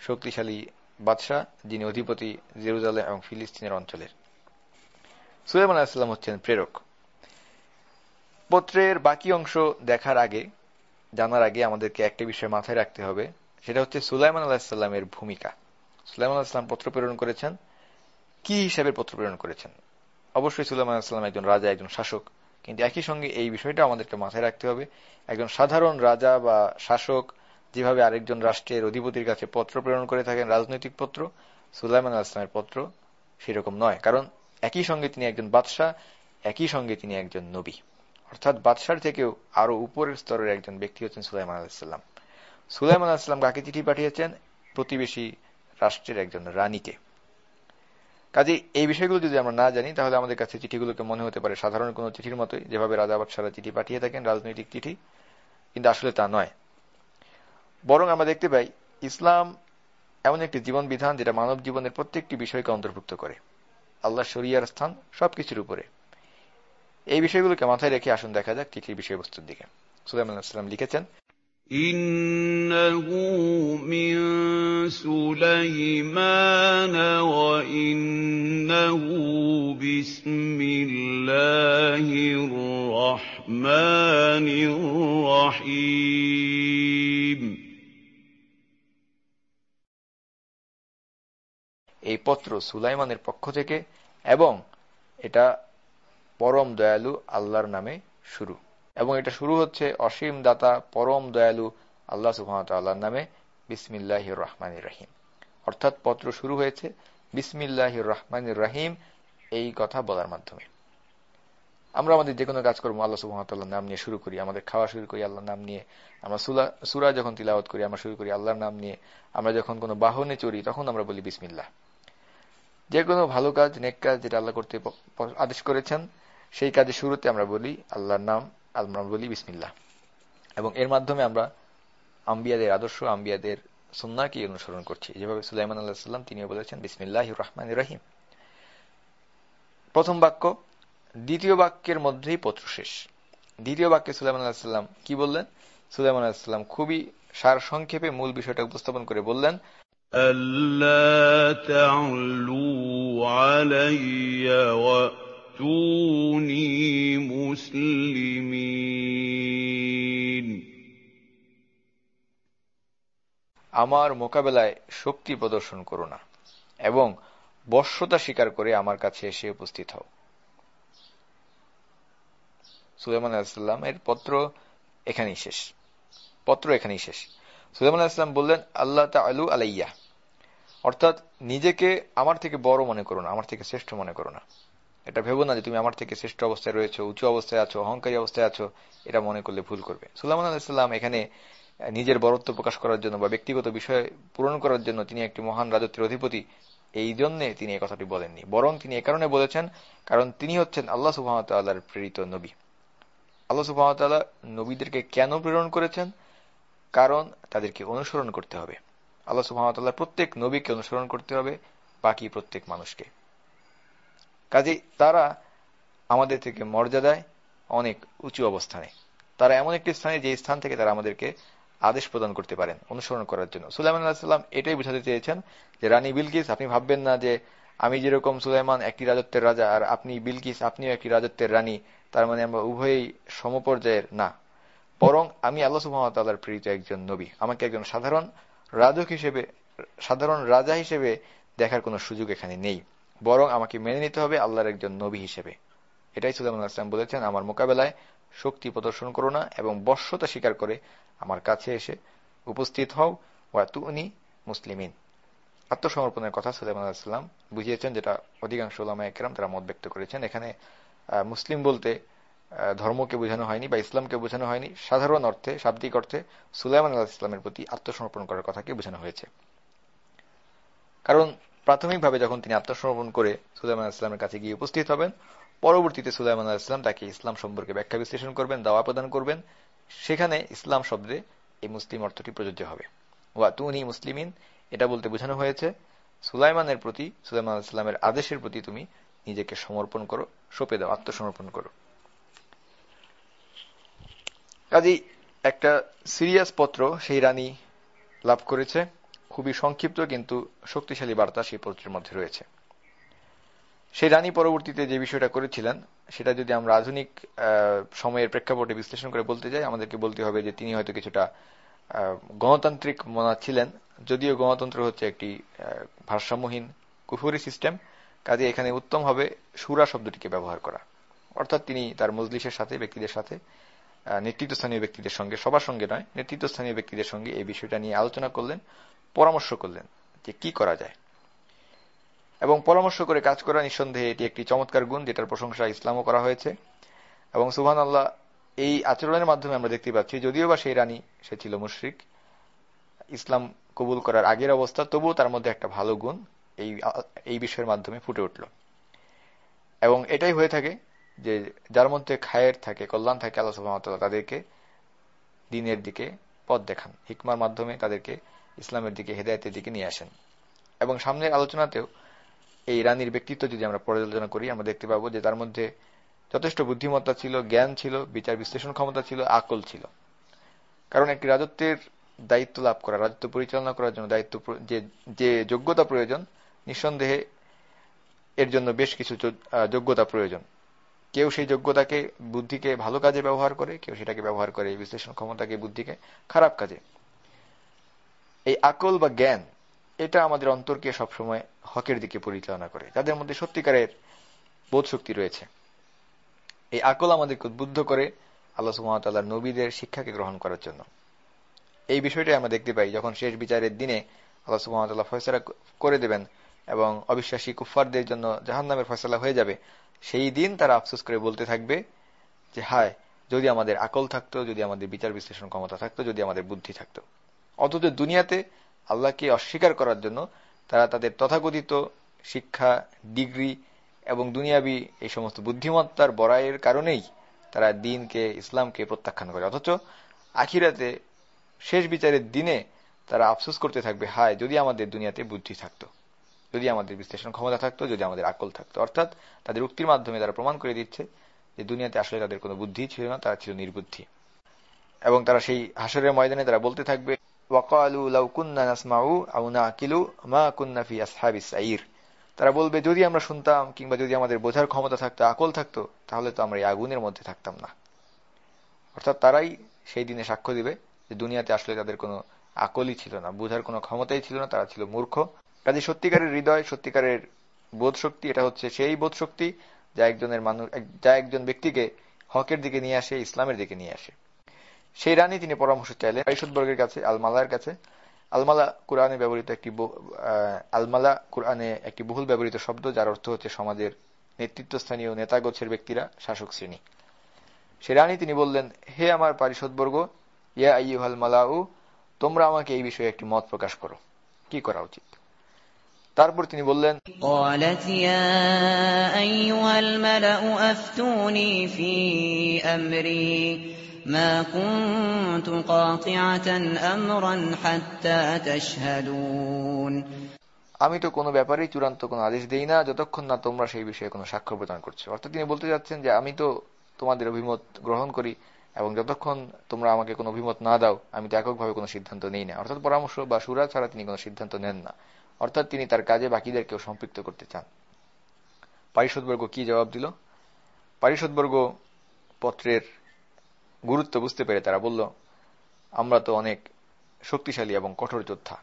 শক্তিশালী বাদশাহ, যিনি অধিপতি জেরুজালেম এবং ফিলিস্তিনের অঞ্চলের। সুলাইমান আলাহিসাল্লাম হচ্ছেন প্রেরক। পত্রের বাকি অংশ দেখার আগে, জানার আগে আমাদেরকে একটা বিষয় মাথায় রাখতে হবে, সেটা হচ্ছে সুলাইমান আলাহিসাল্লামের ভূমিকা। সুলাইমান ইসলাম পত্র প্রেরণ করেছেন। কি হিসাবে পত্র প্রেরণ করেছেন? অবশ্যই সুলাইমান ইসলাম একজন রাজা, একজন শাসক। কিন্তু একই সঙ্গে এই বিষয়টা আমাদেরকে মাথায় রাখতে হবে। একজন সাধারণ রাজা বা শাসক যেভাবে আরেকজন রাষ্ট্রের অধিপতির কাছে পত্র প্রেরণ করে থাকেন, রাজনৈতিক পত্র, সুলাইমান ইসলামের পত্র, সেরকম নয়। কারণ একই সঙ্গে তিনি একজন বাদশাহ, একই সঙ্গে তিনি একজন নবী। অর্থাৎ বাদশার থেকেও আরও উপরের স্তরের একজন ব্যক্তি হচ্ছেন সুলাইমান আলাহিসাল্লাম সুলাইমান আলাহিসাল্লাম কাকে চিঠি পাঠিয়েছেন? প্রতিবেশী রাষ্ট্রের একজন রানীকে। কাজে এই বিষয়গুলো যদি আমরা না জানি, তাহলে আমাদের কাছে চিঠিগুলোকে মনে হতে পারে সাধারণ কোনো চিঠির মতোই যেভাবে রাজা বাদশারা চিঠি পাঠিয়ে থাকেন, রাজনৈতিক চিঠি, কিন্তু আসলে তা নয়। বরং আমরা দেখতে পাই ইসলাম এমন একটি জীবন বিধান যেটা মানব জীবনের প্রত্যেকটি বিষয়কে অন্তর্ভুক্ত করে। আল্লাহ শরিয়ার স্থান সবকিছুর উপরে। এই বিষয়গুলোকে মাথায় রেখে আসুন দেখা যাক চিঠির বিষয়বস্তুর দিকে। সুলাইমান আসসালাম লিখেছেন إنه من سليمان وإنه بسم الله الرحمن الرحيم এই পত্র সুলাইমানের পক্ষ থেকে এবং এটা পরম দয়ালু আল্লাহর নামে শুরু এবং এটা শুরু হচ্ছে অসীম দাতা, পরম দয়ালু আল্লাহ সুহামতাল্লাহর নামে বিসমিল্লাহ রহমান রাহিম। অর্থাৎ পত্র শুরু হয়েছে বিসমিল্লাহ রহমান রাহিম এই কথা বলার মাধ্যমে। আমরা আমাদের যে কোনো কাজ করব, আল্লাহ সুহামতাল্লাহ নাম নিয়ে শুরু করি, আমাদের খাওয়া শুরু করি, আল্লাহর নাম নিয়ে। আমরা সুরা যখন তিলাওয়াত করি, আমরা শুরু করি আল্লাহর নাম নিয়ে। আমরা যখন কোনো বাহনে চড়ি, তখন আমরা বলি বিসমিল্লাহ। যে কোনো ভালো কাজ, নেক কাজ যেটা আল্লাহ করতে আদেশ করেছেন, সেই কাজের শুরুতে আমরা বলি আল্লাহর নাম আমরা বলি বিসমিল্লা এবং এর মাধ্যমে আমরা আম্বিয়াদের আদর্শ, আম্বিয়াদের সন্ন্যাকে অনুসরণ করছি। যেভাবে সুলাইমান আল্লাহ সাল্লাম তিনিও বলেছেন বিসমিল্লাহ রহমান রাহিম। প্রথম বাক্য, দ্বিতীয় বাক্যের মধ্যেই পত্র শেষ। দ্বিতীয় বাক্যে সুলাইমান আল্লাহ সাল্লাম কি বললেন? সুলাইমান আল্লাহ সাল্লাম খুবই সার সংক্ষেপে মূল বিষয়টা উপস্থাপন করে বললেন আল্লাহ تعلوا علي وأتوني مسلمين আমার মোকাবেলায় শক্তি প্রদর্শন করো না এবং বর্ষতা স্বীকার করে আমার কাছে এসে উপস্থিত হও সুলেমান আলাহিসাল্লামের পত্র এখানেই শেষ পত্র এখানেই শেষ সুলেমান আলাহিসাম বললেন আল্লাহ তালু আলাইয়া অর্থাৎ নিজেকে আমার থেকে বড় মনে করো না আমার থেকে শ্রেষ্ঠ মনে করো না এটা ভেবো না যে তুমি আমার থেকে শ্রেষ্ঠ অবস্থায় রয়েছে, উঁচু অবস্থায় আছো, অহংকারী অবস্থায় আছো, এটা মনে করলে ভুল করবে। সুলামান আলাহিসাল্লাম এখানে নিজের বরত্ব প্রকাশ করার জন্য বা ব্যক্তিগত বিষয় পূরণ করার জন্য তিনি একটি মহান রাজত্বের অধিপতি, এই জন্যে তিনি এই কথাটি বলেননি। বরং তিনি এ কারণে বলেছেন, কারণ তিনি হচ্ছেন আল্লাহ সুহামতাল্লাহর প্রেরিত নবী। আল্লাহ সুহামতাল্লাহ নবীদেরকে কেন প্রেরণ করেছেন? কারণ তাদেরকে অনুসরণ করতে হবে। আল্লাহ সুহামতাল্লাহ প্রত্যেক নবীকে অনুসরণ করতে হবে, বাকি প্রত্যেক মানুষকে। কাজে তারা আমাদের থেকে মর্যাদায় অনেক উঁচু অবস্থানে। তারা এমন একটি স্থানে যে স্থান থেকে তারা আমাদেরকে আদেশ প্রদান করতে পারেন, অনুসরণ করার জন্য। সুলাইমান আলাহিসাল্লাম এটাই বুঝাতে চেয়েছেন যে রানী বিলকিস, আপনি ভাববেন না যে আমি যেরকম সুলাইমান একটি রাজত্বের রাজা আর আপনি বিলকিস, আপনিও একটি রাজত্বের রানী, তার মানে আমরা উভয়ই সমপর্যায়ের না। বরং আমি আল্লাহ সুহামতাল্লাহর প্রেরিত একজন নবী। আমাকে একজন সাধারণ রাজক হিসেবে, সাধারণ রাজা হিসেবে দেখার কোনো সুযোগ এখানে নেই। বরং আমাকে মেনে নিতে হবে আল্লাহর একজন নবী হিসেবে। এটাই সুলাইমান আসলাম বলেছেন, আমার মোকাবেলায় শক্তি প্রদর্শন করো না এবং বর্ষতা স্বীকার করে আমার কাছে এসে উপস্থিত হও। ওয়া তুনি মুসলিমিন। আত্মসমর্পণের কথা সুলাইমান আলাহিসাল্লাম বুঝিয়েছেন, যেটা অধিকাংশ ওলামা একরাম তারা মত ব্যক্ত করেছেন। এখানে মুসলিম বলতে ধর্মকে বোঝানো হয়নি বা ইসলামকে বোঝানো হয়নি। সাধারণ অর্থে, শাব্দিক অর্থে সুলাইমান আল্লাহ ইসলামের প্রতি আত্মসমর্পণ করার কথাকে বোঝানো হয়েছে। কারণ প্রাথমিকভাবে যখন তিনি আত্মসমর্পণ করে সুলাইমান ইসলামের কাছে গিয়ে উপস্থিত হবেন, পরবর্তীতে সুলাইমান ইসলাম তাকে ইসলাম সম্পর্কে ব্যাখ্যা বিশ্লেষণ করবেন, দাওয়া প্রদান করবেন। সেখানে ইসলাম শব্দে এই মুসলিম অর্থটি প্রযোজ্য হবে। ওয়া তুনি মুসলিমিন, এটা বলতে বোঝানো হয়েছে, সুলাইমানের প্রতি, সুলাইমান ইসলামের আদেশের প্রতি তুমি নিজেকে সমর্পণ করো, সঁপে দাও, আত্মসমর্পণ করো। কাজী একটা সিরিয়াস পত্র সেই রানী লাভ করেছে। খুবই সংক্ষিপ্ত কিন্তু শক্তিশালী বার্তা সেই পত্রের মধ্যে রয়েছে। সেই রানী পরবর্তীতে যে বিষয়টা করেছিলেন, সেটা যদি আমরা আধুনিক সময়ের প্রেক্ষাপটে বিশ্লেষণ করে বলতে যাই, আমাদেরকে বলতে হবে যে তিনি হয়তো কিছুটা গণতান্ত্রিক মনা ছিলেন, যদিও গণতন্ত্র হচ্ছে একটি ভারসাম্যহীন কুফুরি সিস্টেম, কাজে এখানে উত্তম হবে সুরা শব্দটিকে ব্যবহার করা। অর্থাৎ তিনি তার মজলিসের সাথে, ব্যক্তিদের সাথে নেতৃত্বস্থানীয় ব্যক্তিদের সঙ্গে, সবার সঙ্গে নয়, নেতৃত্বস্থানীয় ব্যক্তিদের সঙ্গে এই বিষয়টা নিয়ে আলোচনা করলেন। পরামর্শ করলেন যে কি করা যায়। এবং পরামর্শ করে কাজ করা নিঃসন্দেহে এটি একটি চমৎকার গুণ যেটার প্রশংসা ইসলামও করা হয়েছে। এবং সুহান আল্লাহ এই আচরণের মাধ্যমে আমরা দেখতে পাচ্ছি, যদিও বা সেই রানী, সে ছিল মুশরিক, ইসলাম কবুল করার আগের অবস্থা, তবুও তার মধ্যে একটা ভালো গুণ এই এই বিষয়ের মাধ্যমে ফুটে উঠল। এবং এটাই হয়ে থাকে যে যার মধ্যে খায়ের থাকে, কল্যাণ থাকে, আল্লাহ সুহামতাল্লাহ তাদেরকে দিনের দিকে পথ দেখান, হিকমার মাধ্যমে তাদেরকে ইসলামের দিকে, হেদায়তের দিকে নিয়ে আসেন। এবং সামনের আলোচনাতেও এই রানীর ব্যক্তিত্ব যদি আমরা পর্যালোচনা করি, আমরা দেখতে পাবো যে তার মধ্যে যথেষ্ট বুদ্ধিমত্তা ছিল, জ্ঞান ছিল, বিচার বিশ্লেষণ ক্ষমতা ছিল, আকল ছিল। কারণ একটি রাজত্বের দায়িত্ব লাভ করা, রাজত্ব পরিচালনা করার জন্য দায়িত্ব যে যোগ্যতা প্রয়োজন, নিঃসন্দেহে এর জন্য বেশ কিছু যোগ্যতা প্রয়োজন। কেউ সেই যোগ্যতাকে, বুদ্ধিকে ভালো কাজে ব্যবহার করে, কেউ সেটাকে ব্যবহার করে, বিশ্লেষণ ক্ষমতাকে, বুদ্ধিকে খারাপ কাজে। এই আকল বা জ্ঞান, এটা আমাদের অন্তরকে সবসময় হকের দিকে পরিচালনা করে। যাদের মধ্যে সত্যিকারের বোধ শক্তি রয়েছে। এই আকল আমাদেরকে উদ্বুদ্ধ করে আল্লাহ সুহামতাল্লাহ নবীদের শিক্ষাকে গ্রহণ করার জন্য। এই বিষয়টাই আমরা দেখতে পাই যখন শেষ বিচারের দিনে আল্লাহ সুহামতাল্লাহ ফয়সলা করে দেবেন এবং অবিশ্বাসী কুফারদের জন্য জাহান নামের ফয়সলা হয়ে যাবে, সেই দিন তারা আফসোস করে বলতে থাকবে যে, হায়, যদি আমাদের আকল থাকতো, যদি আমাদের বিচার বিশ্লেষণ ক্ষমতা থাকতো, যদি আমাদের বুদ্ধি থাকতো। অথচ দুনিয়াতে আল্লাহকে অস্বীকার করার জন্য তারা তাদের তথাকথিত শিক্ষা, ডিগ্রি এবং দুনিয়াবি এই সমস্ত বুদ্ধিমত্তার বড়াইয়ের কারণেই তারা দিনকে, ইসলামকে প্রত্যাখ্যান করে। অথচ আখিরাতে শেষ বিচারের দিনে তারা আফসোস করতে থাকবে, হায়, যদি আমাদের দুনিয়াতে বুদ্ধি থাকতো, যদি আমাদের বিশ্লেষণ ক্ষমতা থাকতো, যদি আমাদের আকল থাকতো। অর্থাৎ তাদের উক্তির মাধ্যমে তারা প্রমাণ করে দিচ্ছে যে দুনিয়াতে আসলে তাদের কোনো বুদ্ধি ছিল না, তারা ছিল নির্বুদ্ধি। এবং তারা সেই হাসরের ময়দানে তারা বলতে থাকবে তারা বলবে, যদি আমরা শুনতাম কিংবা যদি আমাদের বোঝার ক্ষমতা থাকতো, আকল থাকতো, তাহলে তো আমরা এই আগুনের মধ্যে থাকতাম না। অর্থাৎ তারাই সেই দিনে সাক্ষ্য দিবে যে দুনিয়াতে আসলে তাদের কোনো আকলই ছিল না, বোঝার কোনো ক্ষমতাই ছিল না, তারা ছিল মূর্খ। কাজে সত্যিকারের হৃদয়, সত্যিকারের বোধ শক্তি এটা হচ্ছে সেই বোধ শক্তি যা একজনের মানুষ যা একজন ব্যক্তিকে হকের দিকে নিয়ে আসে, ইসলামের দিকে নিয়ে আসে। সেই রানী তিনি পরামর্শ চাইলেন আইসুদবর্গের কাছে, আলমালার কাছে। আলমালা কুরআনে ব্যবহৃত একটি আলমালা কুরআনে একটি বহুল ব্যবহৃত শব্দ, যার অর্থ হচ্ছে সমাজের নেতৃত্বস্থানীয় নেতাগোছের ব্যক্তিরা শাসক শ্রেণি। সে রানী তিনি বললেন, হে আমার পারিষদবর্গ, ইয়া আইহাল মালাউ, তোমরা আমাকে এই বিষয়ে একটি মত প্রকাশ করো। কি করা উচিত? তারপর তিনি বললেন আইহাল মালাউ আফতুনি ফি আমরি ما كنت قاطعة أمرا حتى تشهدون আমি তো কোনো ব্যাপারেই চূড়ান্ত কোনো আদেশ দেই না যতক্ষণ না তোমরা সেই বিষয়ে কোনো সাক্ষ্য প্রদান করছো অর্থাৎ তিনি বলতে যাচ্ছেন যে আমি তো তোমাদের অভিমত গ্রহণ করি এবং যতক্ষণ তোমরা আমাকে কোনো অভিমত না দাও আমি তো এককভাবে কোনো সিদ্ধান্ত নেই না অর্থাৎ পরামর্শ বা সুরা ছাড়া তিনি কোনো সিদ্ধান্ত নেন না অর্থাৎ তিনি তার কাজে বাকিদেরকেও সম্পৃক্ত করতে চান পারিষদবর্গ কি জবাব দিল পারিষদবর্গ পত্রের গুরুত্ব বুঝতে পেরে তারা বলল, আমরা তো অনেক শক্তিশালী এবং কঠোর যোদ্ধা।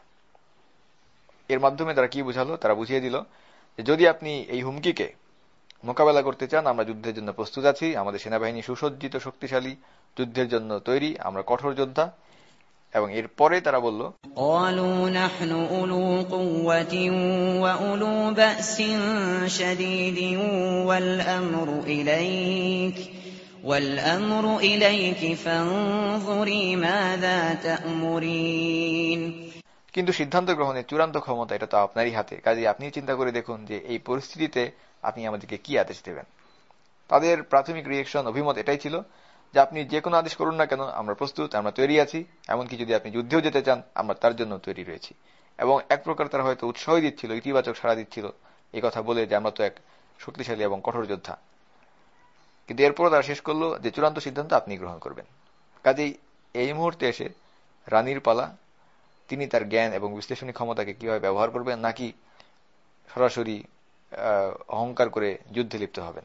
এর মাধ্যমে তারা কি বুঝালো? তারা বুঝিয়ে দিল যদি আপনি এই হুমকিকে মোকাবেলা করতে চান, আমরা যুদ্ধের জন্য প্রস্তুত আছি, আমাদের সেনাবাহিনী সুসজ্জিত, শক্তিশালী, যুদ্ধের জন্য তৈরি, আমরা কঠোর যোদ্ধা। এবং এর পরে তারা বলল অলু نحن أولو قوة وأولو بأس شديد والأمر إليك والأمر إليك فانظري ماذا تأمرين কিন্তু সিদ্ধান্ত গ্রহণের চূড়ান্ত ক্ষমতা এটা তো আপনারই হাতে কাজে আপনি চিন্তা করে দেখুন যে এই পরিস্থিতিতে আপনি আমাদেরকে কি আদেশ দেবেন তাদের প্রাথমিক রিয়েকশন অভিমত এটাই ছিল যে আপনি যে কোনো আদেশ করুন না কেন আমরা প্রস্তুত আমরা তৈরি আছি এমনকি যদি আপনি যুদ্ধেও যেতে চান আমরা তার জন্য তৈরি রয়েছি এবং এক প্রকার তারা হয়তো উৎসাহ দিচ্ছিল ইতিবাচক সাড়া দিচ্ছিল এই কথা বলে যে আমরা তো এক শক্তিশালী এবং কঠোর যোদ্ধা কিন্তু এরপর তারা শেষ করল যে চূড়ান্ত সিদ্ধান্ত আপনি গ্রহণ করবেন। কাজেই এই মুহূর্তে এসে রানীর পালা, তিনি তার জ্ঞান এবং বিশ্লেষণী ক্ষমতাকে কীভাবে ব্যবহার করবেন নাকি সরাসরি অহংকার করে যুদ্ধে লিপ্ত হবেন।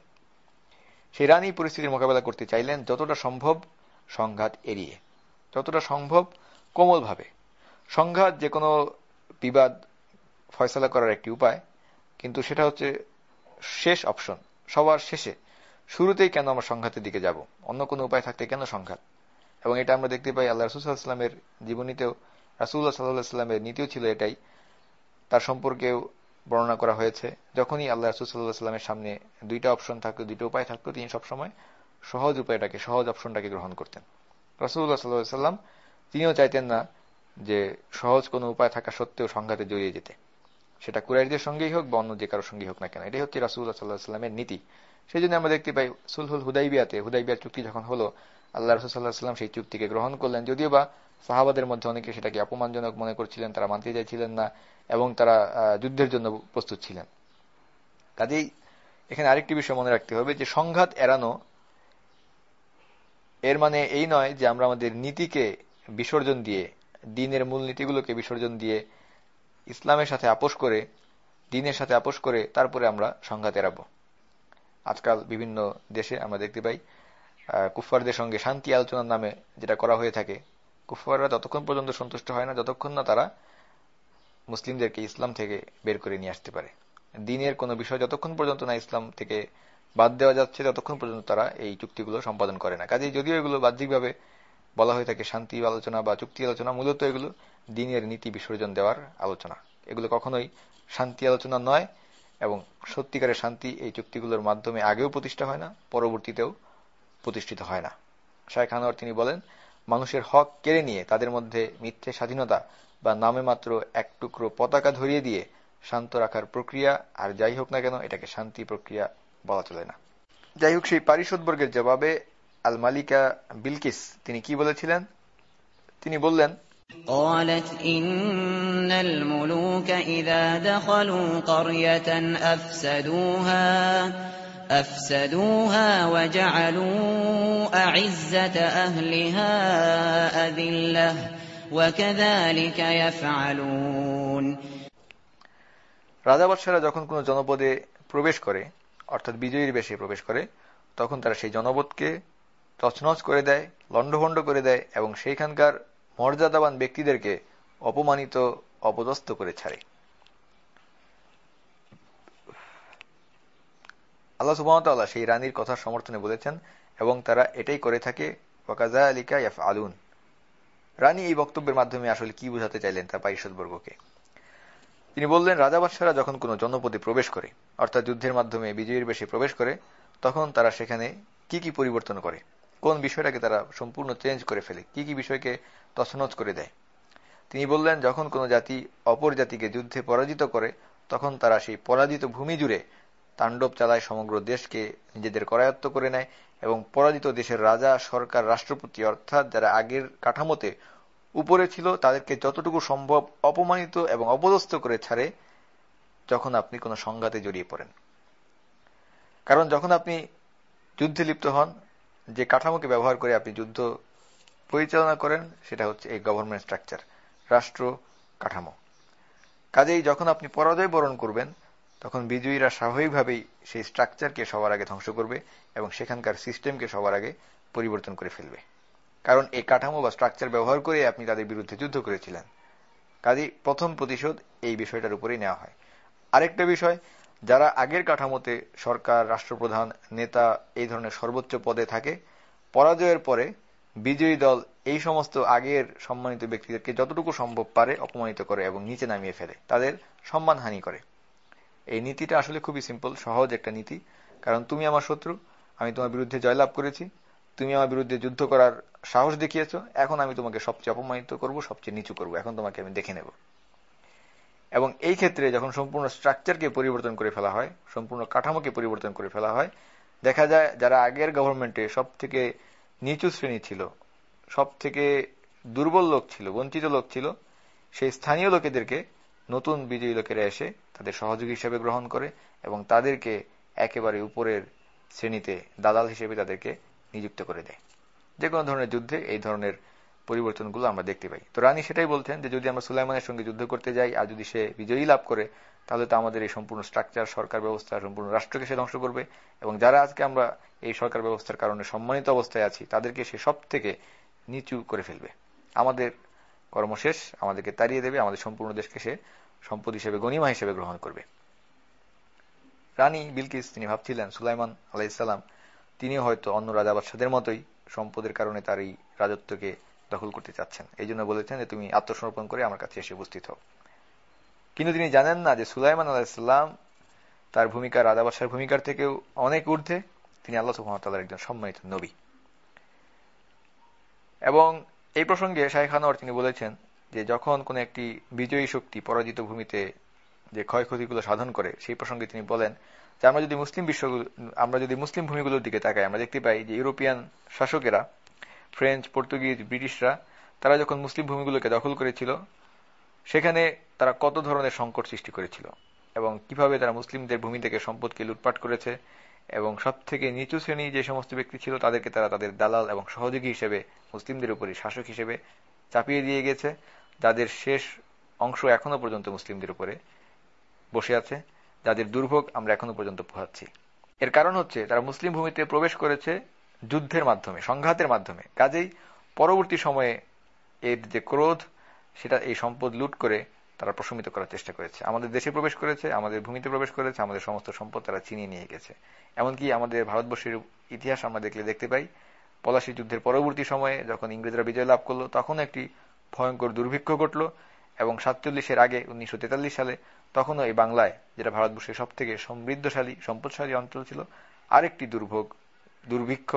সেই রানী পরিস্থিতির মোকাবেলা করতে চাইলেন যতটা সম্ভব সংঘাত এড়িয়ে। যতটা সম্ভব কোমলভাবে। সংঘাত যে কোনো বিবাদ ফয়সলা করার একটি উপায়, কিন্তু সেটা হচ্ছে শেষ অপশন, সবার শেষে। শুরুতেই কেন আমরা সংঘাতের দিকে যাব? অন্য কোনো উপায় থাকতে কেন সংঘাত? এবং এটা আমরা দেখতে পাই, আল্লাহ রসুলামের জীবনীতেও রাসুল্লাহ সাল্লাহ সাল্লামের নীতিও ছিল এটাই। তার সম্পর্কেও বর্ণনা করা হয়েছে। যখনই আল্লাহ রসুল সামনে দুইটা অপশন থাকতো, দুইটা উপায় থাকতো, তিনি সবসময় সহজ উপায়টাকে, সহজ অপশনটাকে গ্রহণ করতেন। রসুল্লাহ সাল্লাহ সাল্লাম তিনিও চাইতেন না যে সহজ কোনো উপায় থাকা সত্ত্বেও সংঘাতে জড়িয়ে যেতে। সেটা কুরাইশদের সঙ্গেই হোক বা অন্য যে কারোর সঙ্গেই হোক না কেন, এটাই হচ্ছে রাসুল্লাহ সাল্লাহ সাল্লামের নীতি। সেই জন্য আমরা দেখতে পাই সুলহুল হুদাইবিয়াতে, হুদাইবিয়ার চুক্তি যখন হলো, আল্লাহ রসুল সাল্লাহ সাল্লাম সেই চুক্তিকে গ্রহণ করলেন। যদিও বা সাহাবাদের মধ্যে অনেকে সেটাকে অপমানজনক মনে করছিলেন, তারা মানতে চাইছিলেন না, এবং তারা যুদ্ধের জন্য প্রস্তুত ছিলেন। কাজেই এখানে আরেকটি বিষয় মনে রাখতে হবে যে সংঘাত এড়ানো, এর মানে এই নয় যে আমরা আমাদের নীতিকে বিসর্জন দিয়ে, দিনের মূল নীতিগুলোকে বিসর্জন দিয়ে ইসলামের সাথে আপোষ করে, দিনের সাথে আপোষ করে তারপরে আমরা সংঘাত এড়াবো। আজকাল বিভিন্ন দেশে আমরা দেখতে পাই কুফারদের সঙ্গে শান্তি আলোচনার নামে যেটা করা হয়ে থাকে কুফাররা ততক্ষণ পর্যন্ত সন্তুষ্ট হয় না যতক্ষণ না তারা মুসলিমদেরকে ইসলাম থেকে বের করে নিয়ে আসতে পারে। দিনের কোনো বিষয় যতক্ষণ পর্যন্ত না ইসলাম থেকে বাদ দেওয়া যাচ্ছে, ততক্ষণ পর্যন্ত তারা এই চুক্তিগুলো সম্পাদন করে না। কাজেই যদিও এগুলো বাহ্যিকভাবে বলা হয়ে থাকে, শান্তি আলোচনা বা চুক্তি আলোচনা মূলত এগুলো দিনের নীতি বিসর্জন দেওয়ার আলোচনা। এগুলো কখনোই শান্তি আলোচনা নয় এবং সত্যিকারের শান্তি এই চুক্তিগুলোর মাধ্যমে আগেও প্রতিষ্ঠা হয় না, পরবর্তীতেও প্রতিষ্ঠিত হয় না। শাহেখ আনোয়ার তিনি বলেন, মানুষের হক কেড়ে নিয়ে তাদের মধ্যে মিথ্যে স্বাধীনতা বা নামে মাত্র এক টুকরো পতাকা ধরিয়ে দিয়ে শান্ত রাখার প্রক্রিয়া, আর যাই হোক না কেন, এটাকে শান্তি প্রক্রিয়া বলা চলে না। যাই হোক, সেই পারিষদবর্গের জবাবে আল মালিকা বিলকিস তিনি কি বলেছিলেন? তিনি বললেন قالت إن الملوك إذا دخلوا قرية أفسدوها أفسدوها وجعلوا أعزة أهلها أذلة وكذلك يفعلون রাজা বাদশারা যখন কোনো জনপদে প্রবেশ করে অর্থাৎ বিজয়ীর বেশে প্রবেশ করে তখন তারা সেই জনপদকে তছনছ করে দেয় লণ্ডভণ্ড করে দেয় এবং সেইখানকার মর্যাদাবান ব্যক্তিদেরকে অপমানিত, অপদস্থ করে ছাড়ে। আল্লাহ সুবাহতাল্লাহ সেই রানীর কথা সমর্থনে বলেছেন এবং তারা এটাই করে থাকে ওয়াকাজা আলিকা ইয়াফ আলুন রানী এই বক্তব্যের মাধ্যমে আসলে কি বোঝাতে চাইলেন তার পারিষদবর্গকে? তিনি বললেন রাজাবাদশারা যখন কোনো জনপদে প্রবেশ করে, অর্থাৎ যুদ্ধের মাধ্যমে বিজয়ীর বেশি প্রবেশ করে, তখন তারা সেখানে কি কি পরিবর্তন করে? কোন বিষয়টাকে তারা সম্পূর্ণ চেঞ্জ করে ফেলে? কি কি বিষয়কে তছনছ করে দেয়? তিনি বললেন, যখন কোনো জাতি অপর জাতিকে যুদ্ধে পরাজিত করে, তখন তারা সেই পরাজিত ভূমি জুড়ে তাণ্ডব চালায় সমগ্র দেশকে নিজেদের করায়ত্ত করে নেয় এবং পরাজিত দেশের রাজা, সরকার, রাষ্ট্রপতি অর্থাৎ যারা আগের কাঠামোতে উপরে ছিল, তাদেরকে যতটুকু সম্ভব অপমানিত এবং অপদস্থ করে ছাড়ে যখন আপনি কোনো সংঘাতে জড়িয়ে পড়েন। কারণ যখন আপনি যুদ্ধে লিপ্ত হন যে কাঠামোকে ব্যবহার করে আপনি যুদ্ধ পরিচালনা করেন, সেটা হচ্ছে এই গভর্নমেন্ট স্ট্রাকচার রাষ্ট্র কাঠামো। কাজেই যখন আপনি পরাজয় বরণ করবেন, তখন বিজয়ীরা স্বাভাবিকভাবেই সেই স্ট্রাকচারকে সবার আগে ধ্বংস করবে এবং সেখানকার সিস্টেমকে সবার আগে পরিবর্তন করে ফেলবে। কারণ এই কাঠামো বা স্ট্রাকচার ব্যবহার করে আপনি তাদের বিরুদ্ধে যুদ্ধ করেছিলেন। কাজেই প্রথম প্রতিশোধ এই বিষয়টার উপরেই নেওয়া হয়। আরেকটা বিষয় যারা আগের কাঠামোতে সরকার, রাষ্ট্রপ্রধান, নেতা এই ধরনের সর্বোচ্চ পদে থাকে, পরাজয়ের পরে বিজয়ী দল এই সমস্ত আগের সম্মানিত ব্যক্তিদেরকে যতটুকু সম্ভব পারে অপমানিত করে এবং নিচে নামিয়ে ফেলে, তাদের সম্মানহানি করে। এই নীতিটা আসলে খুবই সিম্পল সহজ একটা নীতি। কারণ তুমি আমার শত্রু, আমি তোমার বিরুদ্ধে জয়লাভ করেছি, তুমি আমার বিরুদ্ধে যুদ্ধ করার সাহস দেখিয়েছ, এখন আমি তোমাকে সবচেয়ে অপমানিত করব, সবচেয়ে নিচু করব, এখন তোমাকে আমি দেখে নেব। এবং এই ক্ষেত্রে যখন সম্পূর্ণ স্ট্রাকচারকে পরিবর্তন করে ফেলা হয়, সম্পূর্ণ কাঠামোকে পরিবর্তন করে ফেলা হয়, দেখা যায় যারা আগের গভর্নমেন্টে সব থেকে নিচু শ্রেণি ছিল সব থেকে দুর্বল লোক ছিল, বঞ্চিত লোক ছিল, সেই স্থানীয় লোকেদেরকে নতুন বিজয়ী লোকেরা এসে তাদের সহযোগী হিসেবে গ্রহণ করে এবং তাদেরকে একেবারে উপরের শ্রেণীতে দালাল হিসেবে তাদেরকে নিযুক্ত করে দেয়। যে কোনো ধরনের যুদ্ধে এই ধরনের পরিবর্তনগুলো আমরা দেখতে পাই। তো রানী সেটাই বলতেন যে, যদি আমরা সুলাইমানের সঙ্গে যুদ্ধ করতে যাই আর যদি সে বিজয়ী লাভ করে, তাহলে তো আমাদের এই সম্পূর্ণ স্ট্রাকচার সরকার ব্যবস্থা, সম্পূর্ণ রাষ্ট্রকে সে ধ্বংস করবে। এবং যারা আজকে আমরা এই সরকার ব্যবস্থার কারণে সম্মানিত অবস্থায় আছি, তাদেরকে সে সব থেকে নিচু করে ফেলবে। আমাদের কর্মশেষ আমাদেরকে তাড়িয়ে দেবে, আমাদের সম্পূর্ণ দেশকে সে সম্পদ হিসেবে, গণিমা হিসেবে গ্রহণ করবে। রানী বিলকিস, তিনি ভাবছিলেন, সুলাইমান আলাইসাল্লাম তিনিও হয়তো অন্য রাজা বাদশাদের মতোই সম্পদের কারণে তার এই রাজত্বকে দখল করতে চাচ্ছেন। এই জন্য বলেছেন যে, তুমি আত্মসমর্পণ করে আমার কাছে এসে উপস্থিত হও। কিন্তু তিনি জানেন না যে, সুলাইমান আলাহিসাল্লাম তার ভূমিকা রাজা বাদশার ভূমিকার থেকেও অনেক ঊর্ধ্বে। তিনি আল্লাহ সুহামতাল্লাহর একজন সম্মানিত নবী। এবং এই প্রসঙ্গে শাহেখ আনোয়ার তিনি বলেছেন যে, যখন কোন একটি বিজয়ী শক্তি পরাজিত ভূমিতে যে ক্ষয়ক্ষতিগুলো সাধন করে, সেই প্রসঙ্গে তিনি বলেন যে, আমরা যদি মুসলিম বিশ্ব, আমরা যদি মুসলিম ভূমিগুলোর দিকে তাকাই, আমরা দেখতে পাই যে, ইউরোপিয়ান শাসকেরা ফ্রেঞ্চ, পর্তুগিজ, ব্রিটিশরা, তারা যখন মুসলিম ভূমিগুলোকে দখল করেছিল, সেখানে তারা কত ধরনের সংকট সৃষ্টি করেছিল এবং কীভাবে তারা মুসলিমদের ভূমি থেকে সম্পদকে লুটপাট করেছে এবং সব থেকে নিচু শ্রেণি যে সমস্ত ব্যক্তি ছিল, তাদেরকে তারা তাদের দালাল এবং সহযোগী হিসেবে, মুসলিমদের উপরে শাসক হিসেবে চাপিয়ে দিয়ে গেছে। যাদের শেষ অংশ এখনও পর্যন্ত মুসলিমদের উপরে বসে আছে, যাদের দুর্ভোগ আমরা এখনও পর্যন্ত পোহাচ্ছি। এর কারণ হচ্ছে, তারা মুসলিম ভূমিতে প্রবেশ করেছে যুদ্ধের মাধ্যমে, সংঘাতের মাধ্যমে। কাজেই পরবর্তী সময়ে এর যে ক্রোধ, সেটা এই সম্পদ লুট করে তারা প্রশমিত করার চেষ্টা করেছে। আমাদের দেশে প্রবেশ করেছে, আমাদের ভূমিতে প্রবেশ করেছে, আমাদের সমস্ত সম্পদ তারা চিনিয়ে নিয়ে গেছে। এমনকি আমাদের ভারতবর্ষের ইতিহাস আমরা দেখলে দেখতে পাই, পলাশী যুদ্ধের পরবর্তী সময়ে যখন ইংরেজরা বিজয় লাভ করল তখন একটি ভয়ঙ্কর দুর্ভিক্ষ ঘটল এবং সাতচল্লিশের আগে উনিশশো তেতাল্লিশ সালে তখনও এই বাংলায়, যেটা ভারতবর্ষের সব থেকে সমৃদ্ধশালী, সম্পদশালী অঞ্চল ছিল, আরেকটি দুর্ভোগ দুর্ভিক্ষ,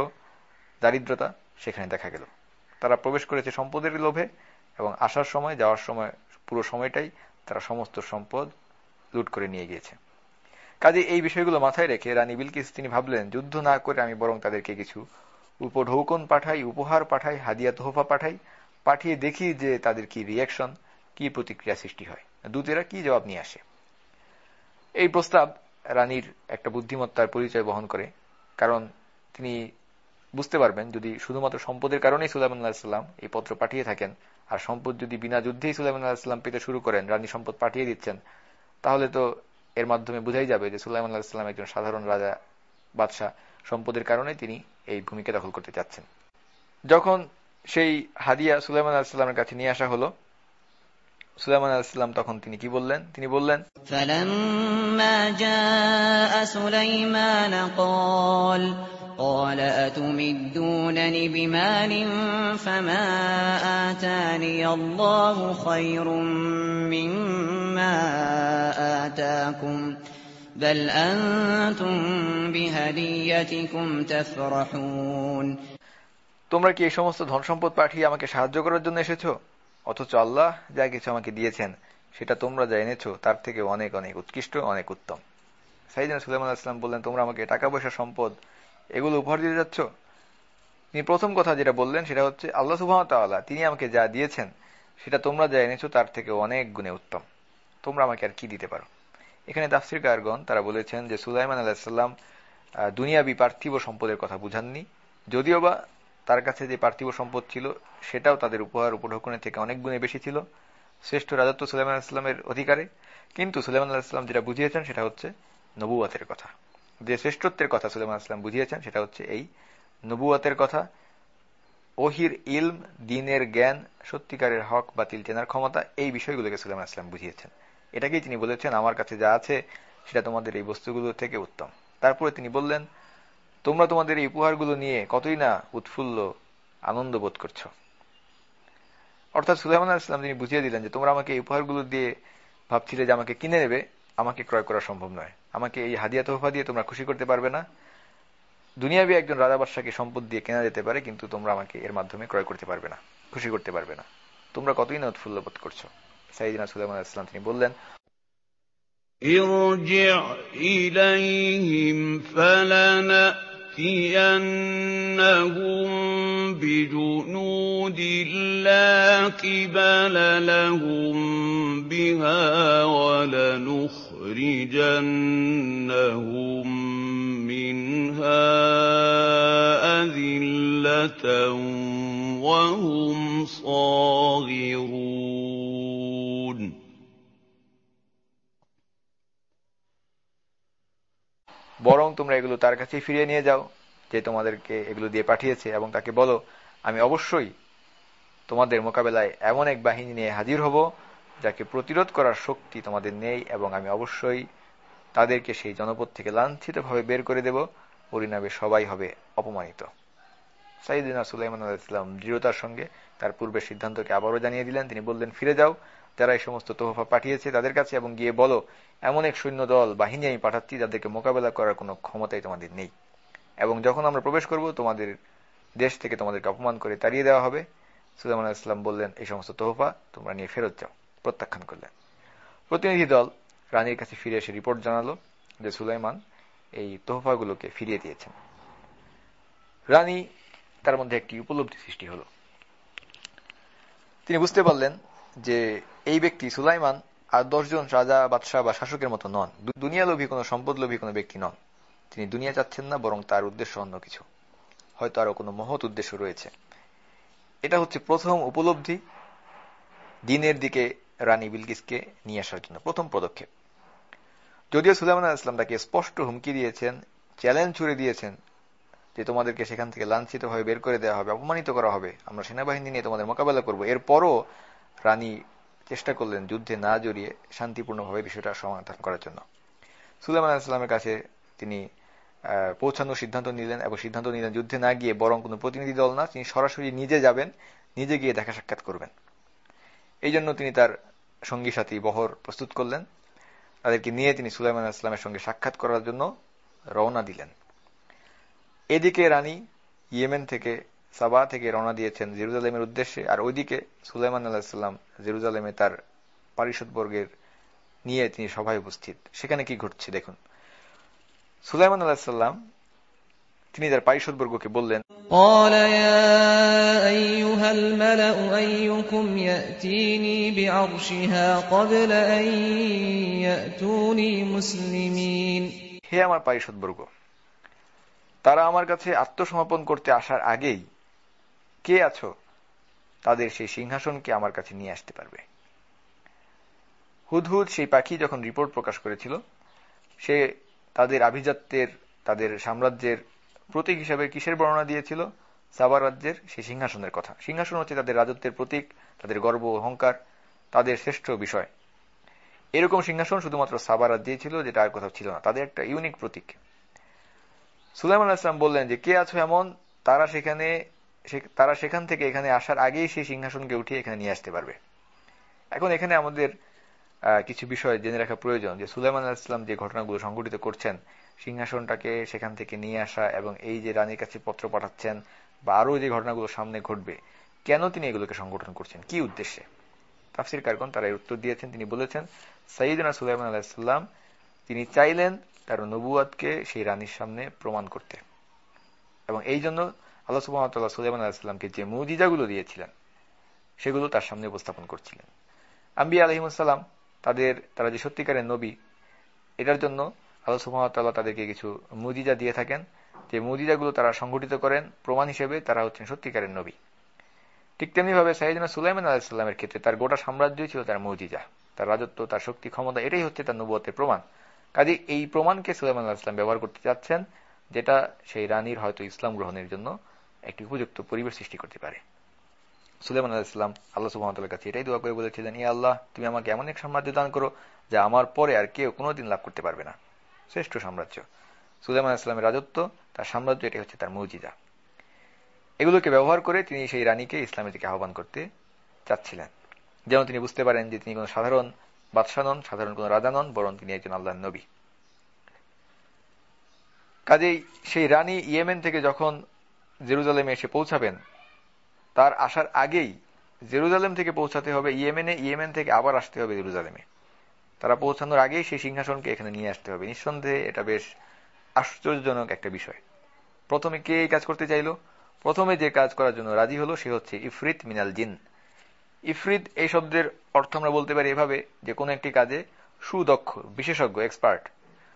দারিদ্রতা সেখানে দেখা গেল। তারা প্রবেশ করেছে সম্পদের লোভে এবং আসার সময়, যাওয়ার সময়, পুরো সময়টাই তারা সমস্ত সম্পদ লুট করে নিয়ে গিয়েছে। কাজে এই বিষয়গুলো মাথায় রেখে রানী বিলকিস, তিনি ভাবলেন, যুদ্ধ না করে আমি বরং তাদেরকে কিছু উপঢৌকন পাঠাই, উপহার পাঠাই, হাদিয়া তোহফা পাঠাই, পাঠিয়ে দেখি যে তাদের কি রিয়াকশন কি প্রতিক্রিয়া সৃষ্টি হয়। দূতেরা কি জবাব নিয়ে আসে? এই প্রস্তাব রানীর একটা বুদ্ধিমত্তার পরিচয় বহন করে, কারণ তিনি বুঝতে পারবেন যদি শুধুমাত্র সম্পদের কারণেই সুলাইমান আলাহিসাল্লাম এই পত্র পাঠিয়ে থাকেন আর সম্পদ যদি বিনা যুদ্ধেই সুলাইমান আলাহিসাল্লাম পেতে শুরু করেন রানী সম্পদ পাঠিয়ে দিচ্ছেন তাহলে তো এর মাধ্যমে বোঝাই যাবে যে সুলাইমান আলাহিসাল্লাম একজন সাধারণ রাজা বাদশাহ সম্পদের কারণে তিনি এই ভূমিকা দখল করতে চাচ্ছেন যখন সেই হাদিয়া সুলাইমান আলাহিসাল্লামের কাছে নিয়ে আসা হলো সুলাইমান আলাইসাল্লাম তখন তিনি কি বললেন তিনি বললেন فلما جاء سليمان قال قال أتمدونني بمال فما آتاني الله خير مما آتاكم بل أنتم بهديتكم تفرحون তোমরা কি এই সমস্ত ধন সম্পদ পাঠিয়ে আমাকে সাহায্য করার জন্য এসেছো অথচ আল্লাহ যা কিছু আমাকে দিয়েছেন সেটা তোমরা যা এনেছো তার থেকে অনেক অনেক উৎকৃষ্ট অনেক উত্তম সাইদিন সুলাইমান আসলাম বললেন তোমরা আমাকে টাকা পয়সা সম্পদ এগুলো উপহার দিতে যাচ্ছ? তিনি প্রথম কথা যেটা বললেন সেটা হচ্ছে, আল্লাহ সুবাহতাল্লাহ তিনি আমাকে যা দিয়েছেন, সেটা তোমরা যা এনেছো তার থেকে অনেক গুণে উত্তম। তোমরা আমাকে আর কি দিতে পারো? এখানে তাফসির কারগণ তারা বলেছেন যে, সুলাইমান আলাহিসাল্লাম দুনিয়াবি পার্থিব সম্পদের কথা বুঝাননি। যদিও বা তার কাছে যে পার্থিব সম্পদ ছিল, সেটাও তাদের উপহার উপঢৌকনের থেকে অনেক গুণে বেশি ছিল। শ্রেষ্ঠ রাজত্ব সুলাইমান আলাহিসাল্লামের অধিকারে। কিন্তু সুলাইমান আলাহিসাল্লাম যেটা বুঝিয়েছেন সেটা হচ্ছে নবুয়াতের কথা। যে শ্রেষ্ঠত্বের কথা সুলেমান আসলাম বুঝিয়েছেন, সেটা হচ্ছে এই নবুয়াতের কথা। ওহির ইলম, দিনের জ্ঞান, সত্যিকারের হক, বাতিল চেনার ক্ষমতা, এই বিষয়গুলোকে সুলেমান আসলাম বুঝিয়েছেন। এটাকেই তিনি বলেছেন, আমার কাছে যা আছে, সেটা তোমাদের এই বস্তুগুলো থেকে উত্তম। তারপরে তিনি বললেন, তোমরা তোমাদের এই উপহারগুলো নিয়ে কতই না উৎফুল্ল, আনন্দ বোধ করছ। অর্থাৎ সুলাইমান ইসলাম তিনি বুঝিয়ে দিলেন যে, তোমরা আমাকে এই উপহারগুলো দিয়ে ভাবছিলে যে আমাকে কিনে নেবে আমাকে ক্রয় করা সম্ভব নয়। আমাকে এই হাদিয়া তোহফা দিয়ে তোমরা খুশি করতে পারবে না দুনিয়াবি একজন রাজা বাদশাকে সম্পদ দিয়ে কেনা যেতে পারে কিন্তু তোমরা আমাকে এর মাধ্যমে ক্রয় করতে পারবে না খুশি করতে পারবে না তোমরা কতই না উৎফুল্ল বোধ করছো সাইদিনা সুলাইমান ইসলাম তিনি বললেন ارجع إليهم فلنأتينهم بجنود لا قبل لهم بها ولنخرجنهم منها أذلة وهم صاغرون বরং তোমরা এগুলো তার কাছে ফিরিয়ে নিয়ে যাও যে তোমাদেরকে এগুলো দিয়ে পাঠিয়েছে এবং তাকে বলো আমি অবশ্যই তোমাদের মোকাবেলায় এমন এক বাহিনী নিয়ে হাজির হব যাকে প্রতিরোধ করার শক্তি তোমাদের নেই এবং আমি অবশ্যই তাদেরকে সেই জনপদ থেকে লাঞ্ছিতভাবে বের করে দেব। পরিণামে সবাই হবে অপমানিত। সাইদিনা সুলাইমান আলাইসলাম দৃঢ়তার সঙ্গে তার পূর্বের সিদ্ধান্তকে আবারও জানিয়ে দিলেন। তিনি বললেন, ফিরে যাও। যারা এই সমস্ত তোহফা পাঠিয়েছে তাদের কাছে এবং গিয়ে বলো, এমন এক সৈন্য দল, বাহিনী আমি পাঠাচ্ছি যাদেরকে মোকাবেলা করার কোনো ক্ষমতাই তোমাদের নেই। এবং যখন আমরা প্রবেশ করব, তোমাদের দেশ থেকে তোমাদেরকে অপমান করে তাড়িয়ে দেওয়া হবে। সুলাইমান ইসলাম বললেন, এই সমস্ত তোহফা তোমরা নিয়ে ফেরত যাও। প্রত্যাখ্যান করলেন। প্রতিনিধি দল রানীর কাছে ফিরে এসে রিপোর্ট জানালো যে সুলাইমান এই তোহফাগুলোকে ফিরিয়ে দিয়েছেন। রানী তার মধ্যে একটি উপলব্ধি সৃষ্টি হল। তিনি বুঝতে পারলেন যে এই ব্যক্তি সুলাইমান আর দশজন রাজা, বাদশাহ বা শাসকের মতো নন। দুনিয়া লোভী কোনো সম্পদ লোভী কোনো ব্যক্তি নন। তিনি দুনিয়া চাচ্ছেন না, বরং তার উদ্দেশ্য অন্য কিছু। হয়তো আরও কোনো মহৎ উদ্দেশ্য রয়েছে। এটা হচ্ছে প্রথম উপলব্ধি। দিনের দিকে রানী বিলকিসকে নিয়ে আসার জন্য প্রথম পদক্ষেপ। যদিও সুলাইমান ইসলাম তাকে স্পষ্ট হুমকি দিয়েছেন, চ্যালেঞ্জ ছুড়ে দিয়েছেন যে তোমাদেরকে সেখান থেকে লাঞ্ছিত হয়ে বের করে দেওয়া হবে, অপমানিত করা হবে। আমরা সেনাবাহিনী নিয়ে তোমাদের মোকাবেলা করব। এরপরও রানী চেষ্টা করলেন যুদ্ধে না জড়িয়ে শান্তিপূর্ণভাবে বিষয়টা সমাধান করার জন্য। সুলাইমান ইসলামের কাছে তিনি পৌঁছানোর সিদ্ধান্ত নিলেন এবং সিদ্ধান্ত নিলেন যুদ্ধে না গিয়ে বরং কোনো প্রতিনিধি দল না, তিনি সরাসরি নিজে যাবেন, নিজে গিয়ে দেখা সাক্ষাৎ করবেন। এই জন্য তিনি তার সঙ্গী সাথী বহর প্রস্তুত করলেন। তাদেরকে নিয়ে তিনি সুলাইমান ইসলামের সঙ্গে সাক্ষাৎ করার জন্য রওনা দিলেন। এদিকে রানী ইয়েমেন থেকে সাবা থেকে রওনা দিয়েছেন জেরুজালেমের উদ্দেশ্যে, আর ওইদিকে সুলাইমান আল্লাহাম জেরুজালেমে তার পারিষদ বর্গের নিয়ে তিনি সভায় উপস্থিত। সেখানে কি ঘটছে দেখুন। সুলাইমান আল্লাহাম তিনি তার পারিষদ বর্গকে বললেন قال يا أيها الملأ أيكم يأتيني بعرشها قبل أن يأتوني مسلمين হে আমার পারিষদবর্গ তারা আমার কাছে আত্মসমর্পণ করতে আসার আগেই কে আছো? তাদের সেই সিংহাসনকে আমার কাছে নিয়ে আসতে পারবে। হুদহুদ সেই পাখি যখন রিপোর্ট প্রকাশ করেছিল, সে তাদের আভিজাত্যের, তাদের সাম্রাজ্যের প্রতীক হিসাবে কিসের বর্ণনা দিয়েছিল? সাবা রাজ্যের সেই সিংহাসনের কথা। সিংহাসন হচ্ছে তাদের রাজত্বের প্রতীক, তাদের গর্ব অহংকার, তাদের শ্রেষ্ঠ বিষয়। এরকম সিংহাসন শুধুমাত্র সাবা রাজ্যেই ছিল, যেটা আর কোথাও ছিল না। তাদের একটা ইউনিক প্রতীক। সুলাইমান আসলাম বললেন যে, কে আছো এমন? তারা সেখানে তারা সেখান থেকে এখানে আসার আগেই সেই সিংহাসনকে উঠিয়ে এখানে নিয়ে আসতে পারবে। এখন এখানে আমাদের কিছু বিষয় জেনে রাখা প্রয়োজন যে, সুলাইমান ইসলাম যে ঘটনাগুলো সংঘটিত করছেন সিংহাসনটাকে সেখান থেকে নিয়ে আসা এবং এই যে রানীর কাছে পত্র পাঠাচ্ছেন বা আরও যে ঘটনাগুলো সামনে ঘটবে, কেন তিনি এগুলোকে সংগঠন করছেন? কি উদ্দেশ্যে? তাফসির কারগন তারা উত্তর দিয়েছেন, তিনি বলেছেন সাইদিনা সুলাইমান আলাহিসাল্লাম তিনি চাইলেন তার নবুয়াদকে সেই রানীর সামনে প্রমাণ করতে। এবং এই জন্য আল্লাহ সুবাহতাল্লাহ সুলাইমান আলাহিসাল্লামকে যে মুজিজাগুলো দিয়েছিলেন, সেগুলো তার সামনে উপস্থাপন করছিলেন। আম্বিয়া আলহিমসাল্লাম তাদের, তারা যে সত্যিকারের নবী, এটার জন্য আল্লাহ সুহামতাল্লাহ তাদেরকে কিছু মুজিজা দিয়ে থাকেন। যে মুজিজাগুলো তারা সংগঠিত করেন, প্রমাণ হিসেবে তারা হচ্ছেন সত্যিকারের নবী। ঠিক তেমনি ভাবে সাইদিনা সুলাইমান আলাহিসাল্লামের ক্ষেত্রে তার গোটা সাম্রাজ্যই ছিল তার মুজিজা। তার রাজত্ব, তার শক্তি ক্ষমতা, এটাই হচ্ছে তার নবুয়তের প্রমাণ। কাজে এই প্রমাণকে সুলাইমান আলাহিসাম ব্যবহার করতে চাচ্ছেন, যেটা সেই রানীর হয়তো ইসলাম গ্রহণের জন্য একটি উপযুক্ত পরিবেশ সৃষ্টি করতে পারে। সুলেমান আলাহিসাম আল্লাহ সুহামতাল্লাহ কাছে এটাই দোয়া করে বলেছিলেন ই আল্লাহ, তুমি আমাকে এমন এক সাম্রাজ্য দান করো যা আমার পরে আর কেউ কোনোদিন লাভ করতে পারবে না। শ্রেষ্ঠ সাম্রাজ্য। সুলেমান ইসলামের রাজত্ব, তার সাম্রাজ্য, এটাই হচ্ছে তার মৌজিদা এগুলোকে ব্যবহার করে তিনি সেই রানীকে ইসলামের দিকে আহ্বান করতে চাচ্ছিলেন। যেন তিনি বুঝতে পারেন যে তিনি কোন সাধারণ বাদশাহ নন, সাধারণ কোন রাজা নন, বরং তিনি একজন আল্লাহ নবী। কাজেই সেই রানী ইয়েমেন থেকে যখন জেরুজালেমে এসে পৌঁছাবেন, তার আসার আগেই জেরুজালেম থেকে পৌঁছাতে হবে ইয়েমেনে, ইয়েমেন থেকে আবার আসতে হবে জেরুজালেমে। তারা পৌঁছানোর আগেই সেই সিংহাসনকে এখানে নিয়ে আসতে হবে। নিঃসন্দেহে এটা বেশ আশ্চর্যজনক একটা বিষয়। প্রথমে কে এই কাজ করতে চাইল? প্রথমে যে কাজ করার জন্য রাজি হলো সে হচ্ছে ইফরিত মিনাল জিন। ইফরিত এই শব্দের অর্থ আমরা বলতে পারি এভাবে যে কোনো একটি কাজে সুদক্ষ, বিশেষজ্ঞ এক্সপার্ট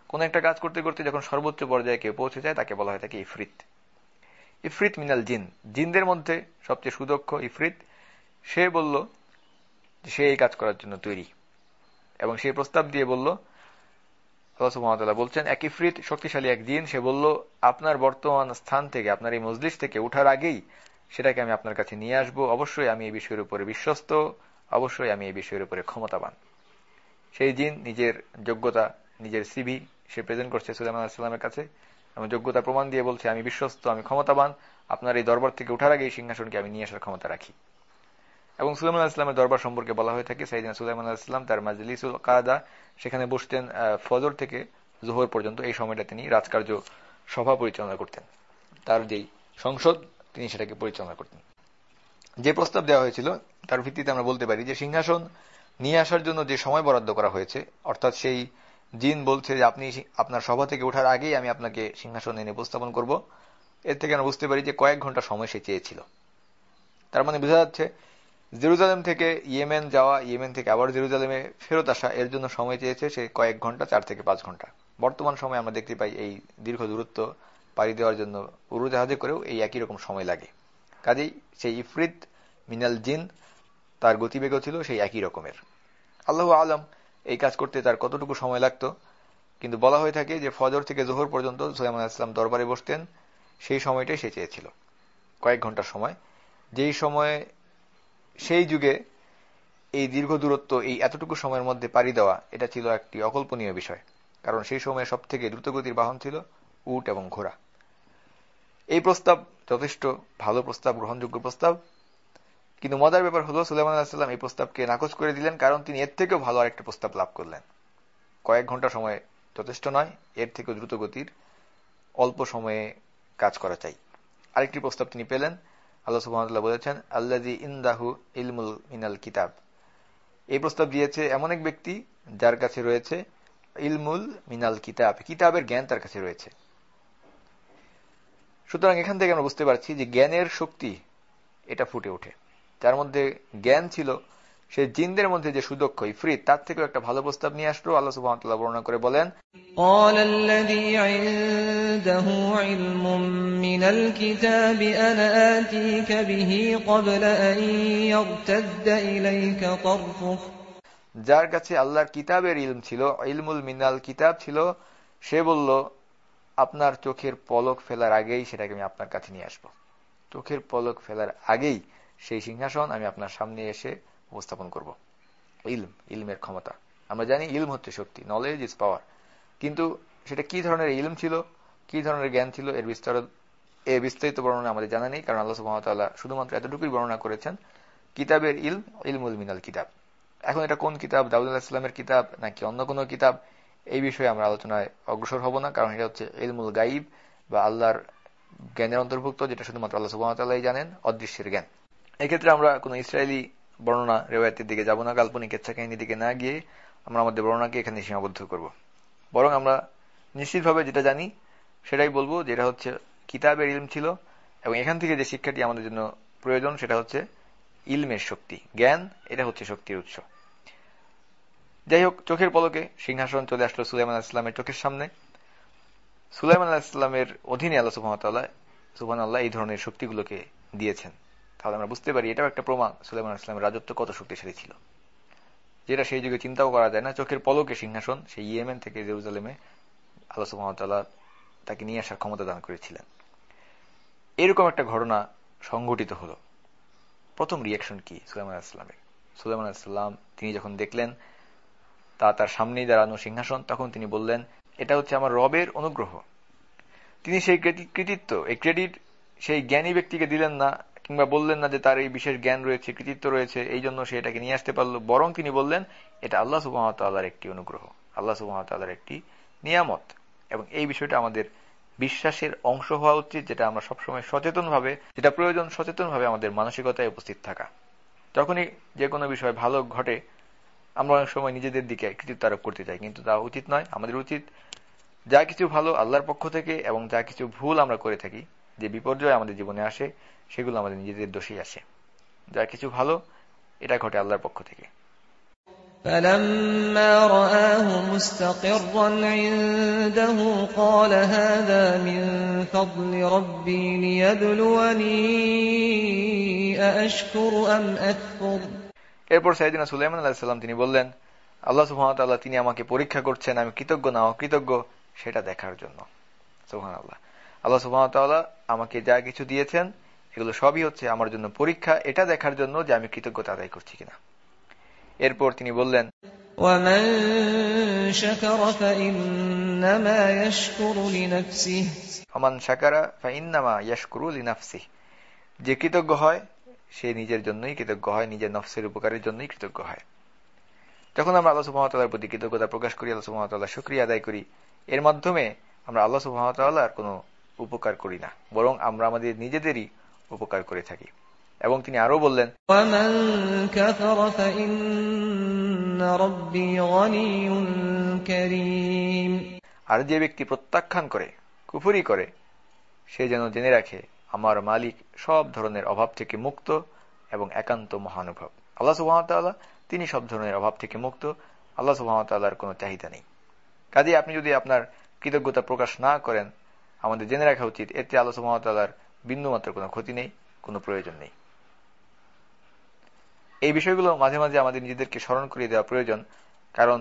কোন একটা কাজ করতে করতে যখন সর্বোচ্চ পর্যায়ে কেউ পৌঁছে যায়, তাকে বলা হয় তাকে ইফরিত। ইফরিত মিনাল জিন। জিনদের মধ্যে সবচেয়ে সুদক্ষ ইফরিত, সে বলল সে এই কাজ করার জন্য তৈরি। এবং সেই প্রস্তাব দিয়ে বলল বলছেন এক ইফরিত শক্তিশালী এক জিন সে বলল, আপনার বর্তমান স্থান থেকে, আপনার এই মজলিস থেকে উঠার আগেই সেটাকে আমি আপনার কাছে নিয়ে আসব। অবশ্যই আমি এই বিষয়ের উপরে বিশ্বস্ত, অবশ্যই আমি এই বিষয়ের উপরে ক্ষমতাবান। সেই জিন নিজের যোগ্যতা, নিজের সিভি সে প্রেজেন্ট করছে সুলাইমান কাছে এবং যোগ্যতা প্রমাণ দিয়ে বলছে, আমি বিশ্বস্ত, আমি ক্ষমতাবান, আপনার এই দরবার থেকে উঠার আগে এই সিংহাসনকে আমি নিয়ে আসার ক্ষমতা রাখি। এবং সুলাইমান আলাহিসামের দরবার সম্পর্কে বলা হয়ে থাকে সাইদিন সুলাইমান আলাহিসাম তার মাজলিসুল কাদা সেখানে বসতেন ফজর থেকে জোহর পর্যন্ত, এই সময়টা তিনি রাজকার্য সভা পরিচালনা করতেন। তার যেই সংসদ, তিনি সেটাকে পরিচালনা করতেন। যে প্রস্তাব দেওয়া হয়েছিল, তার ভিত্তিতে আমরা বলতে পারি যে সিংহাসন নিয়ে আসার জন্য যে সময় বরাদ্দ করা হয়েছে, অর্থাৎ সেই জিন বলছে যে আপনি আপনার সভা থেকে ওঠার আগেই আমি আপনাকে সিংহাসন এনে উপস্থাপন করব। এর থেকে আমরা বুঝতে পারি যে কয়েক ঘণ্টা সময় সে চেয়েছিল। তার মানে বোঝা যাচ্ছে জেরুজালেম থেকে ইয়েমেন যাওয়া, ইয়েমেন থেকে আবার জেরুজালেমে ফেরত আসা, এর জন্য সময় চেয়েছে সে কয়েক ঘণ্টা, চার থেকে পাঁচ ঘণ্টা। বর্তমান সময় আমরা দেখতে পাই এই দীর্ঘ দূরত্ব পাড়ি দেওয়ার জন্য উড়োজাহাজে করেও এই একই রকম সময় লাগে। কাজেই সেই ইফরিত মিনাল জিন তার গতিবেগও ছিল সেই একই রকমের। আল্লাহ আলম এই কাজ করতে তার কতটুকু সময় লাগত? কিন্তু বলা হয়ে থাকে যে ফজর থেকে জোহর পর্যন্ত সুলাইমান ইসলাম দরবারে বসতেন, সেই সময়টাই সে চেয়েছিল। কয়েক ঘণ্টার সময়। যেই সময়ে সেই যুগে এই দীর্ঘ দূরত্ব, এই এতটুকু সময়ের মধ্যে পাড়ি দেওয়া, এটা ছিল একটি অকল্পনীয় বিষয়। কারণ সেই সময়ে সব থেকে দ্রুতগতির বাহন ছিল উট এবং ঘোড়া। এই প্রস্তাব যথেষ্ট ভালো প্রস্তাব, গ্রহণযোগ্য প্রস্তাব। কিন্তু মজার ব্যাপার হলো সুলেমান আলাহিসাল্লাম এই প্রস্তাবকে নাকচ করে দিলেন, কারণ তিনি এর থেকেও ভালো আরেকটা প্রস্তাব লাভ করলেন। কয়েক ঘণ্টা সময় যথেষ্ট নয়, এর থেকেও দ্রুত গতির অল্প সময়ে কাজ করা চাই। আরেকটি প্রস্তাব তিনি পেলেন আল্লাহ বলেছেন আল্লাহ ইন্দাহু ইলমুল মিনাল কিতাব। এই প্রস্তাব দিয়েছে এমন এক ব্যক্তি যার কাছে রয়েছে ইলমুল মিনাল কিতাব, কিতাবের জ্ঞান তার কাছে রয়েছে। সুতরাং এখান থেকে আমরা বুঝতে পারছি যে জ্ঞানের শক্তি এটা ফুটে ওঠে। যার মধ্যে জ্ঞান ছিল সে জিনদের মধ্যে যে সুদক্ষ ইফরিত তার থেকেও একটা ভালো প্রস্তাব নিয়ে আসলো আল্লাহ সুবহানাহু বর্ণনা করে বলেন قال الذي عنده علم من الكتاب أنا آتيك به قبل أن يرتد إليك طرفك যার কাছে আল্লাহর কিতাবের ইলম ছিল ইলমুল মিনাল কিতাব ছিল সে বলল আপনার চোখের পলক ফেলার আগেই সেটাকে আমি আপনার কাছে নিয়ে আসবো চোখের পলক ফেলার আগেই সেই সিংহাসন আমি আপনার সামনে এসে উপস্থাপন করব। ইলম, ইলমের ক্ষমতা। আমরা জানি ইলম হচ্ছে শক্তি নলেজ ইজ পাওয়ার কিন্তু সেটা কি ধরনের ইলম ছিল, কি ধরনের জ্ঞান ছিল, এর বিস্তার, এর বিস্তারিত বর্ণনা আমাদের জানা নেই, কারণ আল্লাহ সুহামতাল্লাহ শুধুমাত্র এতটুকুই বর্ণনা করেছেন, কিতাবের ইলম, ইলমুল মিনাল কিতাব। এখন এটা কোন কিতাব, দাউদ ইসলামের কিতাব, নাকি অন্য কোনো কিতাব, এই বিষয়ে আমরা আলোচনায় অগ্রসর হব না, কারণ এটা হচ্ছে ইলমুল গাইব বা আল্লাহর জ্ঞানের অন্তর্ভুক্ত, যেটা শুধুমাত্র আল্লাহ সুবাহতাল্লাহ জানেন, অদৃশ্যের জ্ঞান। এক্ষেত্রে আমরা কোন ইসরায়েলি বর্ণনা রেওয়ায়তের দিকে যাব না, কাল্পনিক ইচ্ছা কাহিনীর দিকে না গিয়ে আমরা আমাদের বর্ণনাকে এখানে সীমাবদ্ধ করব। বরং আমরা নিশ্চিতভাবে যেটা জানি, সেটাই বলব যেটা হচ্ছে কিতাবের ইলম ছিল এবং এখান থেকে যে শিক্ষাটি আমাদের জন্য প্রয়োজন, সেটা হচ্ছে ইলমের শক্তি। জ্ঞান, এটা হচ্ছে শক্তির উৎস। যাই হোক, চোখের পলকে সিংহাসন চলে আসলো সুলাইমান ইসলামের চোখের সামনে। সুলাইমান ইসলামের অধীনে আল্লাহ সুহামতাল্লাহ সুবান আল্লাহ এই ধরনের শক্তিগুলোকে দিয়েছেন। তাহলে আমরা বুঝতে পারি, এটাও একটা প্রমাণ। সুলাইমান ইসলামের রাজত্ব কত শক্তিশালী ছিল। যেটা সেই যুগে চিন্তাও করা যায় না, চোখের পলকে সিংহাসন সেই ইয়েমেন থেকে জেরুজালেমে আল্লাহ সুহামতাল্লাহ তাকে নিয়ে আসার ক্ষমতা দান করেছিলেন। এরকম একটা ঘটনা সংঘটিত হলো। প্রথম রিয়াকশন কি সুলাইমান ইসলামের সুলাইমান ইসলাম তিনি যখন দেখলেন, তা তার সামনেই দাঁড়ানো সিংহাসন, তখন তিনি বললেন, এটা হচ্ছে আমার রবের অনুগ্রহ। তিনি সেই কৃতিত্ব, এই ক্রেডিট সেই জ্ঞানী ব্যক্তিকে দিলেন না কিংবা বললেন না যে তার এই বিশেষ জ্ঞান রয়েছে, কৃতিত্ব রয়েছে, এই জন্য সে এটাকে নিয়ে আসতে পারল। বরং তিনি বললেন, এটা আল্লাহ সুবাহতাল্লাহর একটি অনুগ্রহ, আল্লাহ সুবাহতাল্লাহর একটি নিয়ামত। এবং এই বিষয়টা আমাদের বিশ্বাসের অংশ হওয়া উচিত, যেটা আমরা সবসময় সচেতন ভাবে যেটা প্রয়োজন সচেতন ভাবে আমাদের মানসিকতায় উপস্থিত থাকা। যখনই যে কোনো বিষয় ভালো ঘটে, আমরা অনেক সময় নিজেদের দিকে কৃতিত্ব আরোপ করতে চাই, কিন্তু তা উচিত নয়। আমাদের উচিত যা কিছু ভালো আল্লাহর পক্ষ থেকে এবং যা কিছু ভুল আমরা করে থাকি যে বিপর্যয় আমাদের জীবনে আসে সেগুলো আমাদের নিজেদের দোষেই আসে যা কিছু ভালো এটা ঘটে আল্লাহর পক্ষ থেকে فلما رآه مستقرا عنده قال هذا من فضل ربي ليبلوني أأشكر أم أكفر এরপর সাইদিনা সুলাইমান আলাহিসাল্লাম তিনি বললেন আল্লাহ সুহামতাল্লাহ তিনি আমাকে পরীক্ষা করছেন আমি কৃতজ্ঞ না অকৃতজ্ঞ সেটা দেখার জন্য সুহান আল্লাহ সুবাহতাল্লাহ আমাকে যা কিছু দিয়েছেন এগুলো সবই হচ্ছে আমার জন্য পরীক্ষা। এটা দেখার জন্য যে আমি কৃতজ্ঞতা আদায় করছি কিনা। এরপর তিনি বললেন যে কৃতজ্ঞ হয় সে নিজের জন্যই কৃতজ্ঞ হয় নিজের নফসের উপকারের জন্যই কৃতজ্ঞ হয়। যখন আমরা আল্লাহ সুহামতাল্লার প্রতি কৃতজ্ঞতা প্রকাশ করি আল্লাহ সুহামতাল্লাহ শুক্রিয়া আদায় করি এর মাধ্যমে আমরা আল্লাহ সুহামতাল্লাহর কোনো উপকার করি না বরং আমরা আমাদের নিজেদেরই উপকার করে থাকি। এবং তিনি আরও বললেন আর যে ব্যক্তি প্রত্যাখ্যান করে কুফুরি করে সে যেন জেনে রাখে আমার মালিক সব ধরনের অভাব থেকে মুক্ত এবং একান্ত মহানুভব। আল্লাহ সুহামতাল্লাহ তিনি সব ধরনের অভাব থেকে মুক্ত আল্লাহ সুহামতাল্লাহর কোন চাহিদা নেই। কাজে আপনি যদি আপনার কৃতজ্ঞতা প্রকাশ না করেন আমাদের জেনে রাখা উচিত এতে আল্লাহ সুহামতাল্লাহর বিন্দুমাত্র কোনো ক্ষতি নেই, কোনো প্রয়োজন নেই। এই বিষয়গুলো মাঝে মাঝে আমাদের নিজেদেরকে স্মরণ করিয়ে দেওয়া প্রয়োজন, কারণ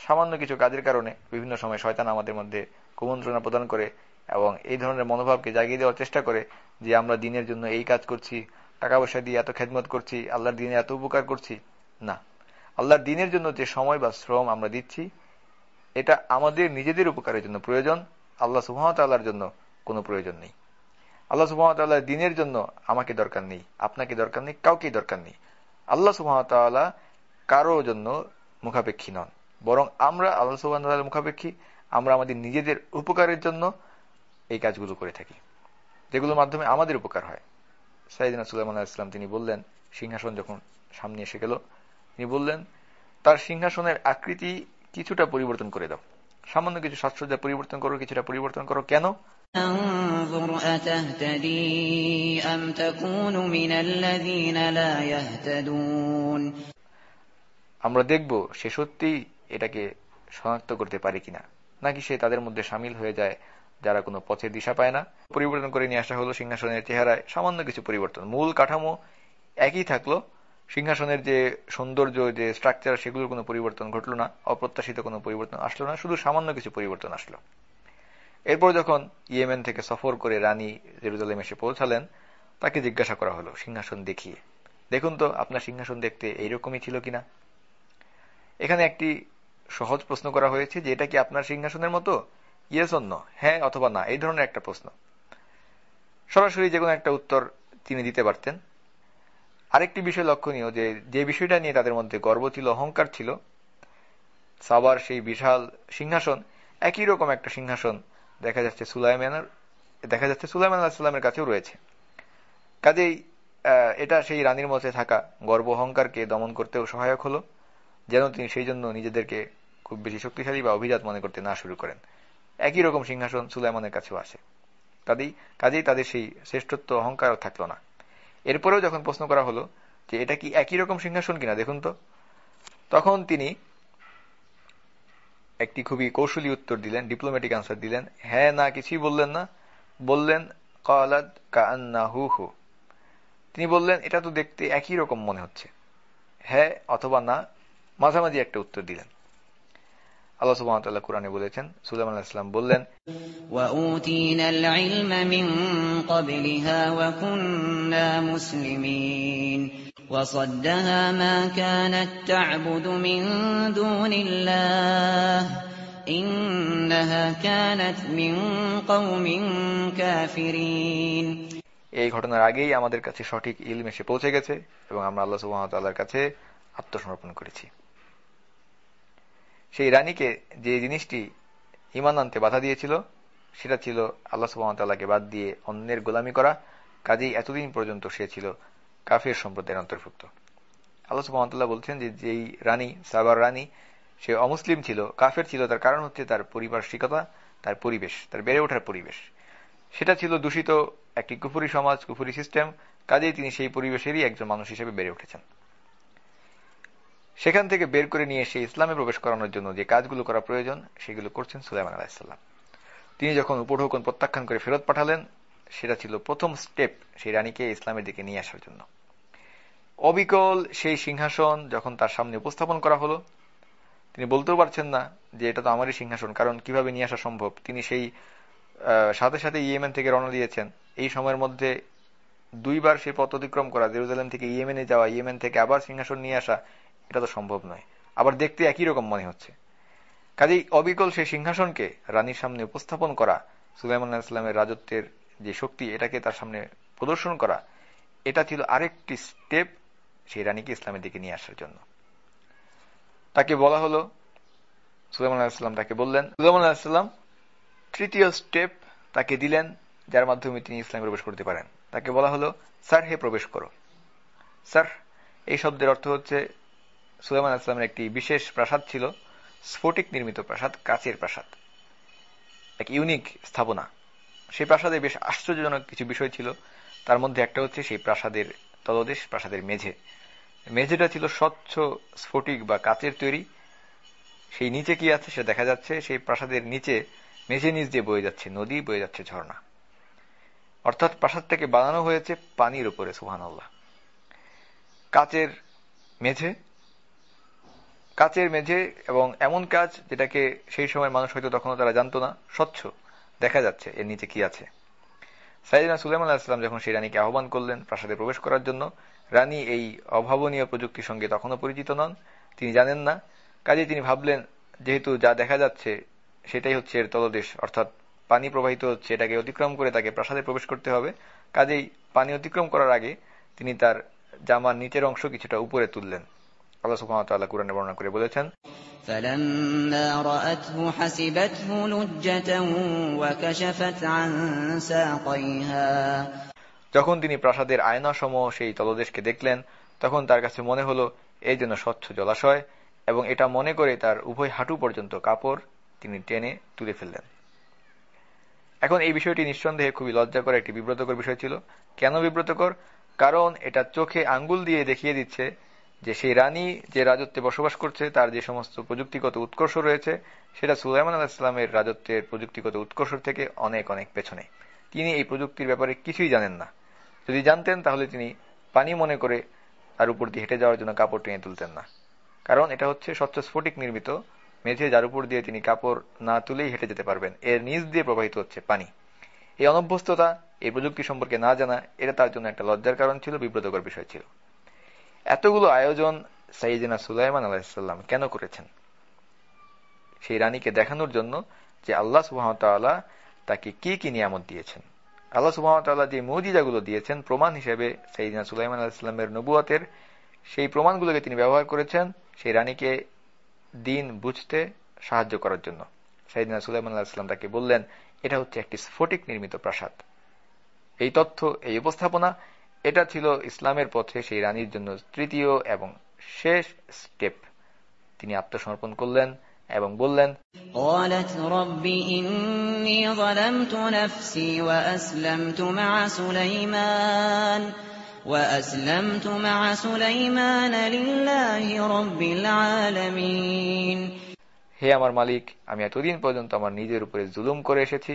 সামান্য কিছু কাজের কারণে বিভিন্ন সময় শয়তান আমাদের মধ্যে কুমন্ত্রণা প্রদান করে এবং এই ধরনের মনোভাবকে জাগিয়ে দেওয়ার চেষ্টা করে যে আমরা দিনের জন্য এই কাজ করছি টাকা পয়সা দিয়ে এত খেদমত করছি, আল্লাহর দিনে এত উপকার করছি। না, আল্লাহর দিনের জন্য যে সময় বা শ্রম আমরা দিচ্ছি, এটা আমাদের নিজেদের উপকারের জন্য প্রয়োজন আল্লাহ সুহামতাল্লাহর জন্য কোনো প্রয়োজন নেই। আল্লাহ সুহামতাল্লাহ দিনের জন্য আমাকে দরকার নেই, আপনাকে দরকার নেই, কাউকেই দরকার নেই। আল্লাহ সুহামতাল্লাহ কারও জন্য মুখাপেক্ষী নন, বরং আমরা আল্লাহ সুবাহ মুখাপেক্ষী, আমরা আমাদের নিজেদের উপকারের জন্য এই কাজগুলো করে থাকি, যেগুলোর মাধ্যমে আমাদের উপকার হয়। সাইদিনা সুলাইমান ইসলাম তিনি বললেন, সিংহাসন যখন সামনে এসে গেল, তিনি বললেন, তার সিংহাসনের আকৃতি কিছুটা পরিবর্তন করে দাও। সামান্য কিছু সাজসজ্জা পরিবর্তন করো কিছুটা পরিবর্তন করো। কেন? আমরা দেখব সে সত্যি এটাকে শনাক্ত করতে পারে কিনা নাকি সে তাদের মধ্যে সামিল হয়ে যায় যারা কোনো পথের দিশা পায় না। পরিবর্তন করে নিয়ে আসা হলো সিংহাসনের চেহারায় সামান্য কিছু পরিবর্তন। মূল কাঠামো একই থাকল সিংহাসনের যে সৌন্দর্য, যে স্ট্রাকচার সেগুলোর কোনো পরিবর্তন ঘটলো না, অপ্রত্যাশিত কোনো পরিবর্তন আসলো না, শুধু সামান্য কিছু পরিবর্তন আসলো। এরপর যখন ইয়েমেন থেকে সফর করে রানী জেরুজালেম এসে পৌঁছালেন, তাকে জিজ্ঞাসা করা হলো, সিংহাসন দেখিয়ে, দেখুন তো, আপনার সিংহাসন দেখতে এইরকমই ছিল কিনা? এখানে একটি সহজ প্রশ্ন করা হয়েছে যে, এটা কি আপনার সিংহাসনের মতো? ইয়েস অন্য হ্যাঁ অথবা না, এই ধরনের একটা প্রশ্ন। সরাসরি যে কোনো একটা উত্তর তিনি দিতে পারতেন। আরেকটি বিষয় লক্ষণীয় যে যে বিষয়টা নিয়ে তাদের মধ্যে গর্ব ছিল, অহংকার ছিল, সাবার সেই বিশাল সিংহাসন, একই রকম একটা সিংহাসন দেখা যাচ্ছে সুলাইমানের দেখা যাচ্ছে সুলাইমান আলাহিসাল্লামের কাছেও রয়েছে। কাজেই এটা সেই রানীর মধ্যে থাকা গর্ব অহংকারকে দমন করতেও সহায়ক হলো, যেন তিনি সেই জন্য নিজেদেরকে খুব বেশি শক্তিশালী বা অভিজাত মনে করতে না শুরু করেন। একই রকম সিংহাসন সুলাইমানের কাছেও আসে। কাজেই কাজেই তাদের সেই শ্রেষ্ঠত্ব অহংকার থাকল না। এরপরেও যখন প্রশ্ন করা হলো যে এটা কি একই রকম সিংহাসন কিনা, দেখুন তো, তখন তিনি একটি খুবই কৌশলী উত্তর দিলেন ডিপ্লোম্যাটিক আনসার দিলেন হ্যাঁ না, কিছুই বললেন না। বললেন কালাদ কান্না হু হু। তিনি বললেন, এটা তো দেখতে একই রকম মনে হচ্ছে। হ্যাঁ অথবা না, মাঝামাঝি একটা উত্তর দিলেন। আল্লাহ সুবহানাহু কোরআনে বলেছেন সুলাইমান আলাইহিস সালাম বললেন وأوتينا العلم من قبلها وكنا مسلمين وصدها ما كانت تعبد من دون الله إنها كانت من قوم كافرين এই ঘটনার আগেই আমাদের কাছে সঠিক ইলম এসে পৌঁছে গেছে এবং আমরা আল্লাহ সুবহানাহু কাছে আত্মসমর্পণ করেছি সেই রানীকে যে জিনিসটি ইমান আনতে বাধা দিয়েছিল, সেটা ছিল আল্লাহ সুবাহতাল্লাহকে বাদ দিয়ে অন্যের গোলামি করা। কাজেই এতদিন পর্যন্ত সে ছিল কাফের সম্প্রদায়ের অন্তর্ভুক্ত। আল্লাহ সুবাহতাল্লাহ বলছেন যে যেই রানী, সাবার রানী, সে অমুসলিম ছিল, কাফের ছিল, তার কারণ হচ্ছে তার পরিপার্শ্বিকতা, তার পরিবেশ, তার বেড়ে ওঠার পরিবেশ। সেটা ছিল দূষিত একটি কুফুরি সমাজ, কুফুরি সিস্টেম, কাজেই তিনি সেই পরিবেশেরই একজন মানুষ হিসেবে বেড়ে উঠেছেন। সেখান থেকে বের করে নিয়ে এসে ইসলামে প্রবেশ করানোর জন্য যে কাজগুলো করা প্রয়োজন, সেগুলো করছেন সুলাইমান আলাহিসাল্লাম তিনি যখন উপঢৌকন প্রত্যাখ্যান করে ফেরত পাঠালেন, সেটা ছিল প্রথম স্টেপ সেই রানীকে ইসলামের দিকে নিয়ে আসার জন্য। অবিকল সেই সিংহাসন যখন তার সামনে উপস্থাপন করা হলো, তিনি বলতেও পারছেন না যে এটা তো আমারই সিংহাসন, কারণ কীভাবে নিয়ে আসা সম্ভব? তিনি সেই সাথে সাথে ইয়েমেন থেকে রওনা দিয়েছেন। এই সময়ের মধ্যে দুইবার সেই পথ অতিক্রম করা, জেরুজালেম থেকে ইয়েমেনে যাওয়া, ইয়েমেন থেকে আবার সিংহাসন নিয়ে আসা এটা তো সম্ভব নয়। আবার দেখতে একই রকম মনে হচ্ছে। কাজেই অবিকল সেই সিংহাসনকে রানীর সামনে উপস্থাপন করা, সুলাইমান ইসলামের রাজত্বের যে শক্তি, এটাকে তার সামনে প্রদর্শন করা, এটা ছিল আরেকটি স্টেপ সেই রানীকে ইসলামের দিকে নিয়ে আসার জন্য। তাকে বলা হলো, সুলাইমান আলাহিসাল্লাম তাকে বললেন, সুলাইমান তৃতীয় স্টেপ তাকে দিলেন, যার মাধ্যমে তিনি ইসলামে প্রবেশ করতে পারেন। তাকে বলা হলো, স্যার, হে প্রবেশ করো। স্যার, এই শব্দের অর্থ হচ্ছে সুলাইমান ইসলামের একটি বিশেষ প্রাসাদ ছিল, স্ফটিক নির্মিত প্রাসাদ, কাচের প্রাসাদ। এক ইউনিক স্থাপনা। সেই প্রাসাদে বেশ আশ্চর্যজনক কিছু বিষয় ছিল। তার মধ্যে একটা হচ্ছে সেই প্রাসাদের তলদেশ, প্রাসাদের মেঝে। মেঝেটা ছিল স্বচ্ছ স্ফটিক বা কাচের তৈরি। সেই নিচে কি আছে সেটা দেখা যাচ্ছে। সেই প্রাসাদের নিচে মেঝে নিচ দিয়ে বয়ে যাচ্ছে নদী, বয়ে যাচ্ছে ঝর্ণা। অর্থাৎ প্রাসাদটাকে বানানো হয়েছে পানির উপরে সুহান কাচের মেঝে কাচের মেঝে এবং এমন কাজ যেটাকে সেই সময় মানুষ হয়তো তখনও তারা জানতো না, স্বচ্ছ দেখা যাচ্ছে এর নিচে কি আছে। সাইদিনা সুলাইমান আলাহিসাম যখন সেই রানীকে আহ্বান করলেন প্রাসাদে প্রবেশ করার জন্য, রানী এই অভাবনীয় প্রযুক্তির সঙ্গে তখনও পরিচিত নন, তিনি জানেন না। কাজে তিনি ভাবলেন, যেহেতু যা দেখা যাচ্ছে সেটাই হচ্ছে এর তলদেশ, অর্থাৎ পানি প্রবাহিত হচ্ছে, এটাকে অতিক্রম করে তাকে প্রাসাদে প্রবেশ করতে হবে। কাজেই পানি অতিক্রম করার আগে তিনি তার জামার নিচের অংশ কিছুটা উপরে তুললেন। আল্লাহ সুবহানাহু কুরআনে বর্ণনা করে বলেছেন فلما رأته حسبته لجة وكشفت عن ساقيها যখন তিনি প্রাসাদের আয়না সমূহ সেই তলদেশকে দেখলেন তখন তার কাছে মনে হলো এই জন্য স্বচ্ছ জলাশয় এবং এটা মনে করে তার উভয় হাঁটু পর্যন্ত কাপড় তিনি টেনে তুলে ফেললেন এখন এই বিষয়টি নিঃসন্দেহে খুবই লজ্জাকর একটি বিব্রতকর বিষয় ছিল কেন বিব্রতকর কারণ এটা চোখে আঙ্গুল দিয়ে দেখিয়ে দিচ্ছে যে সেই রানী যে রাজত্বে বসবাস করছে, তার যে সমস্ত প্রযুক্তিগত উৎকর্ষ রয়েছে, সেটা সুলাইমান আলাহ ইসলামের রাজত্বের প্রযুক্তিগত উৎকর্ষ থেকে অনেক অনেক পেছনে। তিনি এই প্রযুক্তির ব্যাপারে কিছুই জানেন না। যদি জানতেন, তাহলে তিনি পানি মনে করে তার উপর দিয়ে হেঁটে যাওয়ার জন্য কাপড় টেনে তুলতেন না। কারণ এটা হচ্ছে স্বচ্ছ স্ফটিক নির্মিত মেঝে, যার উপর দিয়ে তিনি কাপড় না তুলেই হেঁটে যেতে পারবেন। এর নিচ দিয়ে প্রবাহিত হচ্ছে পানি। এই অনভ্যস্ততা, এই প্রযুক্তি সম্পর্কে না জানা, এটা তার জন্য একটা লজ্জার কারণ ছিল, বিব্রতকর বিষয় ছিল। এতগুলো আয়োজন সাইদিনা সুলাইমান আলাহিসাল্লাম কেন করেছেন? সেই রানীকে দেখানোর জন্য যে আল্লাহ সুহামতাল্লাহ তাকে কি কি নিয়ামত দিয়েছেন। আল্লাহ সুহামতাল্লাহ যে মজিজাগুলো দিয়েছেন, প্রমাণ হিসেবে সাইদিনা সুলাইমান আলাহিসাল্লামের নবুয়াতের সেই প্রমাণগুলোকে তিনি ব্যবহার করেছেন সেই রানীকে দিন বুঝতে সাহায্য করার জন্য। সাইদিনা সুলাইমান আলাহিসাল্লাম তাকে বললেন, এটা হচ্ছে একটি স্ফটিক নির্মিত প্রাসাদ। এই তথ্য, এই উপস্থাপনা এটা ছিল ইসলামের পথে সেই রানীর জন্য তৃতীয় এবং শেষ স্টেপ তিনি আত্মসমর্পণ করলেন এবং বললেন قالت رب إني ظلمت نفسي وأسلمت مع سليمان وأسلمت مع سليمان لله رب العالمين হে আমার মালিক আমি এতদিন পর্যন্ত আমার নিজের উপরে জুলুম করে এসেছি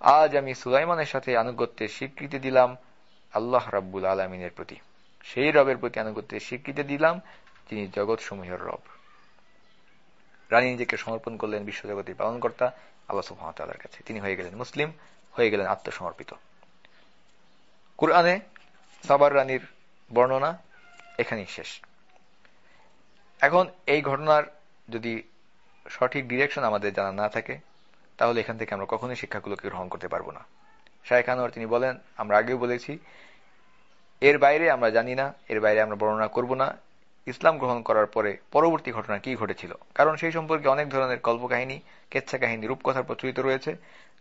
আজ আমি সুলাইমানের সাথে আনুগত্যের স্বীকৃতি দিলাম আল্লাহ রাব্বুল আলমিনের প্রতি। সেই রবের প্রতি আনুগত্যের স্বীকৃতি দিলাম, যিনি জগৎ সমূহের রব। রানী নিজেকে সমর্পণ করলেন বিশ্বজগতের পালনকর্তা আল্লাহ সুহামতাল্লাহর কাছে। তিনি হয়ে গেলেন মুসলিম, হয়ে গেলেন আত্মসমর্পিত। কুরআনে সাবার রানীর বর্ণনা এখানেই শেষ। এখন এই ঘটনার যদি সঠিক ডিরেকশন আমাদের জানা না থাকে, তাহলে এখান থেকে আমরা কখনোই শিক্ষাগুলোকে গ্রহণ করতে পারব না। শাহেখ আনোয়ার তিনি বলেন, আমরা আগেও বলেছি, এর বাইরে আমরা জানি না, এর বাইরে আমরা বর্ণনা করব না। ইসলাম গ্রহণ করার পরে পরবর্তী ঘটনা কি ঘটেছিল? কারণ সেই সম্পর্কে অনেক ধরনের কল্পকাহিনী কেচ্ছা কাহিনী রূপকথা প্রচলিত রয়েছে,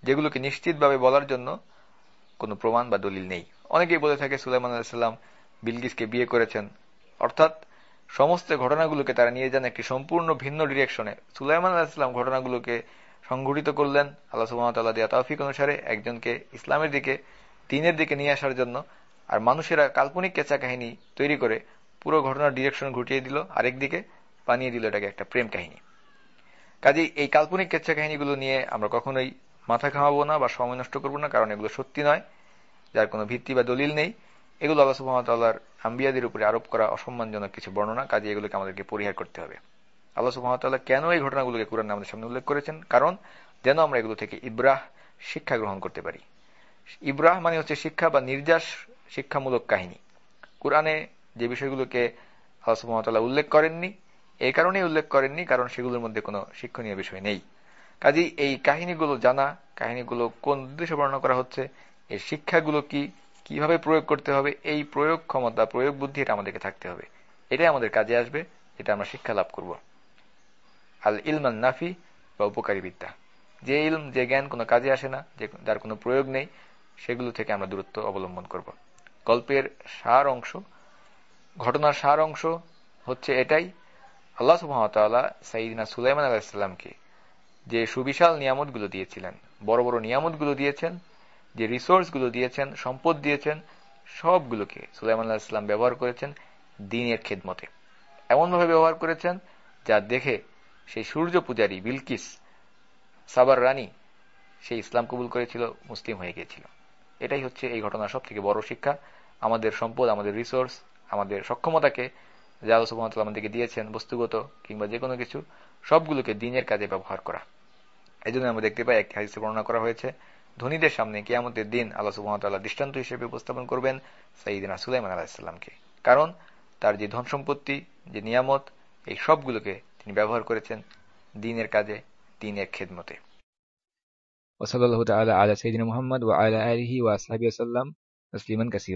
যেগুলোকে নিশ্চিতভাবে বলার জন্য কোনো প্রমাণ বা দলিল নেই। অনেকেই বলে থাকে, সুলাইমান আলাহিসাল্লাম বিলগিসকে বিয়ে করেছেন। অর্থাৎ সমস্ত ঘটনাগুলোকে তারা নিয়ে যান একটি সম্পূর্ণ ভিন্ন ডিরেকশনে সুলাইমান আলাহিসাল্লাম ঘটনাগুলোকে সংঘটিত করলেন, আল্লাহ সুহামতাল্লাহ দিয়া তৌফিক অনুসারে একজনকে ইসলামের দিকে, দিনের দিকে নিয়ে আসার জন্য, আর মানুষেরা কাল্পনিক কেঁচা কাহিনী তৈরি করে পুরো ঘটনার ডিরেকশন ঘটিয়ে দিল আরেকদিকে বানিয়ে দিল এটাকে একটা প্রেম কাহিনী। কাজেই এই কাল্পনিক কেচ্ছা কাহিনীগুলো নিয়ে আমরা কখনোই মাথা ঘামাবো না বা সময় নষ্ট করব না, কারণ এগুলো সত্যি নয়, যার কোনো ভিত্তি বা দলিল নেই। এগুলো আল্লাহ সুহামতাল্লাহর আম্বিয়াদের উপরে আরোপ করা অসম্মানজনক কিছু বর্ণনা কাজে এগুলোকে আমাদেরকে পরিহার করতে হবে। আল্লাহ সুহামতাল্লাহ কেন এই ঘটনাগুলোকে কোরআন আমাদের সামনে উল্লেখ করেছেন? কারণ যেন আমরা এগুলো থেকে ইব্রাহ শিক্ষা গ্রহণ করতে পারি। ইব্রাহ মানে হচ্ছে শিক্ষা বা নির্যাস শিক্ষামূলক কাহিনী। কোরআনে যে বিষয়গুলোকে আল্লাহ সুহামতাল্লাহ উল্লেখ করেননি, এই কারণেই উল্লেখ করেননি, কারণ সেগুলোর মধ্যে কোনো শিক্ষণীয় বিষয় নেই। কাজেই এই কাহিনীগুলো জানা, কাহিনীগুলো কোন উদ্দেশ্যে বর্ণনা করা হচ্ছে এই শিক্ষাগুলো কি, কীভাবে প্রয়োগ করতে হবে, এই প্রয়োগ ক্ষমতা, প্রয়োগ বুদ্ধি এটা আমাদেরকে থাকতে হবে। এটাই আমাদের কাজে আসবে, এটা আমরা শিক্ষা লাভ করব। আল ইলমান নাফি বা উপকারী বিদ্যা। যে ইলম, যে জ্ঞান কোনো কাজে আসে না, যে যার কোনো প্রয়োগ নেই, সেগুলো থেকে আমরা দূরত্ব অবলম্বন করব। গল্পের সার অংশ, ঘটনার সার অংশ হচ্ছে এটাই। আল্লাহ সুহামতাল্লাহ সাইদিনা সুলাইমান আলাহিসাল্লামকে যে সুবিশাল নিয়ামতগুলো দিয়েছিলেন, বড় বড় নিয়ামতগুলো দিয়েছেন, যে রিসোর্সগুলো দিয়েছেন, সম্পদ দিয়েছেন, সবগুলোকে সুলাইমান আল্লাহ ইসলাম ব্যবহার করেছেন দিনের খেদমতে। এমনভাবে ব্যবহার করেছেন যা দেখে সেই সূর্য পূজারী বিলকিস, সাবার রানী সেই ইসলাম কবুল করেছিল, মুসলিম হয়ে গিয়েছিল। এটাই হচ্ছে এই ঘটনার সব থেকে বড় শিক্ষা। আমাদের সম্পদ, আমাদের রিসোর্স আমাদের সক্ষমতাকে যা সুহামতাল্লাহ আমাদেরকে দিয়েছেন, বস্তুগত কিংবা যে কোনো কিছু, সবগুলোকে দিনের কাজে ব্যবহার করা। এই জন্য আমরা দেখতে পাই, একটি হাদিসে বর্ণনা করা হয়েছে, ধনীদের সামনে কেয়ামতের দিন আল্লাহ সুহামতাল্লাহ দৃষ্টান্ত হিসেবে উপস্থাপন করবেন সাইদিনা সুলাইমান আলাহিসাল্লামকে কারণ তার যে ধন সম্পত্তি যে নিয়ামত, এই সবগুলোকে তিনি ব্যবহার করেছেন দিনের কাজে, দিনের খেদমতে। ওসলাল্লাহ আল্লাহ আলা সঈদিন মোহাম্মদ ও আলা আলহি ওয়াসাহাবি আসাল্লাম তসলিমান কাসির।